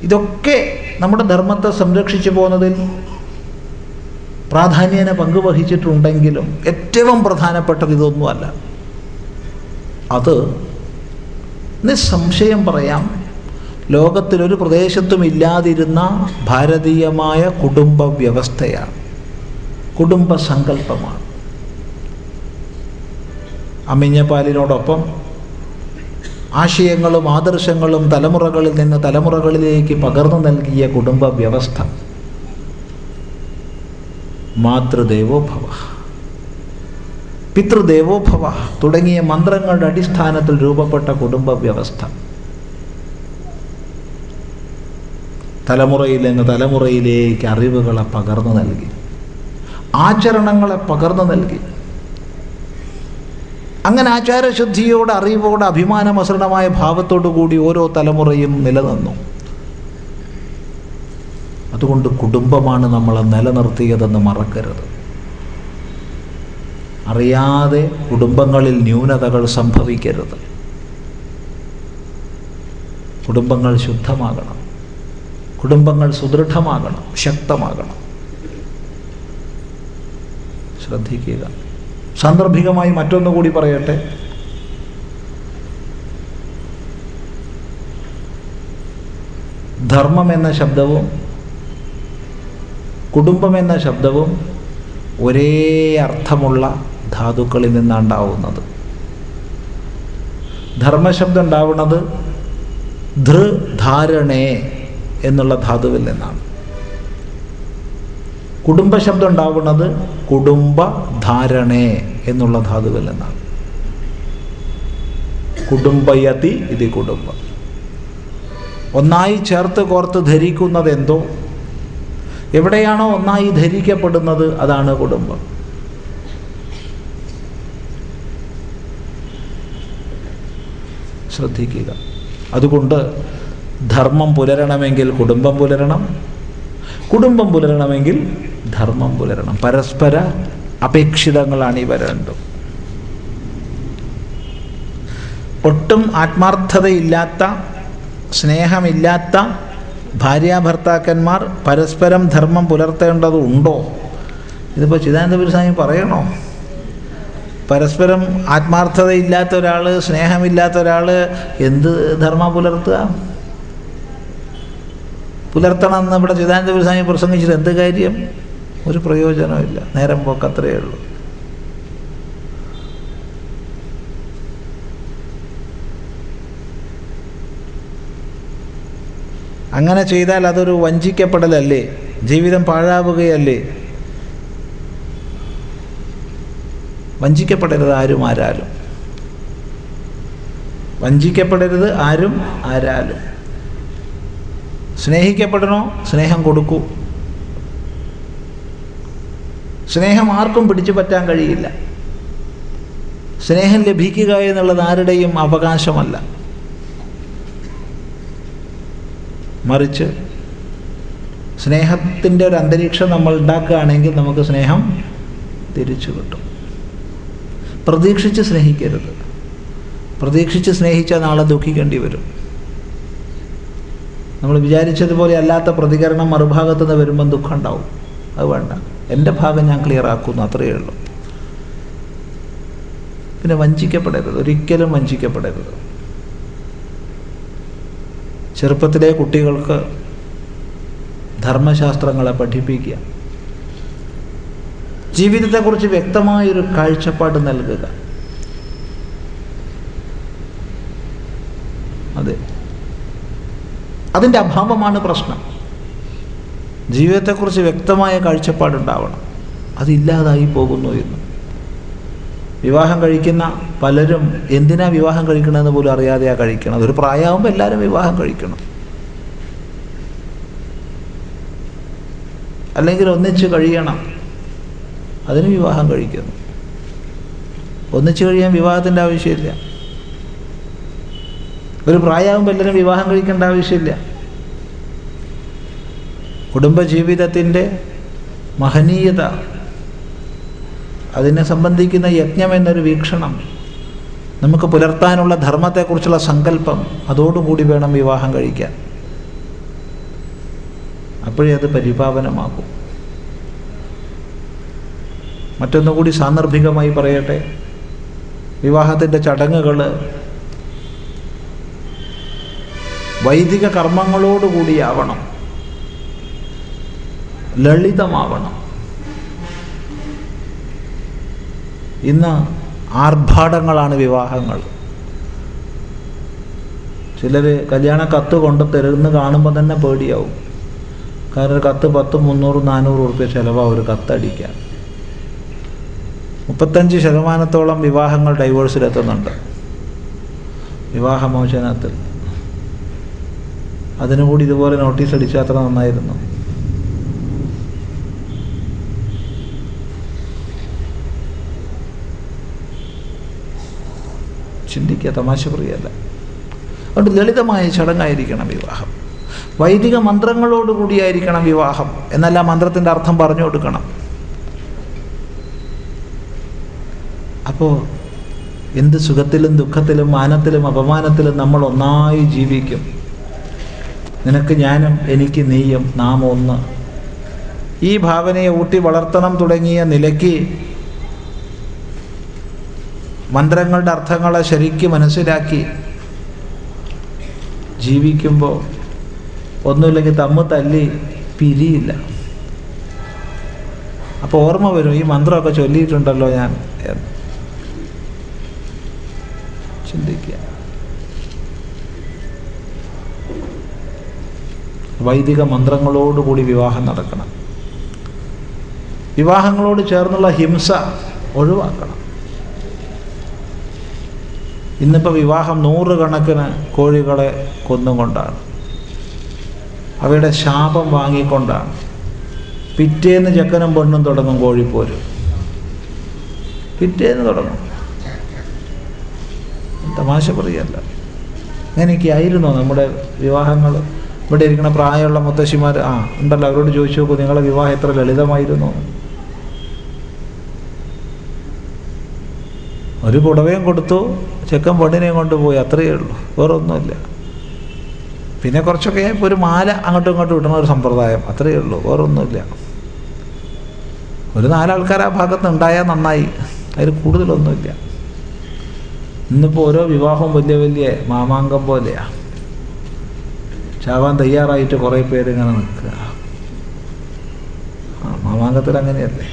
ഇതൊക്കെ നമ്മുടെ ധർമ്മത്തെ സംരക്ഷിച്ചു പോകുന്നതിൽ പ്രാധാന്യേന പങ്കുവഹിച്ചിട്ടുണ്ടെങ്കിലും ഏറ്റവും പ്രധാനപ്പെട്ടത് ഇതൊന്നുമല്ല. അത് നിസ്സംശയം പറയാം ലോകത്തിലൊരു പ്രദേശത്തും ഇല്ലാതിരുന്ന ഭാരതീയമായ കുടുംബ വ്യവസ്ഥയാണ്. കുടുംബ സങ്കല്പമാണ്. അമ്മിഞ്ഞപ്പാലിനോടൊപ്പം ആശയങ്ങളും ആദർശങ്ങളും തലമുറകളിൽ നിന്ന് തലമുറകളിലേക്ക് പകർന്നു നൽകിയ കുടുംബ വ്യവസ്ഥ. മാതൃദേവോഭവ. പിതൃദേവോഭവ തുടങ്ങിയ മന്ത്രങ്ങളുടെ അടിസ്ഥാനത്തിൽ രൂപപ്പെട്ട കുടുംബ വ്യവസ്ഥ. തലമുറയിൽ നിന്ന് തലമുറയിലേക്ക് അറിവുകളെ പകർന്നു നൽകി. ആചരണങ്ങളെ പകർന്നു നൽകി. അങ്ങനെ ആചാരശുദ്ധിയോടെ അറിവോടെ അഭിമാനമസൃണമായ ഭാവത്തോടു കൂടി ഓരോ തലമുറയും നിലനിന്നു. അതുകൊണ്ട് കുടുംബമാണ് നമ്മളെ നിലനിർത്തിയതെന്ന് മറക്കരുത്. അറിയാതെ കുടുംബങ്ങളിൽ ന്യൂനതകൾ സംഭവിക്കരുത്. കുടുംബങ്ങൾ ശുദ്ധമാകണം. കുടുംബങ്ങൾ സുദൃഢമാകണം ശക്തമാകണം. ശ്രദ്ധിക്കുക. സാന്ദർഭികമായി മറ്റൊന്നു കൂടി പറയട്ടെ. ധർമ്മം എന്ന ശബ്ദവും കുടുംബം എന്ന ശബ്ദവും ഒരേ അർത്ഥമുള്ള ധാതുക്കളിൽ നിന്നാണ്ടാവുന്നത്. ധർമ്മശബ്ദം ഉണ്ടാവുന്നത് ധൃ ധാരണേ എന്നുള്ള ധാതുവിൽ നിന്നാണ്. കുടുംബ ശബ്ദം ഉണ്ടാവുന്നത് കുടുംബ ധാരണേ എന്നുള്ള ധാതുവിൽ നിന്നാണ്. കുടുംബയതി ഇത് കുടുംബം. ഒന്നായി ചേർത്ത് കോർത്ത് ധരിക്കുന്നത് എന്തോ? എവിടെയാണോ ഒന്നായി ധരിക്കപ്പെടുന്നത് അതാണ് കുടുംബം. ശ്രദ്ധിക്കുക. അതുകൊണ്ട് ധർമ്മം പുലരണമെങ്കിൽ കുടുംബം പുലരണം കുടുംബം പുലരണമെങ്കിൽ ധർമ്മം പുലരണം. പരസ്പര അപേക്ഷിതങ്ങളാണ് ഇവ രണ്ടും ഒട്ടും ആത്മാർത്ഥതയില്ലാത്ത സ്നേഹമില്ലാത്ത ഭാര്യാഭർത്താക്കന്മാർ പരസ്പരം ധർമ്മം പുലർത്തേണ്ടതുണ്ടോ? ഇതിപ്പോൾ ചിദാനന്ദപുരി സ്വാമി പറയണോ? പരസ്പരം ആത്മാർത്ഥതയില്ലാത്ത ഒരാൾ സ്നേഹമില്ലാത്ത ഒരാൾ എന്ത് ധർമ്മം പുലർത്തുക? പുലർത്തണം എന്ന് ഇവിടെ ചിദാനന്ദപുരി സ്വാമി പ്രസംഗിച്ചിട്ട് എന്ത് കാര്യം? ഒരു പ്രയോജനമില്ല നേരം പോക്കത്രയേ ഉള്ളൂ. അങ്ങനെ ചെയ്താൽ അതൊരു വഞ്ചിക്കപ്പെടലല്ലേ? ജീവിതം പാഴാവുകയല്ലേ? വഞ്ചിക്കപ്പെടരുത് ആരും ആരാലും. വഞ്ചിക്കപ്പെടരുത് ആരും ആരാലും. സ്നേഹിക്കപ്പെടണോ? സ്നേഹം കൊടുക്കൂ. സ്നേഹം ആർക്കും പിടിച്ചു പറ്റാൻ കഴിയില്ല. സ്നേഹം ലഭിക്കുക എന്നുള്ളത് ആരുടെയും അവകാശമല്ല. മറിച്ച് സ്നേഹത്തിന്റെ ഒരു അന്തരീക്ഷം നമ്മൾ ഉണ്ടാക്കുകയാണെങ്കിൽ നമുക്ക് സ്നേഹം തിരിച്ചു കിട്ടും. പ്രതീക്ഷിച്ച് സ്നേഹിക്കരുത്. പ്രതീക്ഷിച്ച് സ്നേഹിച്ചാൽ നാളെ ദുഃഖിക്കേണ്ടി വരും. നമ്മൾ വിചാരിച്ചതുപോലെ അല്ലാത്ത പ്രതികരണം മറുഭാഗത്തു നിന്ന് വരുമ്പം ദുഃഖം ഉണ്ടാവും. അത് വേണ്ട. എന്റെ ഭാഗം ഞാൻ ക്ലിയർ ആക്കുന്നു അത്രയേ ഉള്ളൂ. പിന്നെ വഞ്ചിക്കപ്പെടരുത്. ഒരിക്കലും വഞ്ചിക്കപ്പെടരുത്. ചെറുപ്പത്തിലെ കുട്ടികൾക്ക് ധർമ്മശാസ്ത്രങ്ങളെ പഠിപ്പിക്കുക. ജീവിതത്തെക്കുറിച്ച് വ്യക്തമായൊരു കാഴ്ചപ്പാട് നൽകുക അതെ അതിന്റെ അഭാവമാണ് പ്രശ്നം. ജീവിതത്തെക്കുറിച്ച് വ്യക്തമായ കാഴ്ചപ്പാടുണ്ടാവണം. അതില്ലാതായി പോകുന്നു എന്ന്. വിവാഹം കഴിക്കുന്ന പലരും എന്തിനാ വിവാഹം കഴിക്കണമെന്ന് പോലും അറിയാതെയാ കഴിക്കണം ഒരു പ്രായമാകുമ്പോൾ എല്ലാവരും വിവാഹം കഴിക്കണം. അല്ലെങ്കിൽ ഒന്നിച്ച് കഴിയണം. അതിന് വിവാഹം കഴിക്കുന്നു. ഒന്നിച്ച് കഴിയാൻ വിവാഹത്തിന്റെ ആവശ്യമില്ല. ഒരു പ്രായമാകുമ്പോൾ എല്ലാവരും വിവാഹം കഴിക്കേണ്ട ആവശ്യമില്ല. കുടുംബജീവിതത്തിന്റെ മഹനീയത അതിനെ സംബന്ധിക്കുന്ന യജ്ഞം എന്നൊരു വീക്ഷണം നമുക്ക് പുലർത്താനുള്ള ധർമ്മത്തെക്കുറിച്ചുള്ള സങ്കല്പം അതോടുകൂടി വേണം വിവാഹം കഴിക്കാൻ. അപ്പോഴേ അത് പരിപാവനമാകും. മറ്റൊന്നുകൂടി സാന്ദർഭികമായി പറയട്ടെ. വിവാഹത്തിന്റെ ചടങ്ങുകൾ വൈദിക കർമ്മങ്ങളോടുകൂടിയാവണം ലളിതമാവണം. ഇന്ന് ആർഭാടങ്ങളാണ് വിവാഹങ്ങൾ. ചിലർ കല്യാണ കത്ത് കൊണ്ട് തരുന്ന് കാണുമ്പോൾ തന്നെ പേടിയാവും. കാരണം കത്ത് പത്ത് മുന്നൂറ് നാനൂറ് ഉറുപ്പ്യ ചിലവാണ് ഒരു കത്തടിക്കാൻ മുപ്പത്തഞ്ച് ശതമാനത്തോളം വിവാഹങ്ങൾ ഡൈവേഴ്സിലെത്തുന്നുണ്ട് വിവാഹമോചനത്തിൽ. അതിനുകൂടി ഇതുപോലെ നോട്ടീസ് അടിച്ചാൽ അത്ര നന്നായിരുന്നു. ചിന്തിക്കുക തമാശ പ്രിയല്ല അതുകൊണ്ട് ലളിതമായ ചടങ്ങായിരിക്കണം വിവാഹം. വൈദിക മന്ത്രങ്ങളോട് കൂടിയായിരിക്കണം വിവാഹം. എന്നല്ല മന്ത്രത്തിന്റെ അർത്ഥം പറഞ്ഞു കൊടുക്കണം. അപ്പോൾ എന്ത് സുഖത്തിലും ദുഃഖത്തിലും മാനത്തിലും അപമാനത്തിലും നമ്മൾ ഒന്നായി ജീവിക്കും. നിനക്ക് ഞാനും എനിക്ക് നീയും നാം ഒന്ന് ഈ ഭാവനയെ ഊട്ടി വളർത്തണം തുടങ്ങിയ നിലയ്ക്ക് മന്ത്രങ്ങളുടെ അർത്ഥങ്ങളെ ശരിക്ക് മനസ്സിലാക്കി ജീവിക്കുമ്പോൾ ഒന്നുമില്ലെങ്കിൽ തമ്മ് തല്ലി പിരിയില്ല. അപ്പോൾ ഓർമ്മ വരും ഈ മന്ത്രമൊക്കെ ചൊല്ലിയിട്ടുണ്ടല്ലോ ഞാൻ ചിന്തിക്കുക. വൈദിക മന്ത്രങ്ങളോടുകൂടി വിവാഹം നടക്കണം. വിവാഹങ്ങളോട് ചേർന്നുള്ള ഹിംസ ഒഴിവാക്കണം. ഇന്നിപ്പോൾ വിവാഹം നൂറുകണക്കിന് കോഴികളെ കൊന്നുകൊണ്ടാണ്. അവയുടെ ശാപം വാങ്ങിക്കൊണ്ടാണ്. പിറ്റേന്ന് ചെക്കനും പെണ്ണും തുടങ്ങും കോഴിപ്പോര്. പിറ്റേന്ന് തുടങ്ങും. തമാശ പറയല്ല. അങ്ങനെയൊക്കെ ആയിരുന്നോ നമ്മുടെ വിവാഹങ്ങൾ? ഇവിടെ ഇരിക്കുന്ന പ്രായമുള്ള മുത്തശ്ശിമാർ ആ ഉണ്ടല്ലോ അവരോട് ചോദിച്ചു നോക്കൂ നിങ്ങളെ വിവാഹം എത്ര ലളിതമായിരുന്നു? ഒരു പുടവയും കൊടുത്തു. ചെക്കൻ പെണ്ണിനെയും കൊണ്ടുപോയി അത്രയേ ഉള്ളൂ. വേറൊന്നുമില്ല. പിന്നെ കുറച്ചൊക്കെ ഇപ്പോൾ ഒരു മാല അങ്ങോട്ടും ഇങ്ങോട്ടും ഇടുന്ന ഒരു സമ്പ്രദായം അത്രയേ ഉള്ളൂ. വേറൊന്നുമില്ല. ഒരു നാലാൾക്കാർ ആ ഭാഗത്ത് ഉണ്ടായാൽ നന്നായി. അതിൽ കൂടുതലൊന്നുമില്ല. ഇന്നിപ്പോൾ ഓരോ വിവാഹവും വലിയ വലിയ മാമാങ്കം പോലെയാ. ചാവാൻ തയ്യാറായിട്ട് കുറേ പേര് ഇങ്ങനെ നിൽക്കുക. മാമാങ്കത്തിൽ അങ്ങനെയല്ലേ?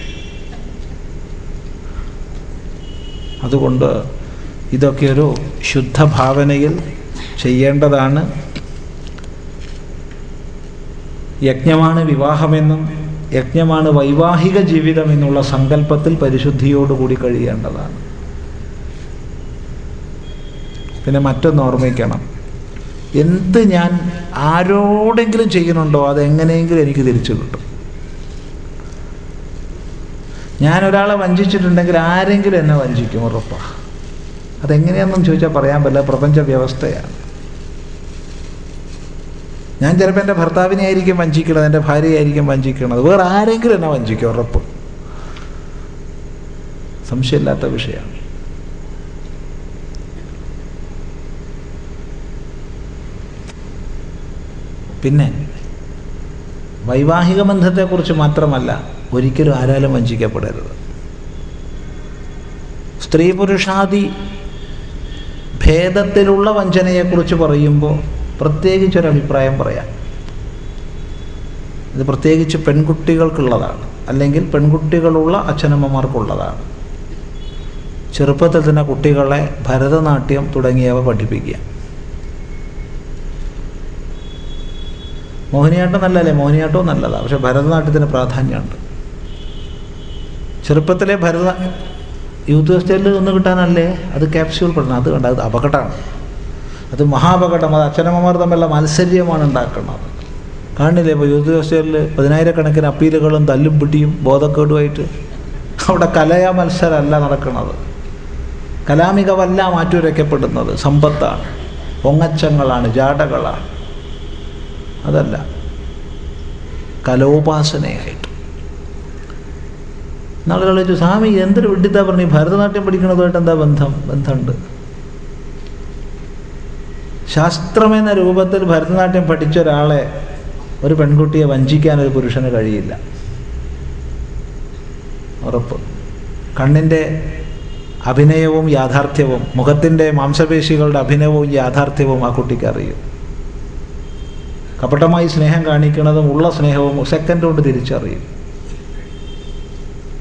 അതുകൊണ്ട് ഇതൊക്കെ ഒരു ശുദ്ധ ഭാവനയിൽ ചെയ്യേണ്ടതാണ്. യജ്ഞമാണ് വിവാഹമെന്നും യജ്ഞമാണ് വൈവാഹിക ജീവിതം എന്നുള്ള സങ്കല്പത്തിൽ പരിശുദ്ധിയോടുകൂടി കഴിയേണ്ടതാണ്. പിന്നെ മറ്റൊന്ന് ഓർമ്മിക്കണം. എന്ത് ഞാൻ ആരോടെങ്കിലും ചെയ്യുന്നുണ്ടോ അതെങ്ങനെയെങ്കിലും എനിക്ക് തിരിച്ചു കിട്ടും. ഞാൻ ഒരാളെ വഞ്ചിച്ചിട്ടുണ്ടെങ്കിൽ ആരെങ്കിലും എന്നെ വഞ്ചിക്കും ഉറപ്പാ. അതെങ്ങനെയാണെന്നും ചോദിച്ചാൽ പറയാൻ പറ്റില്ല. പ്രപഞ്ച വ്യവസ്ഥയാണ് ഞാൻ ചിലപ്പോൾ എന്റെ ഭർത്താവിനെ ആയിരിക്കും വഞ്ചിക്കണത് എന്റെ ഭാര്യയായിരിക്കും വഞ്ചിക്കണത്. വേറെ ആരെങ്കിലും എന്നെ വഞ്ചിക്കും ഉറപ്പ്. സംശയമില്ലാത്ത വിഷയമാണ്. പിന്നെ വൈവാഹിക ബന്ധത്തെക്കുറിച്ച് മാത്രമല്ല ഒരിക്കലും ആരാലും വഞ്ചിക്കപ്പെടരുത്. സ്ത്രീ പുരുഷാദി ഭേദത്തിലുള്ള വഞ്ചനയെക്കുറിച്ച് പറയുമ്പോൾ പ്രത്യേകിച്ചൊരു അഭിപ്രായം പറയാം. ഇത് പ്രത്യേകിച്ച് പെൺകുട്ടികൾക്കുള്ളതാണ്. അല്ലെങ്കിൽ പെൺകുട്ടികളുള്ള അച്ഛനമ്മമാർക്കുള്ളതാണ്. ചെറുപ്പത്തിൽ തന്നെ കുട്ടികളെ ഭരതനാട്യം തുടങ്ങിയവ പഠിപ്പിക്കുക. മോഹിനിയാട്ടം നല്ലതല്ലേ? മോഹിനിയാട്ടവും നല്ലതാണ്. പക്ഷെ ഭരതനാട്യത്തിന് പ്രാധാന്യമുണ്ട്. ചെറുപ്പത്തിലെ ഭരത യൂത്ത് ഫെസ്റ്റിവലിൽ ഒന്ന് കിട്ടാനല്ലേ? അത് ക്യാപ്സ്യൂൾ പെടണം അത് കണ്ട അത് അപകടമാണ്. അത് മഹാപകടം അത് അച്ഛനമ്മമാർ തമ്മിലുള്ള മത്സര്യമാണ് ഉണ്ടാക്കുന്നത്. കാണില്ലേ? ഇപ്പോൾ യൂത്ത് ഫെസ്റ്റിവലിൽ പതിനായിരക്കണക്കിന് അപ്പീലുകളും തല്ലും പിടിയും ബോധക്കേടുമായിട്ട് അവിടെ കലയാ മത്സരമല്ല നടക്കുന്നത്. കലാമികവല്ല മാറ്റുരയ്ക്കപ്പെടുന്നത് സമ്പത്താണ്. പൊങ്ങച്ചങ്ങളാണ്. ജാടകളാണ്. അതല്ല. കലോപാസനയായിട്ട്. നാളുകൾ ചോദിച്ചു സ്വാമി എന്തൊരു വിഡിത്താ പറഞ്ഞു? ഭരതനാട്യം പഠിക്കുന്നതുമായിട്ട് എന്താ ബന്ധം? ബന്ധമുണ്ട്. ശാസ്ത്രമെന്ന രൂപത്തിൽ ഭരതനാട്യം പഠിച്ച ഒരാളെ ഒരു പെൺകുട്ടിയെ വഞ്ചിക്കാൻ ഒരു പുരുഷന് കഴിയില്ല. ഉറപ്പ്. കണ്ണിന്റെ അഭിനയവും യാഥാർത്ഥ്യവും മുഖത്തിന്റെ മാംസപേശികളുടെ അഭിനയവും യാഥാർത്ഥ്യവും ആ കുട്ടിക്ക് അറിയും. കപടമായി സ്നേഹം കാണിക്കുന്നതും ഉള്ള സ്നേഹവും സെക്കൻഡ് കൊണ്ട് തിരിച്ചറിയും.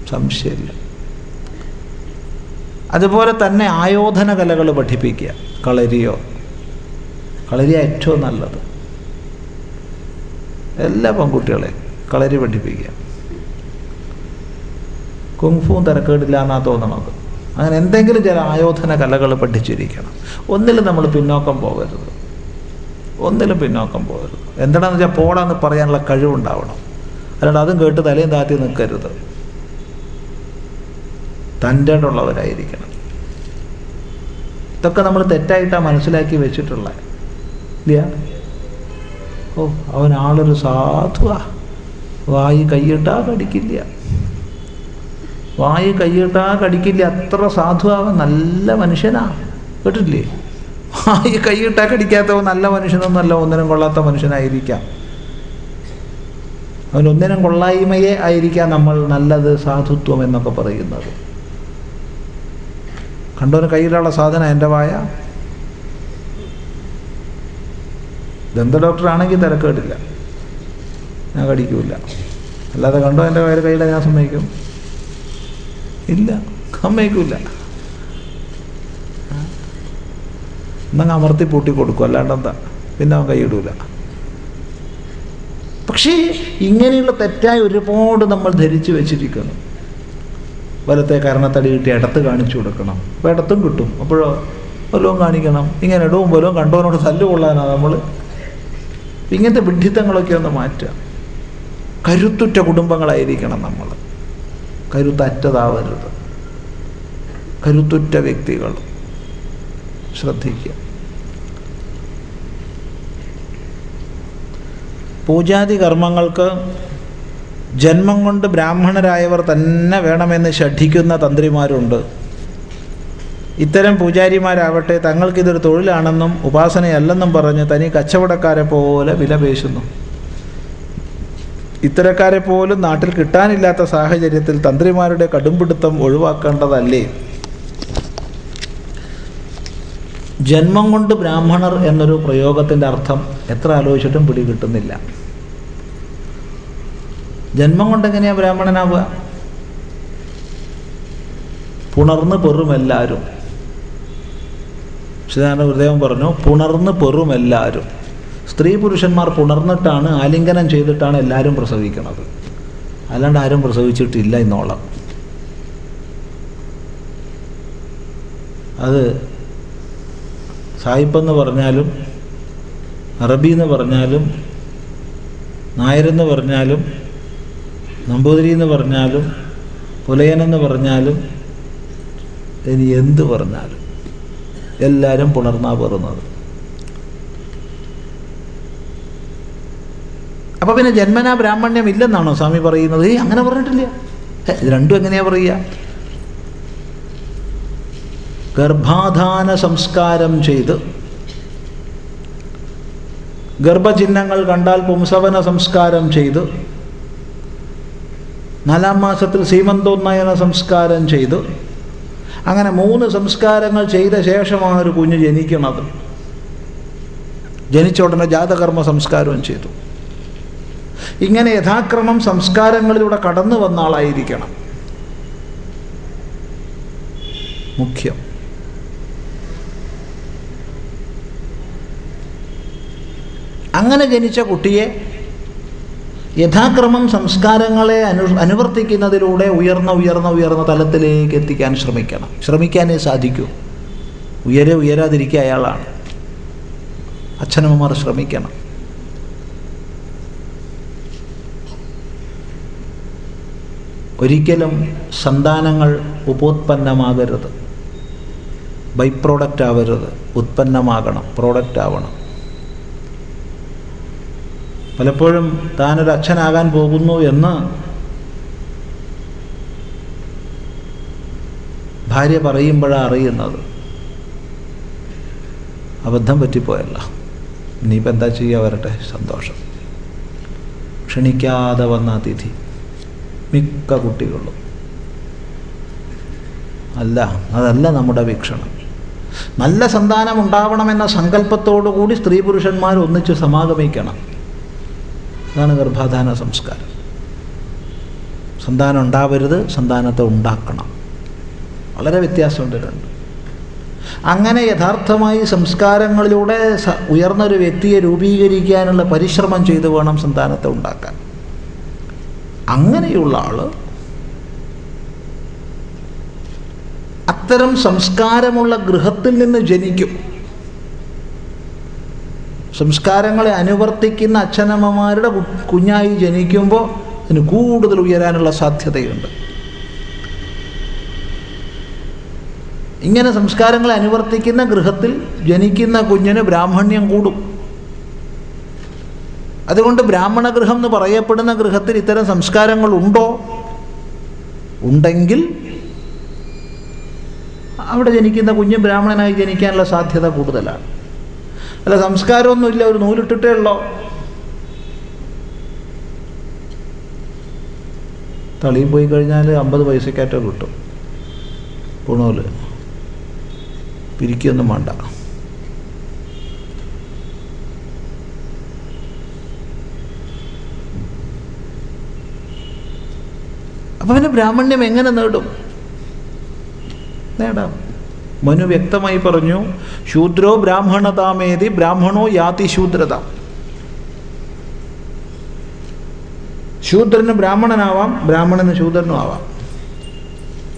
സംശയമില്ല. അതുപോലെ തന്നെ ആയോധന കലകൾ പഠിപ്പിക്കുക. കളരിയോ. കളരിയ ഏറ്റവും നല്ലത്. എല്ലാ പെൺകുട്ടികളെ കളരി പഠിപ്പിക്കുക. കുങ്ഫുവും തിരക്കേടില്ല എന്നാ തോന്നണത് അങ്ങനെ എന്തെങ്കിലും ചില ആയോധന കലകൾ പഠിച്ചിരിക്കണം. ഒന്നിലും നമ്മൾ പിന്നോക്കം പോകരുത്. ഒന്നിലും പിന്നോക്കം പോകരുത്. എന്താണെന്ന് വെച്ചാൽ പോടാന്ന് പറയാനുള്ള കഴിവുണ്ടാവണം. അല്ലാണ്ട് അതും കേട്ട് തലയും താത്തി നിൽക്കരുത് തന്റെ ഉള്ളവരായിരിക്കണം ഇതൊക്കെ നമ്മൾ തെറ്റായിട്ടാണ് മനസ്സിലാക്കി വെച്ചിട്ടുള്ള. ഇല്ല? ഓ അവൻ ആളൊരു സാധുവാ. വായി കൈയിട്ടാ കടിക്കില്ല. വായി കൈയിട്ടാ കടിക്കില്ല. അത്ര സാധുവാവൻ നല്ല മനുഷ്യനാ. കേട്ടില്ലേ വായി കൈയിട്ടാ കടിക്കാത്തവൻ നല്ല മനുഷ്യനൊന്നല്ല ഒന്നിനും കൊള്ളാത്ത മനുഷ്യനായിരിക്കാം. അവനൊന്നിനും കൊള്ളായ്മയെ ആയിരിക്കാം നമ്മൾ നല്ലത് സാധുത്വം എന്നൊക്കെ പറയുന്നത്. കണ്ടവന് കയ്യിലുള്ള സാധനം എന്റെ വായ. ദന്ത ഡോക്ടറാണെങ്കിൽ തിരക്കേട്ടില്ല ഞാൻ കടിക്കൂല. അല്ലാതെ കണ്ടോ എന്റെ വയറ് കയ്യിലെ ഞാൻ സമ്മതിക്കും? ഇല്ല സമ്മതിക്കൂല. എന്നങ്ങ് അമർത്തി പൂട്ടി കൊടുക്കും അല്ലാണ്ട് എന്താ പിന്നെ അവൻ കൈയിടൂല. പക്ഷേ ഇങ്ങനെയുള്ള തെറ്റായി ഒരുപാട് നമ്മൾ ധരിച്ചു വെച്ചിരിക്കുന്നു. വലത്തെ കരണത്തടി കിട്ടി ഇടത്ത് കാണിച്ചു കൊടുക്കണം. അപ്പോൾ ഇടത്തും കിട്ടും. അപ്പോഴോ വല്ലതും കാണിക്കണം. ഇങ്ങനെ ഇടവും വല്ലതും കണ്ടവനോട് തല്ല് കൊള്ളാനാണ് നമ്മൾ ഇങ്ങനത്തെ വിഡ്ഢിത്തങ്ങളൊക്കെ ഒന്ന് മാറ്റുക. കരുത്തുറ്റ കുടുംബങ്ങളായിരിക്കണം നമ്മൾ. കരുത്തറ്റതാവരുത്. കരുത്തുറ്റ വ്യക്തികൾ ശ്രദ്ധിക്കുക. പൂജാതി കർമ്മങ്ങൾക്ക് ജന്മം കൊണ്ട് ബ്രാഹ്മണരായവർ തന്നെ വേണമെന്ന് ഷഠിക്കുന്ന തന്ത്രിമാരുണ്ട്. ഇത്തരം പൂജാരിമാരാവട്ടെ തങ്ങൾക്കിതൊരു തൊഴിലാണെന്നും ഉപാസനയല്ലെന്നും പറഞ്ഞ് തനി കച്ചവടക്കാരെ പോലെ വിലപേശുന്നു. ഇത്തരക്കാരെ പോലും നാട്ടിൽ കിട്ടാനില്ലാത്ത സാഹചര്യത്തിൽ തന്ത്രിമാരുടെ കടുംപിടുത്തം ഒഴിവാക്കേണ്ടതല്ലേ? ജന്മം കൊണ്ട് ബ്രാഹ്മണർ എന്നൊരു പ്രയോഗത്തിന്റെ അർത്ഥം എത്ര ആലോചിച്ചിട്ടും പിടി കിട്ടുന്നില്ല ജന്മം കൊണ്ടെങ്ങനെയാ ബ്രാഹ്മണനാവുക? പുണർന്ന് പെറും എല്ലാവരും ശ്രീനാരായണ ഗുരുദേവൻ പറഞ്ഞു പുണർന്ന് പെറും എല്ലാവരും സ്ത്രീ പുരുഷന്മാർ പുണർന്നിട്ടാണ് ആലിംഗനം ചെയ്തിട്ടാണ് എല്ലാവരും പ്രസവിക്കുന്നത് അല്ലാണ്ട് ആരും പ്രസവിച്ചിട്ടില്ല എന്നോളം. അത് സായിപ്പെന്ന് പറഞ്ഞാലും അറബി എന്ന് പറഞ്ഞാലും നായരെന്ന് പറഞ്ഞാലും നമ്പൂതിരി എന്ന് പറഞ്ഞാലും പുലയനെന്ന് പറഞ്ഞാലും ഇനി എന്ത് പറഞ്ഞാലും എല്ലാവരും പുണർന്നാ പറഞ്ഞത് അപ്പൊ പിന്നെ ജന്മനാ ബ്രാഹ്മണ്യം ഇല്ലെന്നാണോ സ്വാമി പറയുന്നത്? ഏയ് അങ്ങനെ പറഞ്ഞിട്ടില്ല. ഇത് രണ്ടും എങ്ങനെയാ പറയുക? ഗർഭാധാന സംസ്കാരം ചെയ്ത് ഗർഭചിഹ്നങ്ങൾ കണ്ടാൽ പുംസവന സംസ്കാരം ചെയ്ത് നാലാം മാസത്തിൽ സീമന്തോന്നയന സംസ്കാരം ചെയ്തു. അങ്ങനെ മൂന്ന് സംസ്കാരങ്ങൾ ചെയ്ത ശേഷമാണ് ഒരു കുഞ്ഞ് ജനിക്കുന്നത്. ജനിച്ച ഉടനെ ജാതകർമ്മ സംസ്കാരവും ചെയ്തു. ഇങ്ങനെ യഥാക്രമം സംസ്കാരങ്ങളിലൂടെ കടന്നു വന്ന ആളായിരിക്കണം. മുഖ്യം. അങ്ങനെ ജനിച്ച കുട്ടിയെ യഥാക്രമം സംസ്കാരങ്ങളെ അനു അനുവർത്തിക്കുന്നതിലൂടെ ഉയർന്ന ഉയർന്ന ഉയർന്ന തലത്തിലേക്ക് എത്തിക്കാൻ ശ്രമിക്കണം. ശ്രമിക്കാനേ സാധിക്കൂ. ഉയരെ ഉയരാതിരിക്കുക അയാളാണ്. അച്ഛനമ്മമാർ ശ്രമിക്കണം. ഒരിക്കലും സന്താനങ്ങൾ ഉപോത്പന്നമാകരുത്. ബൈ പ്രോഡക്റ്റ് ആവരുത് ഉത്പന്നമാകണം. പ്രോഡക്റ്റ് ആവണം പലപ്പോഴും താനൊരു അച്ഛനാകാൻ പോകുന്നു എന്ന് ഭാര്യ പറയുമ്പോഴാണ് അറിയുന്നത്. അബദ്ധം പറ്റിപ്പോയല്ല. ഇനിയിപ്പോൾ എന്താ ചെയ്യുക വരട്ടെ. സന്തോഷം. ക്ഷണിക്കാതെ വന്ന അതിഥി മിക്ക കുട്ടികളും. അല്ല അതല്ല നമ്മുടെ വീക്ഷണം. നല്ല സന്താനം ഉണ്ടാവണമെന്ന സങ്കല്പത്തോടു കൂടി സ്ത്രീ പുരുഷന്മാർ ഒന്നിച്ച് സമാഗമിക്കണം. അതാണ് ഗർഭാധാന സംസ്കാരം. സന്താനം ഉണ്ടാവരുത് സന്താനത്തെ ഉണ്ടാക്കണം. വളരെ വ്യത്യാസമുണ്ട് രണ്ട്. അങ്ങനെ യഥാർത്ഥമായി സംസ്കാരങ്ങളിലൂടെ ഉയർന്നൊരു വ്യക്തിയെ രൂപീകരിക്കാനുള്ള പരിശ്രമം ചെയ്തു വേണം സന്താനത്തെ ഉണ്ടാക്കാൻ. അങ്ങനെയുള്ള ആൾ അത്തരം സംസ്കാരമുള്ള ഗൃഹത്തിൽ നിന്ന് ജനിക്കും. സംസ്കാരങ്ങളെ അനുവർത്തിക്കുന്ന അച്ഛനമ്മമാരുടെ കുഞ്ഞായി ജനിക്കുമ്പോൾ അതിന് കൂടുതൽ ഉയരാനുള്ള സാധ്യതയുണ്ട്. ഇങ്ങനെ സംസ്കാരങ്ങളെ അനുവർത്തിക്കുന്ന ഗൃഹത്തിൽ ജനിക്കുന്ന കുഞ്ഞിന് ബ്രാഹ്മണ്യം കൂടും. അതുകൊണ്ട് ബ്രാഹ്മണ ഗൃഹം എന്ന് പറയപ്പെടുന്ന ഗൃഹത്തിൽ ഇത്തരം സംസ്കാരങ്ങൾ ഉണ്ടോ? ഉണ്ടെങ്കിൽ അവിടെ ജനിക്കുന്ന കുഞ്ഞ് ബ്രാഹ്മണനായി ജനിക്കാനുള്ള സാധ്യത കൂടുതലാണ്. അല്ല സംസ്കാരമൊന്നുമില്ല ഒരു നൂലിട്ടിട്ടേ ഉള്ളോ? തളിയിൽ പോയി കഴിഞ്ഞാൽ അമ്പത് പൈസക്കാറ്റോ കിട്ടും. ഗുണമില്ല പിരിക്കൊന്നും വേണ്ട. അപ്പം പിന്നെ ബ്രാഹ്മണ്യം എങ്ങനെ നേടും? നേടാം. മനു വ്യക്തമായി പറഞ്ഞു ശൂദ്രോ ബ്രാഹ്മണതാമേതി ബ്രാഹ്മണോ യാതി ശൂദ്രത. ശൂദ്രന് ബ്രാഹ്മണനാവാം ബ്രാഹ്മണന് ശൂദ്രനും ആവാം.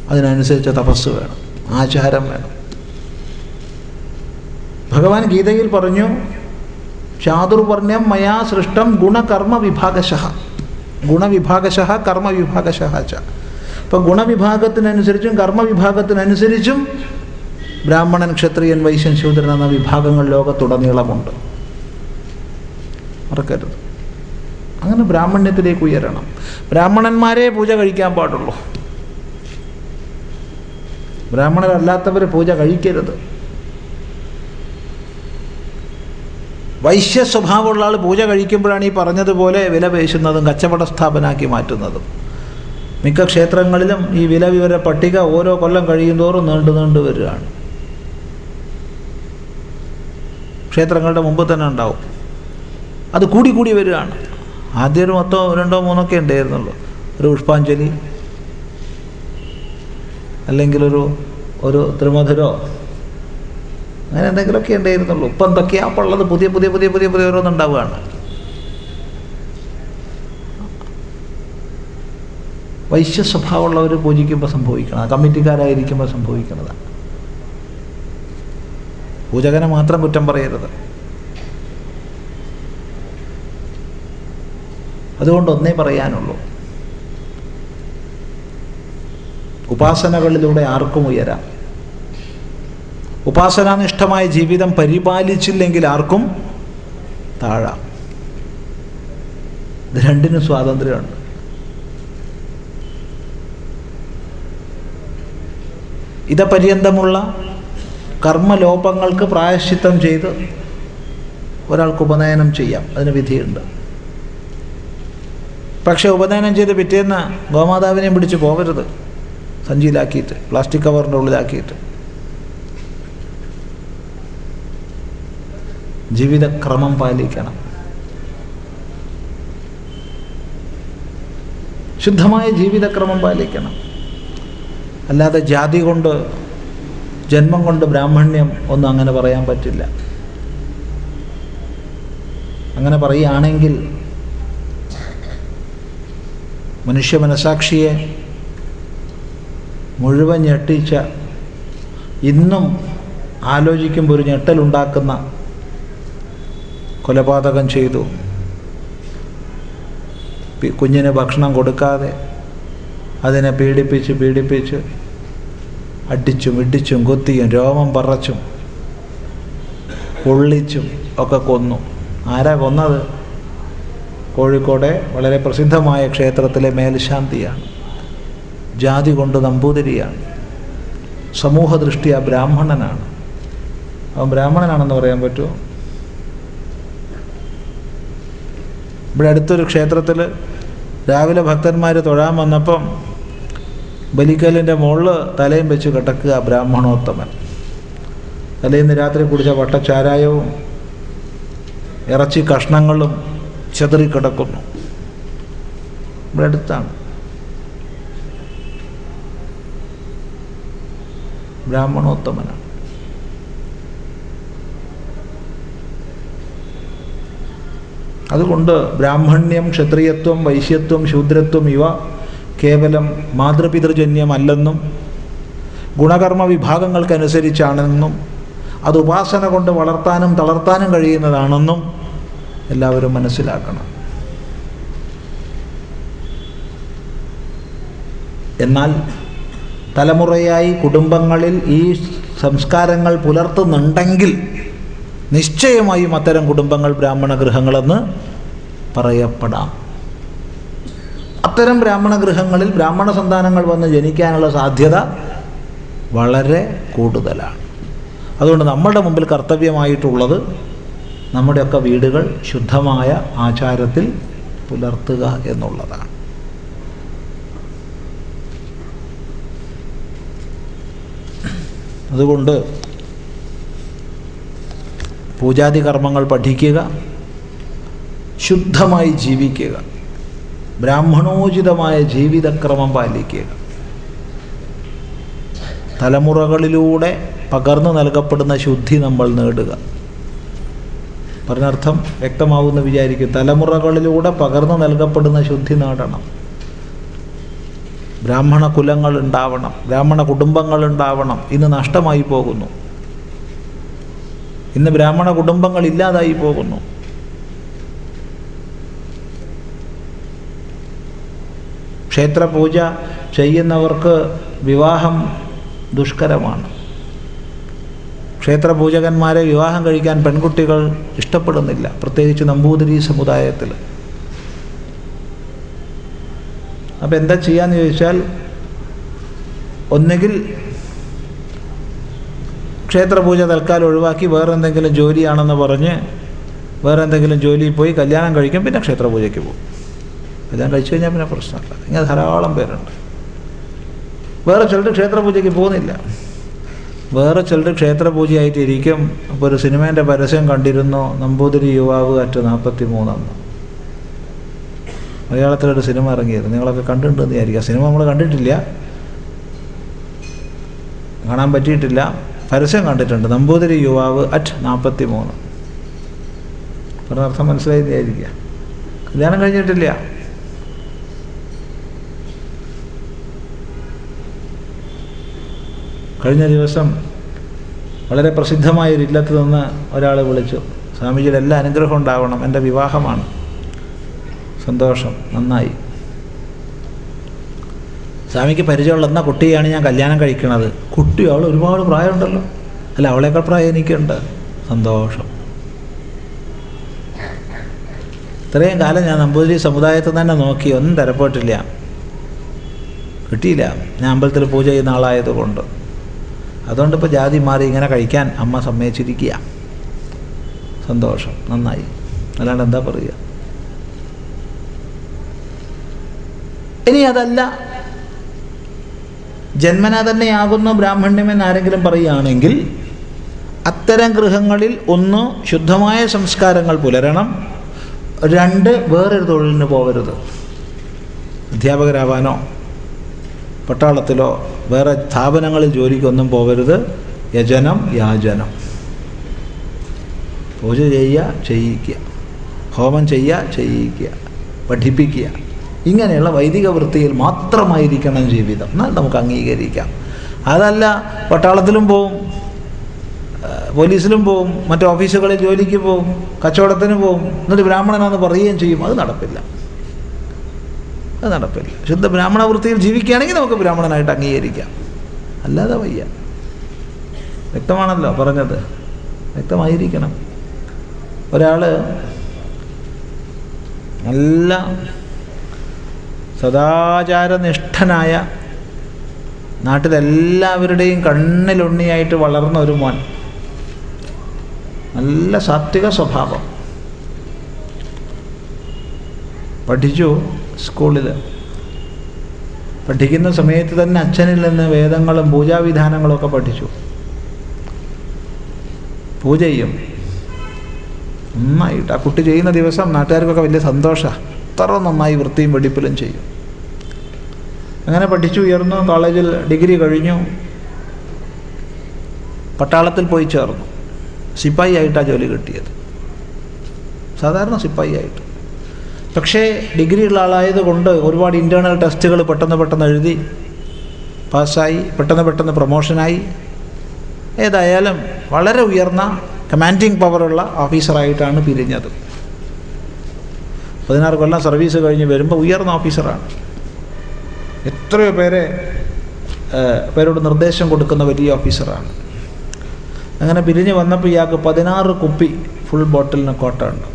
അതിനനുസരിച്ച തപസ് വേണം ആചാരം വേണം. ഭഗവാൻ ഗീതയിൽ പറഞ്ഞു ചാതുർവർണ്യം മയാ സൃഷ്ടം ഗുണകർമ്മ വിഭാഗശ ഗുണവിഭാഗശ കർമ്മവിഭാഗശ ച. ഇപ്പം ഗുണവിഭാഗത്തിനനുസരിച്ചും കർമ്മവിഭാഗത്തിനനുസരിച്ചും ബ്രാഹ്മണൻ ക്ഷത്രിയൻ വൈശ്യൻ ശൂദ്രൻ എന്ന വിഭാഗങ്ങൾ ലോകത്തുടനീളമുണ്ട്. മറക്കരുത്. അങ്ങനെ ബ്രാഹ്മണ്യത്തിലേക്ക് ഉയരണം. ബ്രാഹ്മണന്മാരെ പൂജ കഴിക്കാൻ പാടുള്ളൂ. ബ്രാഹ്മണരല്ലാത്തവർ പൂജ കഴിക്കരുത്. വൈശ്യ സ്വഭാവമുള്ള ആൾ പൂജ കഴിക്കുമ്പോഴാണ് ഈ പറഞ്ഞതുപോലെ വില പേശുന്നതും കച്ചവട സ്ഥാപനമാക്കി മാറ്റുന്നതും. മിക്ക ക്ഷേത്രങ്ങളിലും ഈ വില വിവര പട്ടിക ഓരോ കൊല്ലം കഴിയുന്തോറും നീണ്ടു നീണ്ടു വരികയാണ്. ക്ഷേത്രങ്ങളുടെ മുമ്പ് തന്നെ ഉണ്ടാവും. അത് കൂടി കൂടി വരികയാണ്. ആദ്യം ഒരു മൊത്തം രണ്ടോ മൂന്നൊക്കെ ഉണ്ടായിരുന്നുള്ളൂ. ഒരു പുഷ്പാഞ്ജലി അല്ലെങ്കിൽ ഒരു ഒരു ത്രിമധുരോ അങ്ങനെ എന്തെങ്കിലുമൊക്കെ ഉണ്ടായിരുന്നുള്ളൂ. ഇപ്പം എന്തൊക്കെയാ അപ്പോൾ ഉള്ളത് പുതിയ പുതിയ പുതിയ പുതിയ പുതിയ ഓരോന്നുണ്ടാവുകയാണ്. വൈശ്യ സ്വഭാവമുള്ളവർ പൂജിക്കുമ്പോൾ സംഭവിക്കണം കമ്മിറ്റിക്കാരായിരിക്കുമ്പോൾ സംഭവിക്കുന്നതാണ് പൂജകനെ മാത്രം കുറ്റം പറയരുത്. അതുകൊണ്ട് ഒന്നേ പറയാനുള്ളൂ. ഉപാസനകളിലൂടെ ആർക്കും ഉയരാം. ഉപാസനാനിഷ്ഠമായ ജീവിതം പരിപാലിച്ചില്ലെങ്കിൽ ആർക്കും താഴാം. ഇത് രണ്ടിനും സ്വാതന്ത്ര്യമുണ്ട്. ഇതപര്യന്തമുള്ള കർമ്മലോപങ്ങൾക്ക് പ്രായശ്ചിത്തം ചെയ്ത് ഒരാൾക്ക് ഉപനയനം ചെയ്യാം. അതിന് വിധിയുണ്ട്. പക്ഷെ ഉപനയനം ചെയ്ത് പിറ്റേന്ന് ഗോമാതാവിനെയും പിടിച്ച് പോകരുത്. സഞ്ചിയിലാക്കിയിട്ട് പ്ലാസ്റ്റിക് കവറിന്റെ ഉള്ളിലാക്കിയിട്ട്. ജീവിതക്രമം പാലിക്കണം. ശുദ്ധമായ ജീവിതക്രമം പാലിക്കണം. അല്ലാതെ ജാതി കൊണ്ട് ജന്മം കൊണ്ട് ബ്രാഹ്മണ്യം ഒന്നും അങ്ങനെ പറയാൻ പറ്റില്ല. അങ്ങനെ പറയുകയാണെങ്കിൽ മനുഷ്യ മനസാക്ഷിയെ മുഴുവൻ ഞെട്ടിച്ച ഇന്നും ആലോചിക്കുമ്പോൾ ഒരു ഞെട്ടലുണ്ടാക്കുന്ന കൊലപാതകം ചെയ്തു. കുഞ്ഞിന് ഭക്ഷണം കൊടുക്കാതെ അതിനെ പീഡിപ്പിച്ച് പീഡിപ്പിച്ച് അടിച്ചും ഇടിച്ചും കുത്തിയും രോമം പറച്ചും പൊള്ളിച്ചും ഒക്കെ കൊന്നു. ആരാ കൊന്നത്? കോഴിക്കോടെ വളരെ പ്രസിദ്ധമായ ക്ഷേത്രത്തിലെ മേൽശാന്തിയാണ്. ജാതി കൊണ്ട് നമ്പൂതിരിയാണ്. സമൂഹ ദൃഷ്ടിയ ബ്രാഹ്മണനാണ്. അവൻ ബ്രാഹ്മണനാണെന്ന് പറയാൻ പറ്റുമോ? ഇവിടെ അടുത്തൊരു ക്ഷേത്രത്തിൽ രാവിലെ ഭക്തന്മാർ തൊഴാൻ വന്നപ്പം ബലിക്കല്ലിന്റെ മുകളിൽ തലയും വെച്ച് കിടക്കുക ബ്രാഹ്മണോത്തമൻ. തലേന്ന് രാത്രി കുടിച്ച വട്ടച്ചാരായവും ഇറച്ചി കഷ്ണങ്ങളും ചെതറിക്കിടക്കുന്നു ഇവിടെ അടുത്താണ്. ബ്രാഹ്മണോത്തമനാണ്. അതുകൊണ്ട് ബ്രാഹ്മണ്യം ക്ഷത്രിയത്വം വൈശ്യത്വം ശൂദ്രത്വം ഇവ കേവലം മാതൃപിതൃജന്യമല്ലെന്നും ഗുണകർമ്മ വിഭാഗങ്ങൾക്കനുസരിച്ചാണെന്നും അത് ഉപാസന കൊണ്ട് വളർത്താനും തളർത്താനും കഴിയുന്നതാണെന്നും എല്ലാവരും മനസ്സിലാക്കണം. എന്നാൽ തലമുറയായി കുടുംബങ്ങളിൽ ഈ സംസ്കാരങ്ങൾ പുലർത്തുന്നുണ്ടെങ്കിൽ നിശ്ചയമായും അത്തരം കുടുംബങ്ങൾ ബ്രാഹ്മണ ഗൃഹങ്ങളെന്ന് പറയപ്പെടാം. അത്തരം ബ്രാഹ്മണ ഗൃഹങ്ങളിൽ ബ്രാഹ്മണ സന്താനങ്ങൾ വന്ന് ജനിക്കാനുള്ള സാധ്യത വളരെ കൂടുതലാണ്. അതുകൊണ്ട് നമ്മുടെ മുമ്പിൽ കർത്തവ്യമായിട്ടുള്ളത് നമ്മുടെയൊക്കെ വീടുകൾ ശുദ്ധമായ ആചാരത്തിൽ പുലർത്തുക എന്നുള്ളതാണ്. അതുകൊണ്ട് പൂജാതി കർമ്മങ്ങൾ പഠിക്കുക ശുദ്ധമായി ജീവിക്കുക. ബ്രാഹ്മണോചിതമായ ജീവിതക്രമം പാലിക്കുക തലമുറകളിലൂടെ പകർന്നു നൽകപ്പെടുന്ന ശുദ്ധി നമ്മൾ നേടുക. പറഞ്ഞർത്ഥം വ്യക്തമാവുമെന്ന് വിചാരിക്കും. തലമുറകളിലൂടെ പകർന്നു നൽകപ്പെടുന്ന ശുദ്ധി നേടണം. ബ്രാഹ്മണ കുലങ്ങൾ ഉണ്ടാവണം. ബ്രാഹ്മണ കുടുംബങ്ങൾ ഉണ്ടാവണം. ഇന്ന് നഷ്ടമായി പോകുന്നു. ഇന്ന് ബ്രാഹ്മണ കുടുംബങ്ങൾ ഇല്ലാതായി പോകുന്നു. ക്ഷേത്രപൂജ ചെയ്യുന്നവർക്ക് വിവാഹം ദുഷ്കരമാണ്. ക്ഷേത്രപൂജകന്മാരെ വിവാഹം കഴിക്കാൻ പെൺകുട്ടികൾ ഇഷ്ടപ്പെടുന്നില്ല. പ്രത്യേകിച്ച് നമ്പൂതിരി സമുദായത്തിൽ. അപ്പോൾ എന്താ ചെയ്യാന്ന് ചോദിച്ചാൽ ഒന്നുകിൽ ക്ഷേത്രപൂജ തൽക്കാലം ഒഴിവാക്കി വേറെ എന്തെങ്കിലും ജോലിയാണെന്ന് പറഞ്ഞ് വേറെ എന്തെങ്കിലും ജോലിയിൽ പോയി കല്യാണം കഴിക്കും പിന്നെ ക്ഷേത്രപൂജയ്ക്ക് പോകും. കല്യാണം കഴിച്ചു കഴിഞ്ഞാൽ പിന്നെ പ്രശ്നമില്ല. ഇങ്ങനെ ധാരാളം പേരുണ്ട്. വേറെ ചിലർ ക്ഷേത്രപൂജയ്ക്ക് പോകുന്നില്ല. വേറെ ചിലർ ക്ഷേത്രപൂജയായിട്ട് ഇരിക്കും അപ്പോൾ ഒരു സിനിമേന്റെ പരസ്യം കണ്ടിരുന്നു നമ്പൂതിരി യുവാവ് അറ്റ് നാൽപ്പത്തി മൂന്നെന്ന് മലയാളത്തിലൊരു സിനിമ ഇറങ്ങിയിരുന്നു. നിങ്ങളൊക്കെ കണ്ടിട്ടുണ്ടെന്ന് വിചാരിക്കുക സിനിമ നമ്മൾ കണ്ടിട്ടില്ല. കാണാൻ പറ്റിയിട്ടില്ല. പരസ്യം കണ്ടിട്ടുണ്ട്. നമ്പൂതിരി യുവാവ് അറ്റ് നാൽപ്പത്തി മൂന്ന് പറഞ്ഞർത്ഥം മനസ്സിലായി വിചാരിക്കുക കല്യാണം കഴിഞ്ഞിട്ടില്ല. കഴിഞ്ഞ ദിവസം വളരെ പ്രസിദ്ധമായ ഒരു ഇല്ലത്ത് നിന്ന് ഒരാൾ വിളിച്ചു. സ്വാമിജിയുടെ എല്ലാ അനുഗ്രഹം ഉണ്ടാവണം. എന്റെ വിവാഹമാണ്. സന്തോഷം. നന്നായി. സ്വാമിക്ക് പരിചയമുള്ള എന്ന കുട്ടിയാണ് ഞാൻ കല്യാണം കഴിക്കുന്നത് കുട്ടി അവൾ ഒരുപാട് പ്രായമുണ്ടല്ലോ. അല്ല അവളേക്കാൾ പ്രായം എനിക്കുണ്ട്. സന്തോഷം. ഇത്രയും കാലം ഞാൻ നമ്പൂതിരി സമുദായത്തിൽ തന്നെ നോക്കി. ഒന്നും തരപ്പെട്ടില്ല. കിട്ടിയില്ല. ഞാൻ അമ്പലത്തിൽ പൂജ ചെയ്യുന്ന ആളായതുകൊണ്ട്. അതുകൊണ്ട് ഇപ്പോൾ ജാതി മാറി ഇങ്ങനെ കഴിക്കാൻ അമ്മ സമ്മതിച്ചിരിക്കുക. സന്തോഷം. നന്നായി. അല്ലാണ്ട് എന്താ പറയുക? ഇനി അതല്ല. ജന്മന തന്നെയാകുന്നു ബ്രാഹ്മണ്യമെന്ന് ആരെങ്കിലും പറയുകയാണെങ്കിൽ അത്തരം ഗൃഹങ്ങളിൽ ഒന്ന് ശുദ്ധമായ സംസ്കാരങ്ങൾ പുലരണം. രണ്ട് വേറൊരു തൊഴിലിന് പോകരുത് അധ്യാപകരാവാനോ പട്ടാളത്തിലോ വേറെ സ്ഥാപനങ്ങളിൽ ജോലിക്കൊന്നും പോകരുത്. യജനം യാചനം പൂജ ചെയ്യുക ചെയ്യിക്കുക. ഹോമം ചെയ്യുക ചെയ്യിക്കുക. പഠിപ്പിക്കുക. ഇങ്ങനെയുള്ള വൈദിക വൃത്തിയിൽ മാത്രമായിരിക്കണം ജീവിതം. എന്നാൽ നമുക്ക് അംഗീകരിക്കാം. അതല്ല പട്ടാളത്തിലും പോവും പോലീസിലും പോവും മറ്റു ഓഫീസുകളിൽ ജോലിക്ക് പോവും കച്ചവടത്തിന് പോവും എന്നിട്ട് ബ്രാഹ്മണനാന്ന് പറയുകയും ചെയ്യും. അത് നടപ്പില്ല അത് നടപ്പില്ല ശുദ്ധ ബ്രാഹ്മണ വൃത്തിയിൽ ജീവിക്കുകയാണെങ്കിൽ നമുക്ക് ബ്രാഹ്മണനായിട്ട് അംഗീകരിക്കാം. അല്ലാതെ വയ്യ. വ്യക്തമാണല്ലോ പറഞ്ഞത്. വ്യക്തമായിരിക്കണം. ഒരാൾ നല്ല സദാചാരനിഷ്ഠനായ നാട്ടിലെല്ലാവരുടെയും കണ്ണിലുണ്ണിയായിട്ട് വളർന്ന ഒരു മോൻ. നല്ല സാത്വിക സ്വഭാവം. പഠിച്ചു. സ്കൂളിൽ. പഠിക്കുന്ന സമയത്ത് തന്നെ അച്ഛനിൽ നിന്ന് വേദങ്ങളും പൂജാവിധാനങ്ങളും ഒക്കെ പഠിച്ചു. പൂജ ചെയ്യും. നന്നായിട്ട്. ആ കുട്ടി ചെയ്യുന്ന ദിവസം നാട്ടുകാർക്കൊക്കെ വലിയ സന്തോഷമാണ് അത്ര നന്നായി വൃത്തിയും വെടിപ്പിലും ചെയ്യും. അങ്ങനെ പഠിച്ചു ഉയർന്നു കോളേജിൽ ഡിഗ്രി കഴിഞ്ഞു. പട്ടാളത്തിൽ പോയി ചേർന്നു. സിപ്പായി ആയിട്ടാണ് ജോലി കിട്ടിയത്. സാധാരണ സിപ്പായി ആയിട്ട്. പക്ഷേ ഡിഗ്രി ഉള്ള ആളായതുകൊണ്ട് ഒരുപാട് ഇന്റേർണൽ ടെസ്റ്റുകൾ പെട്ടെന്ന് പെട്ടെന്ന് എഴുതി പാസ്സായി പെട്ടെന്ന് പെട്ടെന്ന് പ്രൊമോഷനായി ഏതായാലും വളരെ ഉയർന്ന കമാൻഡിങ് പവറുള്ള ഓഫീസറായിട്ടാണ് പിരിഞ്ഞത്. പതിനാറ് കൊല്ലം സർവീസ് കഴിഞ്ഞ് വരുമ്പോൾ ഉയർന്ന ഓഫീസറാണ് എത്രയോ പേരെ പേരോട് നിർദ്ദേശം കൊടുക്കുന്ന വലിയ ഓഫീസറാണ് അങ്ങനെ പിരിഞ്ഞ് വന്നപ്പോൾ ഇയാൾക്ക് പതിനാറ് കുപ്പി ഫുൾ ബോട്ടിലിന് കോട്ട ഉണ്ട്.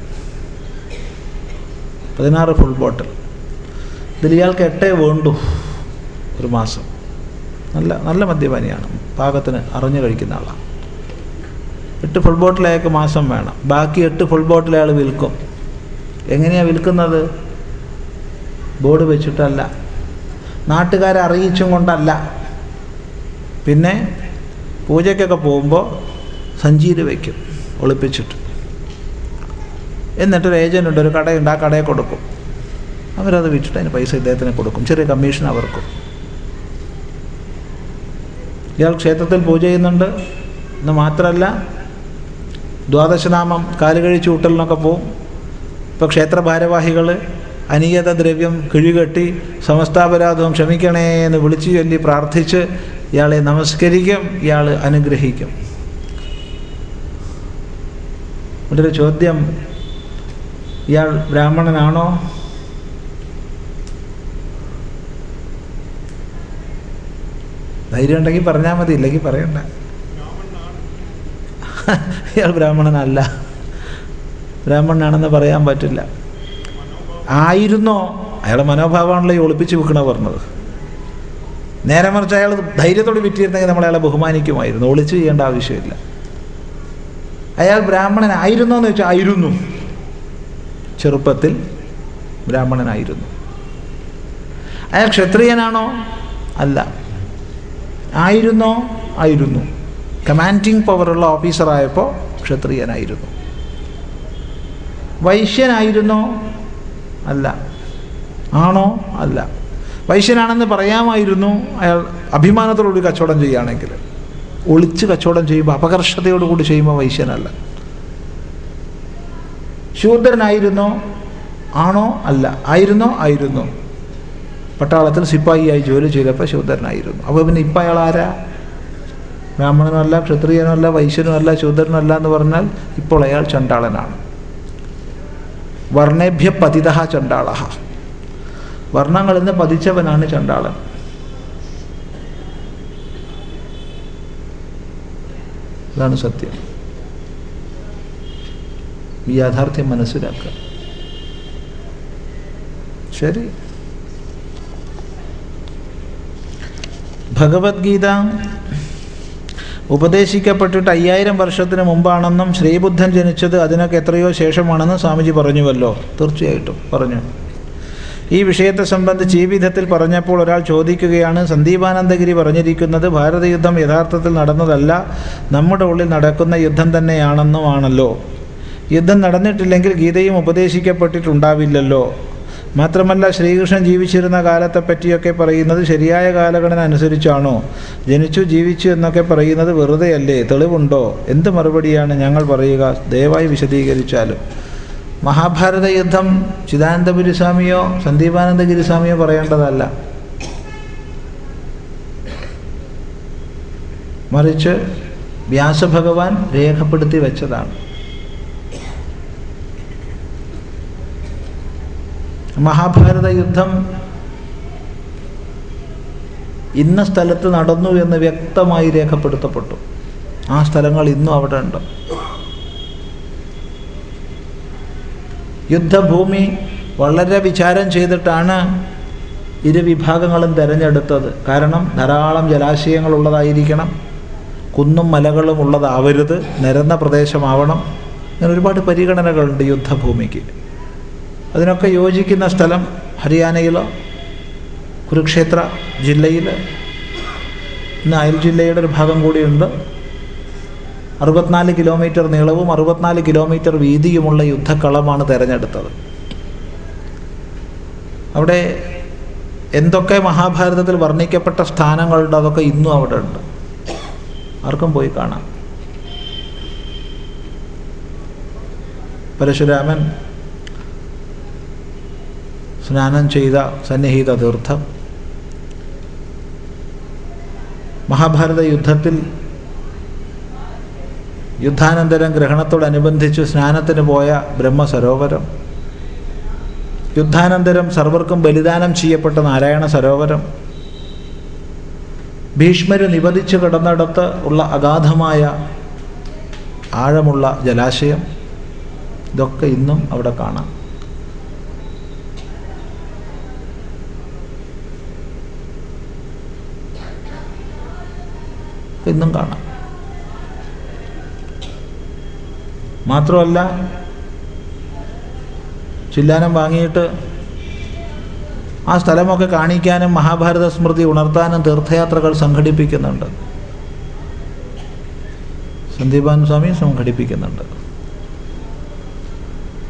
പതിനാറ് ഫുൾ ബോട്ടിൽ ഇതിൽ ഇയാൾക്ക് എട്ടേ വേണ്ടു ഒരു മാസം. നല്ല നല്ല മദ്യപാനിയാണ്. പാകത്തിന് അറിഞ്ഞു കഴിക്കുന്ന ആളാണ് എട്ട് ഫുൾ ബോട്ടിൽ അയാൾക്ക് മാസം വേണം. ബാക്കി എട്ട് ഫുൾ ബോട്ടിൽ അയാൾ വിൽക്കും. എങ്ങനെയാണ് വിൽക്കുന്നത്? ബോർഡ് വെച്ചിട്ടല്ല. നാട്ടുകാരെ അറിയിച്ചും കൊണ്ടല്ല. പിന്നെ പൂജയ്ക്കൊക്കെ പോകുമ്പോൾ സഞ്ചീര് വയ്ക്കും. ഒളിപ്പിച്ചിട്ട്. എന്നിട്ടൊരു ഏജന്റ് ഉണ്ട് ഒരു കടയുണ്ട് ആ കടയെ കൊടുക്കും. അവരത് വിറ്റിട്ട് അതിന് പൈസ ഇദ്ദേഹത്തിന് കൊടുക്കും. ചെറിയ കമ്മീഷൻ അവർക്കും. ഇയാൾ ക്ഷേത്രത്തിൽ പൂജ ചെയ്യുന്നുണ്ട്. എന്ന് മാത്രമല്ല ദ്വാദശനാമം കാലുകഴിച്ച് ഊട്ടലിനൊക്കെ പോവും. ഇപ്പോൾ ക്ഷേത്ര ഭാരവാഹികൾ അനിയത ദ്രവ്യം കിഴികെട്ടി സമസ്താപരാധവും ക്ഷമിക്കണേ എന്ന് വിളിച്ചു ചൊല്ലി പ്രാർത്ഥിച്ച് ഇയാളെ നമസ്കരിക്കും ഇയാൾ അനുഗ്രഹിക്കും. ഒരു ചോദ്യം ഇയാൾ ബ്രാഹ്മണനാണോ? ധൈര്യം ഉണ്ടെങ്കിൽ പറഞ്ഞാൽ മതി ഇല്ലെങ്കിൽ പറയണ്ട. ഇയാൾ ബ്രാഹ്മണനല്ല. ബ്രാഹ്മണനാണെന്ന് പറയാൻ പറ്റില്ല. ആയിരുന്നോ? അയാളുടെ മനോഭാവമാണല്ലോ ഈ ഒളിപ്പിച്ച് വെക്കണ പറഞ്ഞത്. നേരെ മറിച്ച് അയാൾ ധൈര്യത്തോട് വിറ്റിരുന്നെങ്കിൽ നമ്മൾ അയാളെ ബഹുമാനിക്കുമായിരുന്നു. ഒളിച്ചു ചെയ്യേണ്ട ആവശ്യമില്ല. അയാൾ ബ്രാഹ്മണനായിരുന്നോ എന്ന് വെച്ചാൽ ആയിരുന്നു. ചെറുപ്പത്തിൽ ബ്രാഹ്മണനായിരുന്നു. അയാൾ ക്ഷത്രിയനാണോ? അല്ല. ആയിരുന്നോ? ആയിരുന്നു. കമാൻഡിങ് പവറുള്ള ഓഫീസറായപ്പോൾ ക്ഷത്രിയനായിരുന്നു. വൈശ്യനായിരുന്നോ? അല്ല. ആണോ? അല്ല. വൈശ്യനാണെന്ന് പറയാമായിരുന്നു അയാൾ അഭിമാനത്തോടുകൂടി കച്ചവടം ചെയ്യുകയാണെങ്കിൽ. ഒളിച്ച് കച്ചവടം ചെയ്യുമ്പോൾ അപകർഷതയോടുകൂടി ചെയ്യുമ്പോൾ വൈശ്യനല്ല. ശൂദ്രനായിരുന്നോ? ആണോ? അല്ല. ആയിരുന്നോ? ആയിരുന്നു. പട്ടാളത്തിൽ സിപ്പായിയായി ജോലി ചെയ്തപ്പോൾ ശൂദ്രനായിരുന്നു. അപ്പോൾ പിന്നെ ഇപ്പം അയാൾ ആരാ? ബ്രാഹ്മണനല്ല ക്ഷത്രിയനല്ല വൈശ്യനുമല്ല ശൂദ്രനല്ല എന്ന് പറഞ്ഞാൽ ഇപ്പോൾ അയാൾ ചണ്ടാളനാണ്. വർണേഭ്യ പതിത ചണ്ടാള. വർണങ്ങളിൽ നിന്ന് പതിച്ചവനാണ് ചണ്ടാളൻ. ഇതാണ് സത്യം. ഈ യാഥാർത്ഥ്യം മനസ്സിലാക്കുക. ശരി. ഭഗവത്ഗീത ഉപദേശിക്കപ്പെട്ടിട്ട് അയ്യായിരം വർഷത്തിന് മുമ്പാണെന്നും ശ്രീബുദ്ധൻ ജനിച്ചത് അതിനൊക്കെ എത്രയോ ശേഷമാണെന്നും സ്വാമിജി പറഞ്ഞുവല്ലോ. തീർച്ചയായിട്ടും പറഞ്ഞു. ഈ വിഷയത്തെ സംബന്ധിച്ച് ഈ വിധത്തിൽ പറഞ്ഞപ്പോൾ ഒരാൾ ചോദിക്കുകയാണ് സന്ദീപാനന്ദഗിരി പറഞ്ഞിരിക്കുന്നത് ഭാരതയുദ്ധം യഥാർത്ഥത്തിൽ നടന്നതല്ല നമ്മുടെ ഉള്ളിൽ നടക്കുന്ന യുദ്ധം തന്നെയാണെന്നുമാണല്ലോ. യുദ്ധം നടന്നിട്ടില്ലെങ്കിൽ ഗീതയും ഉപദേശിക്കപ്പെട്ടിട്ടുണ്ടാവില്ലല്ലോ. മാത്രമല്ല ശ്രീകൃഷ്ണൻ ജീവിച്ചിരുന്ന കാലത്തെ പറ്റിയൊക്കെ പറയുന്നത് ശരിയായ കാലഘടന അനുസരിച്ചാണോ? ജനിച്ചു ജീവിച്ചു എന്നൊക്കെ പറയുന്നത് വെറുതെയല്ലേ? തെളിവുണ്ടോ? എന്ത് മറുപടിയാണ് ഞങ്ങൾ പറയുക? ദയവായി വിശദീകരിച്ചാലും. മഹാഭാരത യുദ്ധം ചിദാനന്ദപുരിസ്വാമിയോ സന്ദീപാനന്ദഗിരിസ്വാമിയോ പറയേണ്ടതല്ല. മറിച്ച് വ്യാസഭഗവാൻ രേഖപ്പെടുത്തി വെച്ചതാണ്. മഹാഭാരത യുദ്ധം ഇന്ന സ്ഥലത്ത് നടന്നു എന്ന് വ്യക്തമായി രേഖപ്പെടുത്തപ്പെട്ടു. ആ സ്ഥലങ്ങൾ ഇന്നും അവിടെ ഉണ്ട്. യുദ്ധഭൂമി വളരെ വിചാരം ചെയ്തിട്ടാണ് ഇരു വിഭാഗങ്ങളും തിരഞ്ഞെടുത്തത്. കാരണം ധാരാളം ജലാശയങ്ങൾ ഉള്ളതായിരിക്കണം. കുന്നും മലകളും ഉള്ളതാവരുത്. നിരന്ന പ്രദേശമാവണം. അങ്ങനെ ഒരുപാട് പരിഗണനകളുണ്ട് യുദ്ധഭൂമിക്ക്. അതിനൊക്കെ യോജിക്കുന്ന സ്ഥലം ഹരിയാനയിലോ കുരുക്ഷേത്ര ജില്ലയിൽ ഇന്ന് അയൽ ജില്ലയുടെ ഒരു ഭാഗം കൂടിയുണ്ട്. അറുപത്തിനാല് കിലോമീറ്റർ നീളവും അറുപത്തിനാല് കിലോമീറ്റർ വീതിയുമുള്ള യുദ്ധക്കളമാണ് തിരഞ്ഞെടുത്തത്. അവിടെ എന്തൊക്കെ മഹാഭാരതത്തിൽ വർണിക്കപ്പെട്ട സ്ഥാനങ്ങളുണ്ട് അതൊക്കെ ഇന്നും അവിടെ ഉണ്ട്. ആർക്കും പോയി കാണാം. പരശുരാമൻ സ്നാനം ചെയ്ത സന്നിഹിത തീർത്ഥം മഹാഭാരത യുദ്ധത്തിൽ യുദ്ധാനന്തരം ഗ്രഹണത്തോടനുബന്ധിച്ച് സ്നാനത്തിന് പോയ ബ്രഹ്മസരോവരം. യുദ്ധാനന്തരം സർവർക്കും ബലിദാനം ചെയ്യപ്പെട്ട നാരായണ സരോവരം. ഭീഷ്മര് നിവധിച്ച് കിടന്നിടത്ത് ഉള്ള അഗാധമായ ആഴമുള്ള ജലാശയം. ഇതൊക്കെ ഇന്നും അവിടെ കാണാം. ഇന്നും കാണാം. മാത്രമല്ല ചില്ലാനം വാങ്ങിയിട്ട് ആ സ്ഥലമൊക്കെ കാണിക്കാനും മഹാഭാരത സ്മൃതി ഉണർത്താനും തീർത്ഥയാത്രകൾ സംഘടിപ്പിക്കുന്നുണ്ട്. സന്ദീപാൻ സ്വാമി സംഘടിപ്പിക്കുന്നുണ്ട്.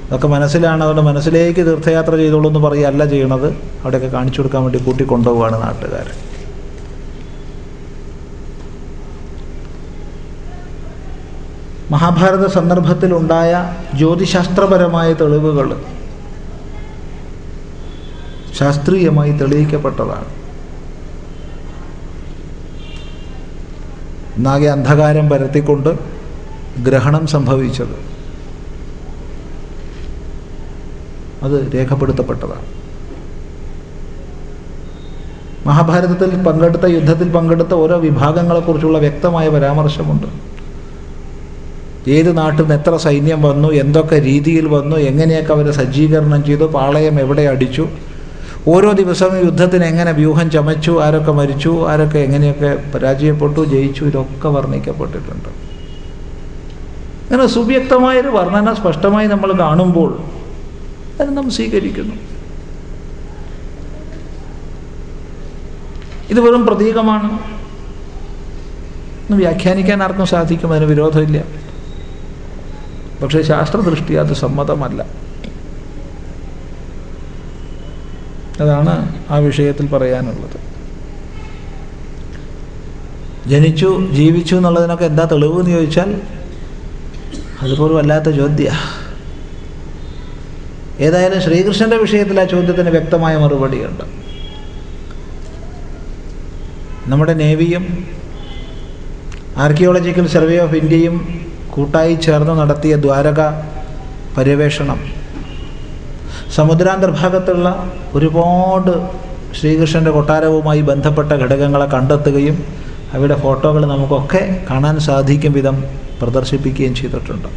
അതൊക്കെ മനസ്സിലാണ്. അതുകൊണ്ട് മനസ്സിലേക്ക് തീർത്ഥയാത്ര ചെയ്തോളൂ എന്ന് പറയുകയല്ല ചെയ്യണത്. അവിടെയൊക്കെ കാണിച്ചു കൊടുക്കാൻ വേണ്ടി കൂട്ടിക്കൊണ്ടുപോവാണ് നാട്ടുകാർ മഹാഭാരത സന്ദർഭത്തിലുണ്ടായ ജ്യോതിശാസ്ത്രപരമായ തെളിവുകൾ ശാസ്ത്രീയമായി തെളിയിക്കപ്പെട്ടതാണ്. ഒന്നാകെ അന്ധകാരം പരത്തിക്കൊണ്ട് ഗ്രഹണം സംഭവിച്ചത്. അത് രേഖപ്പെടുത്തപ്പെട്ടതാണ്. മഹാഭാരതത്തിൽ പങ്കെടുത്ത യുദ്ധത്തിൽ പങ്കെടുത്ത ഓരോ വിഭാഗങ്ങളെക്കുറിച്ചുള്ള വ്യക്തമായ പരാമർശമുണ്ട്. ഏത് നാട്ടിൽ നിന്ന് എത്ര സൈന്യം വന്നു എന്തൊക്കെ രീതിയിൽ വന്നു എങ്ങനെയൊക്കെ അവരെ സജ്ജീകരണം ചെയ്തു പാളയം എവിടെ അടിച്ചു ഓരോ ദിവസവും യുദ്ധത്തിന് എങ്ങനെ വ്യൂഹം ചമച്ചു ആരൊക്കെ മരിച്ചു ആരൊക്കെ എങ്ങനെയൊക്കെ പരാജയപ്പെട്ടു ജയിച്ചു ഇതൊക്കെ വർണിക്കപ്പെട്ടിട്ടുണ്ട്. അങ്ങനെ സുവ്യക്തമായൊരു വർണന സ്പഷ്ടമായി നമ്മൾ കാണുമ്പോൾ അത് നാം സ്വീകരിക്കുന്നു. ഇത് വെറും പ്രതീകമാണ്. വ്യാഖ്യാനിക്കാൻ ആർക്കും സാധിക്കും അതിന് വിരോധമില്ല. പക്ഷേ ശാസ്ത്രദൃഷ്ടി അത് സമ്മതമല്ല. അതാണ് ആ വിഷയത്തിൽ പറയാനുള്ളത്. ജനിച്ചു ജീവിച്ചു എന്നുള്ളതിനൊക്കെ എന്താ തെളിവ് എന്ന് ചോദിച്ചാൽ അതുപോലും വല്ലാത്ത ചോദ്യ. ഏതായാലും ശ്രീകൃഷ്ണന്റെ വിഷയത്തിൽ ആ ചോദ്യത്തിന് വ്യക്തമായ മറുപടിയുണ്ട്. നമ്മുടെ നേവിയും ആർക്കിയോളജിക്കൽ സർവേ ഓഫ് ഇന്ത്യയും കൂട്ടായി ചേർന്ന് നടത്തിയ ദ്വാരക പര്യവേഷണം. സമുദ്രാന്തർഭാഗത്തുള്ള ഒരുപാട് ശ്രീകൃഷ്ണന്റെ കൊട്ടാരവുമായി ബന്ധപ്പെട്ട ഘടകങ്ങളെ കണ്ടെത്തുകയും അവയുടെ ഫോട്ടോകൾ നമുക്കൊക്കെ കാണാൻ സാധിക്കും വിധം പ്രദർശിപ്പിക്കുകയും ചെയ്തിട്ടുണ്ട്.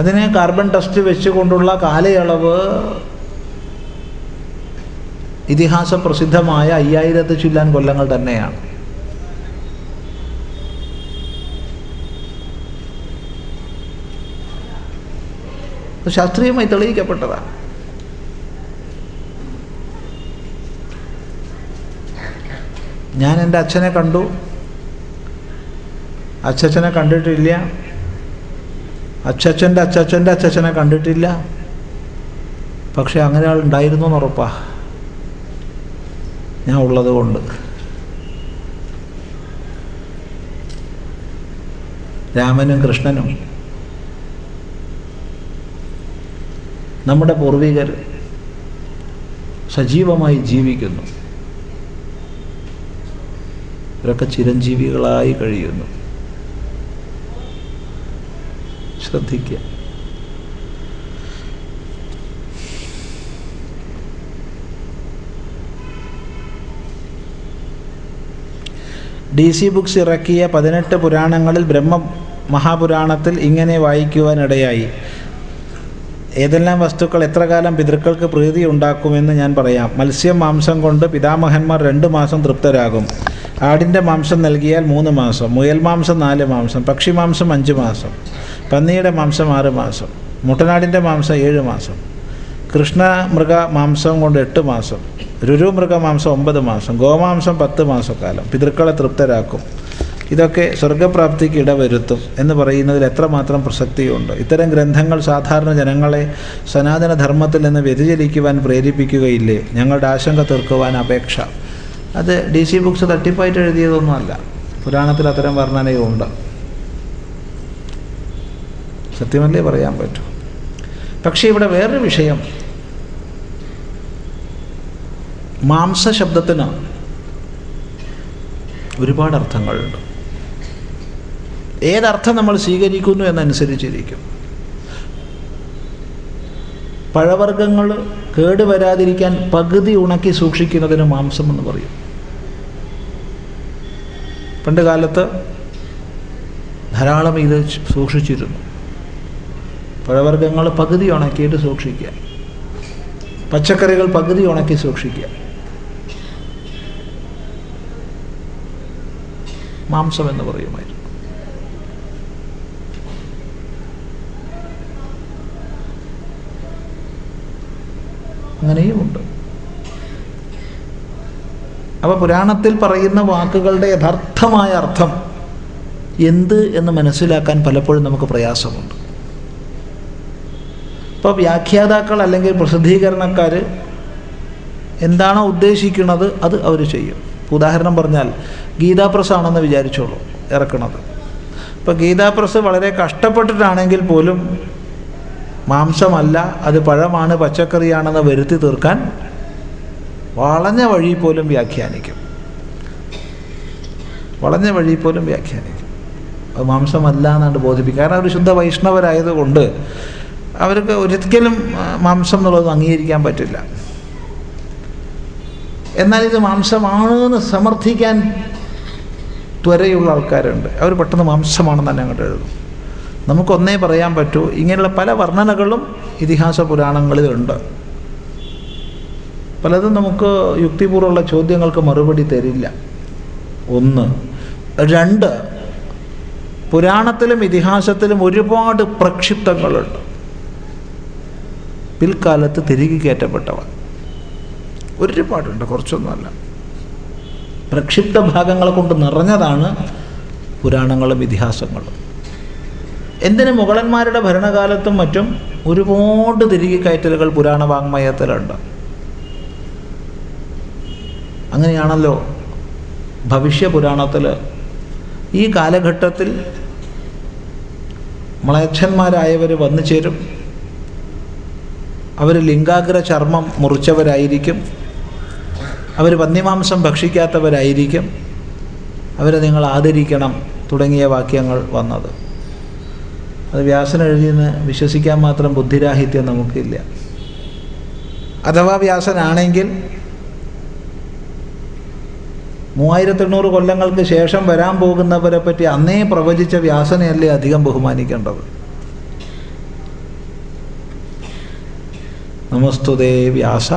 അതിന് കാർബൺ ടെസ്റ്റ് വെച്ചുകൊണ്ടുള്ള കാലയളവ് ഇതിഹാസ പ്രസിദ്ധമായ അയ്യായിരത്തി ചില്ലാൻ കൊല്ലങ്ങൾ തന്നെയാണ്. ശാസ്ത്രീയമായി തെളിയിക്കപ്പെട്ടതാണ് ഞാൻ എന്റെ അച്ഛനെ കണ്ടു. അച്ഛനെ കണ്ടിട്ടില്ല. അച്ഛന്റെ അച്ഛന്റെ അച്ഛനെ കണ്ടിട്ടില്ല. പക്ഷെ അങ്ങനെ ആൾ ഉണ്ടായിരുന്നു എന്ന് ഉറപ്പാ. ഞാൻ ഉള്ളത് കൊണ്ട്. രാമനും കൃഷ്ണനും. നമ്മുടെ പൂർവികർ സജീവമായി ജീവിക്കുന്നു. ഇവരൊക്കെ ചിരഞ്ജീവികളായി കഴിയുന്നു. ശ്രദ്ധിക്കുക. ഡി സി ബുക്സ് ഇറക്കിയ പതിനെട്ട് പുരാണങ്ങളിൽ ബ്രഹ്മ മഹാപുരാണത്തിൽ ഇങ്ങനെ വായിക്കുവാനിടയായി. ഏതെല്ലാം വസ്തുക്കൾ എത്ര കാലം പിതൃക്കൾക്ക് പ്രീതി ഉണ്ടാക്കുമെന്ന് ഞാൻ പറയാം. മത്സ്യം മാംസം കൊണ്ട് പിതാമഹന്മാർ രണ്ട് മാസം തൃപ്തരാകും. ആടിന്റെ മാംസം നൽകിയാൽ മൂന്ന് മാസം. മുയൽ മാംസം നാല് മാസം. പക്ഷി മാംസം അഞ്ച് മാസം. പന്നിയുടെ മാംസം ആറ് മാസം. മുട്ടനാടിന്റെ മാംസം ഏഴ് മാസം. കൃഷ്ണ മൃഗ മാംസം കൊണ്ട് എട്ട് മാസം. രുരു മൃഗ മാംസം ഒമ്പത് മാസം. ഗോമാംസം പത്ത് മാസക്കാലം. പിതൃക്കളെ തൃപ്തരാക്കും. ഇതൊക്കെ സ്വർഗപ്രാപ്തിക്ക് ഇടവരുത്തും എന്ന് പറയുന്നതിൽ എത്രമാത്രം പ്രസക്തിയുണ്ട്. ഇത്തരം ഗ്രന്ഥങ്ങൾ സാധാരണ ജനങ്ങളെ സനാതന ധർമ്മത്തിൽ നിന്ന് വ്യതിചലിക്കുവാൻ പ്രേരിപ്പിക്കുകയില്ലേ? ഞങ്ങളുടെ ആശങ്ക തീർക്കുവാൻ അപേക്ഷ. അത് ഡി സി ബുക്സ് തട്ടിപ്പായിട്ട് എഴുതിയതൊന്നുമല്ല പുരാണത്തിൽ അത്തരം വർണനയുമുണ്ട് സത്യമല്ലേ പറയാൻ പറ്റൂ? പക്ഷേ ഇവിടെ വേറൊരു വിഷയം. മാംസ ശബ്ദത്തിന് ഒരുപാട് അർത്ഥങ്ങളുണ്ട്. ഏതർത്ഥം നമ്മൾ സ്വീകരിക്കുന്നു എന്നനുസരിച്ചിരിക്കും. പഴവർഗങ്ങൾ കേടുവരാതിരിക്കാൻ പകുതി ഉണക്കി സൂക്ഷിക്കുന്നതിന് മാംസം എന്ന് പറയും. പണ്ട് കാലത്ത് ധാരാളം ഇത് സൂക്ഷിച്ചിരുന്നു. പഴവർഗങ്ങൾ പകുതി ഉണക്കിയിട്ട് സൂക്ഷിക്കുക. പച്ചക്കറികൾ പകുതി ഉണക്കി സൂക്ഷിക്കുക. മാംസം എന്ന് പറയുമായിരുന്നു. അങ്ങനെയുമുണ്ട്. അപ്പോൾ പുരാണത്തിൽ പറയുന്ന വാക്കുകളുടെ യഥാർത്ഥമായ അർത്ഥം എന്ത് എന്ന് മനസ്സിലാക്കാൻ പലപ്പോഴും നമുക്ക് പ്രയാസമുണ്ട്. ഇപ്പോൾ വ്യാഖ്യാതാക്കൾ അല്ലെങ്കിൽ പ്രസിദ്ധീകരണക്കാർ എന്താണോ ഉദ്ദേശിക്കുന്നത് അത് അവർ ചെയ്യും. ഉദാഹരണം പറഞ്ഞാൽ ഗീതാപ്രസ് ആണെന്ന് വിചാരിച്ചോളൂ ഇറക്കുന്നത് ഇപ്പോൾ ഗീതാപ്രസ് വളരെ കഷ്ടപ്പെട്ടിട്ടാണെങ്കിൽ പോലും മാംസമല്ല അത് പഴമാണ് പച്ചക്കറിയാണെന്ന് വരുത്തി തീർക്കാൻ വളഞ്ഞ വഴി പോലും വ്യാഖ്യാനിക്കും. വളഞ്ഞ വഴി പോലും വ്യാഖ്യാനിക്കും. അത് മാംസമല്ല എന്നാണ് ബോധിപ്പിക്കുക. കാരണം അവർ ശുദ്ധ വൈഷ്ണവരായതുകൊണ്ട് അവർക്ക് ഒരിക്കലും മാംസം എന്നുള്ളത് അംഗീകരിക്കാൻ പറ്റില്ല. എന്നാൽ ഇത് മാംസമാണെന്ന് സമർത്ഥിക്കാൻ ത്വരയുള്ള ആൾക്കാരുണ്ട്. അവർ പെട്ടെന്ന് മാംസമാണെന്ന് തന്നെ അങ്ങോട്ട് എഴുതും നമുക്കൊന്നേ പറയാൻ പറ്റൂ. ഇങ്ങനെയുള്ള പല വർണനകളും ഇതിഹാസ പുരാണങ്ങളിലുണ്ട്. പലതും നമുക്ക് യുക്തിപൂർവമുള്ള ചോദ്യങ്ങൾക്ക് മറുപടി തരില്ല. ഒന്ന് രണ്ട് പുരാണത്തിലും ഇതിഹാസത്തിലും ഒരുപാട് പ്രക്ഷിപ്തങ്ങളുണ്ട്. പിൽക്കാലത്ത് തിരികെ കയറ്റപ്പെട്ടവ. ഒരുപാടുണ്ട് കുറച്ചൊന്നുമല്ല. പ്രക്ഷിപ്ത ഭാഗങ്ങളെ കൊണ്ട് നിറഞ്ഞതാണ് പുരാണങ്ങളും ഇതിഹാസങ്ങളും. എന്തിന് മുഗളന്മാരുടെ ഭരണകാലത്തും മറ്റും ഒരുപാട് തിരികെ കയറ്റലുകൾ പുരാണ വാങ്മയത്തിലുണ്ട്. അങ്ങനെയാണല്ലോ ഭവിഷ്യ പുരാണത്തിൽ ഈ കാലഘട്ടത്തിൽ മ്ലേച്ഛന്മാരായവർ വന്നു ചേരും. അവർ ലിംഗാഗ്ര ചർമ്മം മുറിച്ചവരായിരിക്കും. അവർ പന്നിമാംസം ഭക്ഷിക്കാത്തവരായിരിക്കും. അവരെ നിങ്ങൾ ആദരിക്കണം തുടങ്ങിയ വാക്യങ്ങൾ വന്നത്. അത് വ്യാസൻ എഴുതിയെന്ന് വിശ്വസിക്കാൻ മാത്രം ബുദ്ധിരാഹിത്യം നമുക്കില്ല. അഥവാ വ്യാസനാണെങ്കിൽ മൂവായിരത്തി എണ്ണൂറ് കൊല്ലങ്ങൾക്ക് ശേഷം വരാൻ പോകുന്നവരെ പറ്റി അന്നേ പ്രവചിച്ച വ്യാസനെയല്ലേ അധികം ബഹുമാനിക്കേണ്ടത്? നമസ്തുതേ വ്യാസ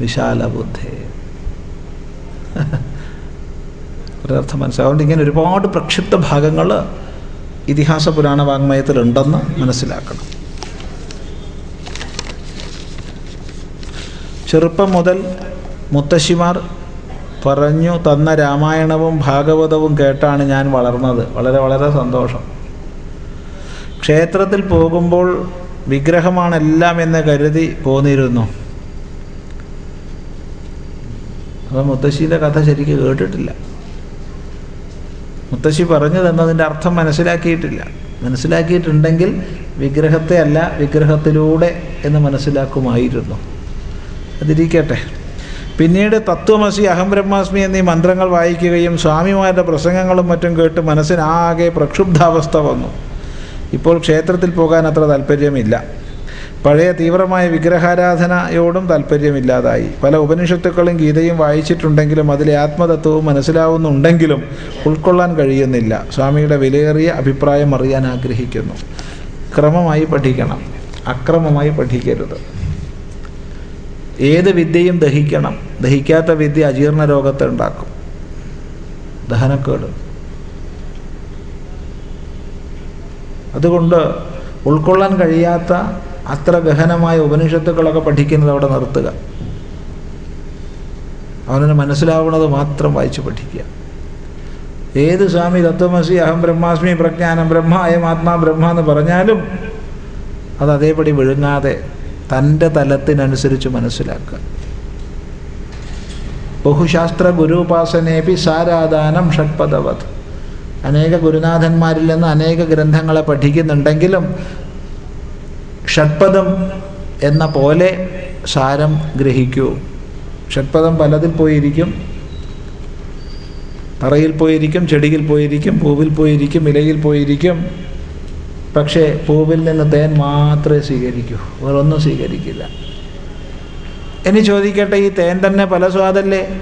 വിശാല ബുദ്ധേ ഒരർത്ഥം മനസ്സിലാവുകൊണ്ട് ഇങ്ങനെ ഒരുപാട് പ്രക്ഷിപ്ത ഭാഗങ്ങൾ ഇതിഹാസ പുരാണ വാങ്മയത്തിലുണ്ടെന്ന് മനസ്സിലാക്കണം. ചെറുപ്പം മുതൽ മുത്തശ്ശിമാർ പറഞ്ഞു തന്ന രാമായണവും ഭാഗവതവും കേട്ടാണ് ഞാൻ വളർന്നത്. വളരെ വളരെ സന്തോഷം. ക്ഷേത്രത്തിൽ പോകുമ്പോൾ വിഗ്രഹമാണ് എല്ലാം എന്ന് കരുതി പോന്നിരുന്നു. അപ്പം മുത്തശ്ശിയുടെ കഥ ശരിക്കും കേട്ടിട്ടില്ല. മുത്തശ്ശി പറഞ്ഞത് എന്നതിന്റെ അർത്ഥം മനസ്സിലാക്കിയിട്ടില്ല. മനസ്സിലാക്കിയിട്ടുണ്ടെങ്കിൽ വിഗ്രഹത്തെ അല്ല വിഗ്രഹത്തിലൂടെ എന്ന് മനസ്സിലാക്കുമായിരുന്നു. അതിരിക്കട്ടെ. പിന്നീട് തത്വമസി അഹം ബ്രഹ്മാസ്മി എന്നീ മന്ത്രങ്ങൾ വായിക്കുകയും സ്വാമിമാരുടെ പ്രസംഗങ്ങളും മറ്റും കേട്ട് മനസ്സിനാകെ പ്രക്ഷുബ്ധാവസ്ഥ വന്നു. ഇപ്പോൾ ക്ഷേത്രത്തിൽ പോകാൻ അത്ര താല്പര്യമില്ല. പഴയ തീവ്രമായ വിഗ്രഹാരാധനയോടും താല്പര്യമില്ലാതായി. പല ഉപനിഷത്തുക്കളും ഗീതയും വായിച്ചിട്ടുണ്ടെങ്കിലും അതിലെ ആത്മതത്വവും മനസ്സിലാവുന്നുണ്ടെങ്കിലും ഉൾക്കൊള്ളാൻ കഴിയുന്നില്ല. സ്വാമിയുടെ വിലയേറിയ അഭിപ്രായം അറിയാൻ ആഗ്രഹിക്കുന്നു. ക്രമമായി പഠിക്കണം. അക്രമമായി പഠിക്കരുത്. ഏത് വിദ്യയും ദഹിക്കണം. ദഹിക്കാത്ത വിദ്യ അജീർണ രോഗത്തെ ഉണ്ടാക്കും. ദഹനക്കേട്. അതുകൊണ്ട് ഉൾക്കൊള്ളാൻ കഴിയാത്ത അത്ര ഗഹനമായ ഉപനിഷത്തുക്കളൊക്കെ പഠിക്കുന്നത് അവിടെ നിർത്തുക. അവന് മനസ്സിലാവുന്നത് മാത്രം വായിച്ചു പഠിക്കുക. ഏത് സ്വാമി തത്വമസി അഹം ബ്രഹ്മാസ്മി പ്രജ്ഞാനം ബ്രഹ്മ അയം ആത്മാ ബ്രഹ്മ എന്ന് പറഞ്ഞാലും അത് അതേപടി വിഴുങ്ങാതെ തന്റെ തലത്തിനനുസരിച്ച് മനസ്സിലാക്കുക. ബഹുശാസ്ത്ര ഗുരുപാസനേപി സാരാധാനം ഷഡ്പദവത്. അനേക ഗുരുനാഥന്മാരിൽ നിന്ന് അനേക ഗ്രന്ഥങ്ങളെ പഠിക്കുന്നുണ്ടെങ്കിലും ഷഡ്പദം എന്ന പോലെ സാരം ഗ്രഹിക്കൂ. ഷഡ്പദം പലതിൽ പോയിരിക്കും. തറയിൽ പോയിരിക്കും ചെടിയിൽ പോയിരിക്കും പൂവിൽ പോയിരിക്കും ഇലയിൽ പോയിരിക്കും. പക്ഷേ പൂവിൽ നിന്ന് തേൻ മാത്രമേ സ്വീകരിക്കൂ. വേറൊന്നും സ്വീകരിക്കില്ല. ഇനി ചോദിക്കട്ടെ ഈ തേൻ തന്നെ പല സ്വാദല്ലേ?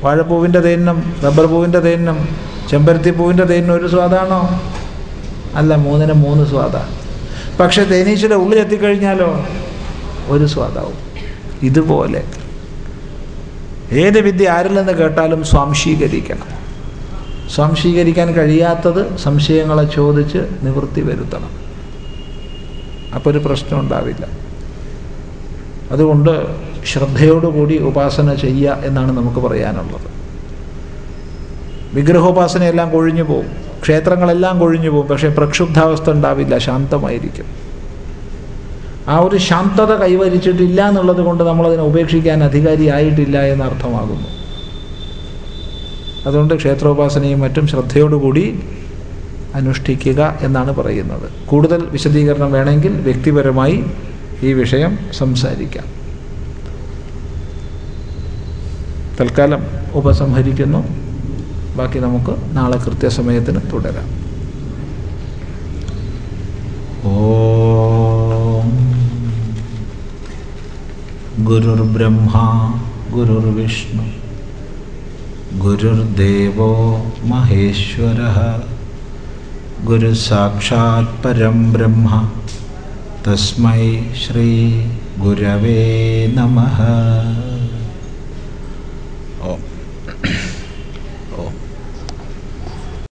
വാഴപ്പൂവിന്റെ തേനും റബ്ബർ പൂവിന്റെ തേനും ചെമ്പരത്തി പൂവിന്റെ തേനും ഒരു സ്വാദാണോ? അല്ല മൂന്നിന് മൂന്ന് സ്വാദാണ് പക്ഷെ തേനീച്ചയുടെ ഉള്ളിലെത്തിക്കഴിഞ്ഞാലോ ഒരു സ്വാദാവും. ഇതുപോലെ. ഏത് വിദ്യ ആരിൽ നിന്ന് കേട്ടാലും സ്വാംശീകരിക്കണം. സ്വാംശീകരിക്കാൻ കഴിയാത്തത് സംശയങ്ങളെ ചോദിച്ച് നിവൃത്തി വരുത്തണം. അപ്പോൾ ഒരു പ്രശ്നം ഉണ്ടാവില്ല. അതുകൊണ്ട് ശ്രദ്ധയോടുകൂടി ഉപാസന ചെയ്യുക എന്നാണ് നമുക്ക് പറയാനുള്ളത്. വിഗ്രഹോപാസനയെല്ലാം കൊഴിഞ്ഞു പോകും ക്ഷേത്രങ്ങളെല്ലാം കൊഴിഞ്ഞു പോകും. പക്ഷേ പ്രക്ഷുബ്ധാവസ്ഥ ഉണ്ടാവില്ല. ശാന്തമായിരിക്കും. ആ ഒരു ശാന്തത കൈവരിച്ചിട്ടില്ല എന്നുള്ളത് കൊണ്ട് നമ്മളതിനെ ഉപേക്ഷിക്കാൻ അധികാരിയായിട്ടില്ല എന്നർത്ഥമാകുന്നു. അതുകൊണ്ട് ക്ഷേത്രോപാസനയും മറ്റും ശ്രദ്ധയോടുകൂടി അനുഷ്ഠിക്കുക എന്നാണ് പറയുന്നത്. കൂടുതൽ വിശദീകരണം വേണമെങ്കിൽ വ്യക്തിപരമായി ഈ വിഷയം സംസാരിക്കാം. തൽക്കാലം ഉപസംഹരിക്കുന്നു. ബാക്കി നമുക്ക് നാളെ കൃത്യസമയത്തിന് തുടരാം. ഓം. ഗുരുർബ്രഹ്മ ഗുരുർവിഷ്ണു ഗുരുർദേവോ മഹേശ്വര ഗുരു സാക്ഷാത് പരം ബ്രഹ്മ തസ്മൈ ശ്രീ ഗുരവേ നമഃ.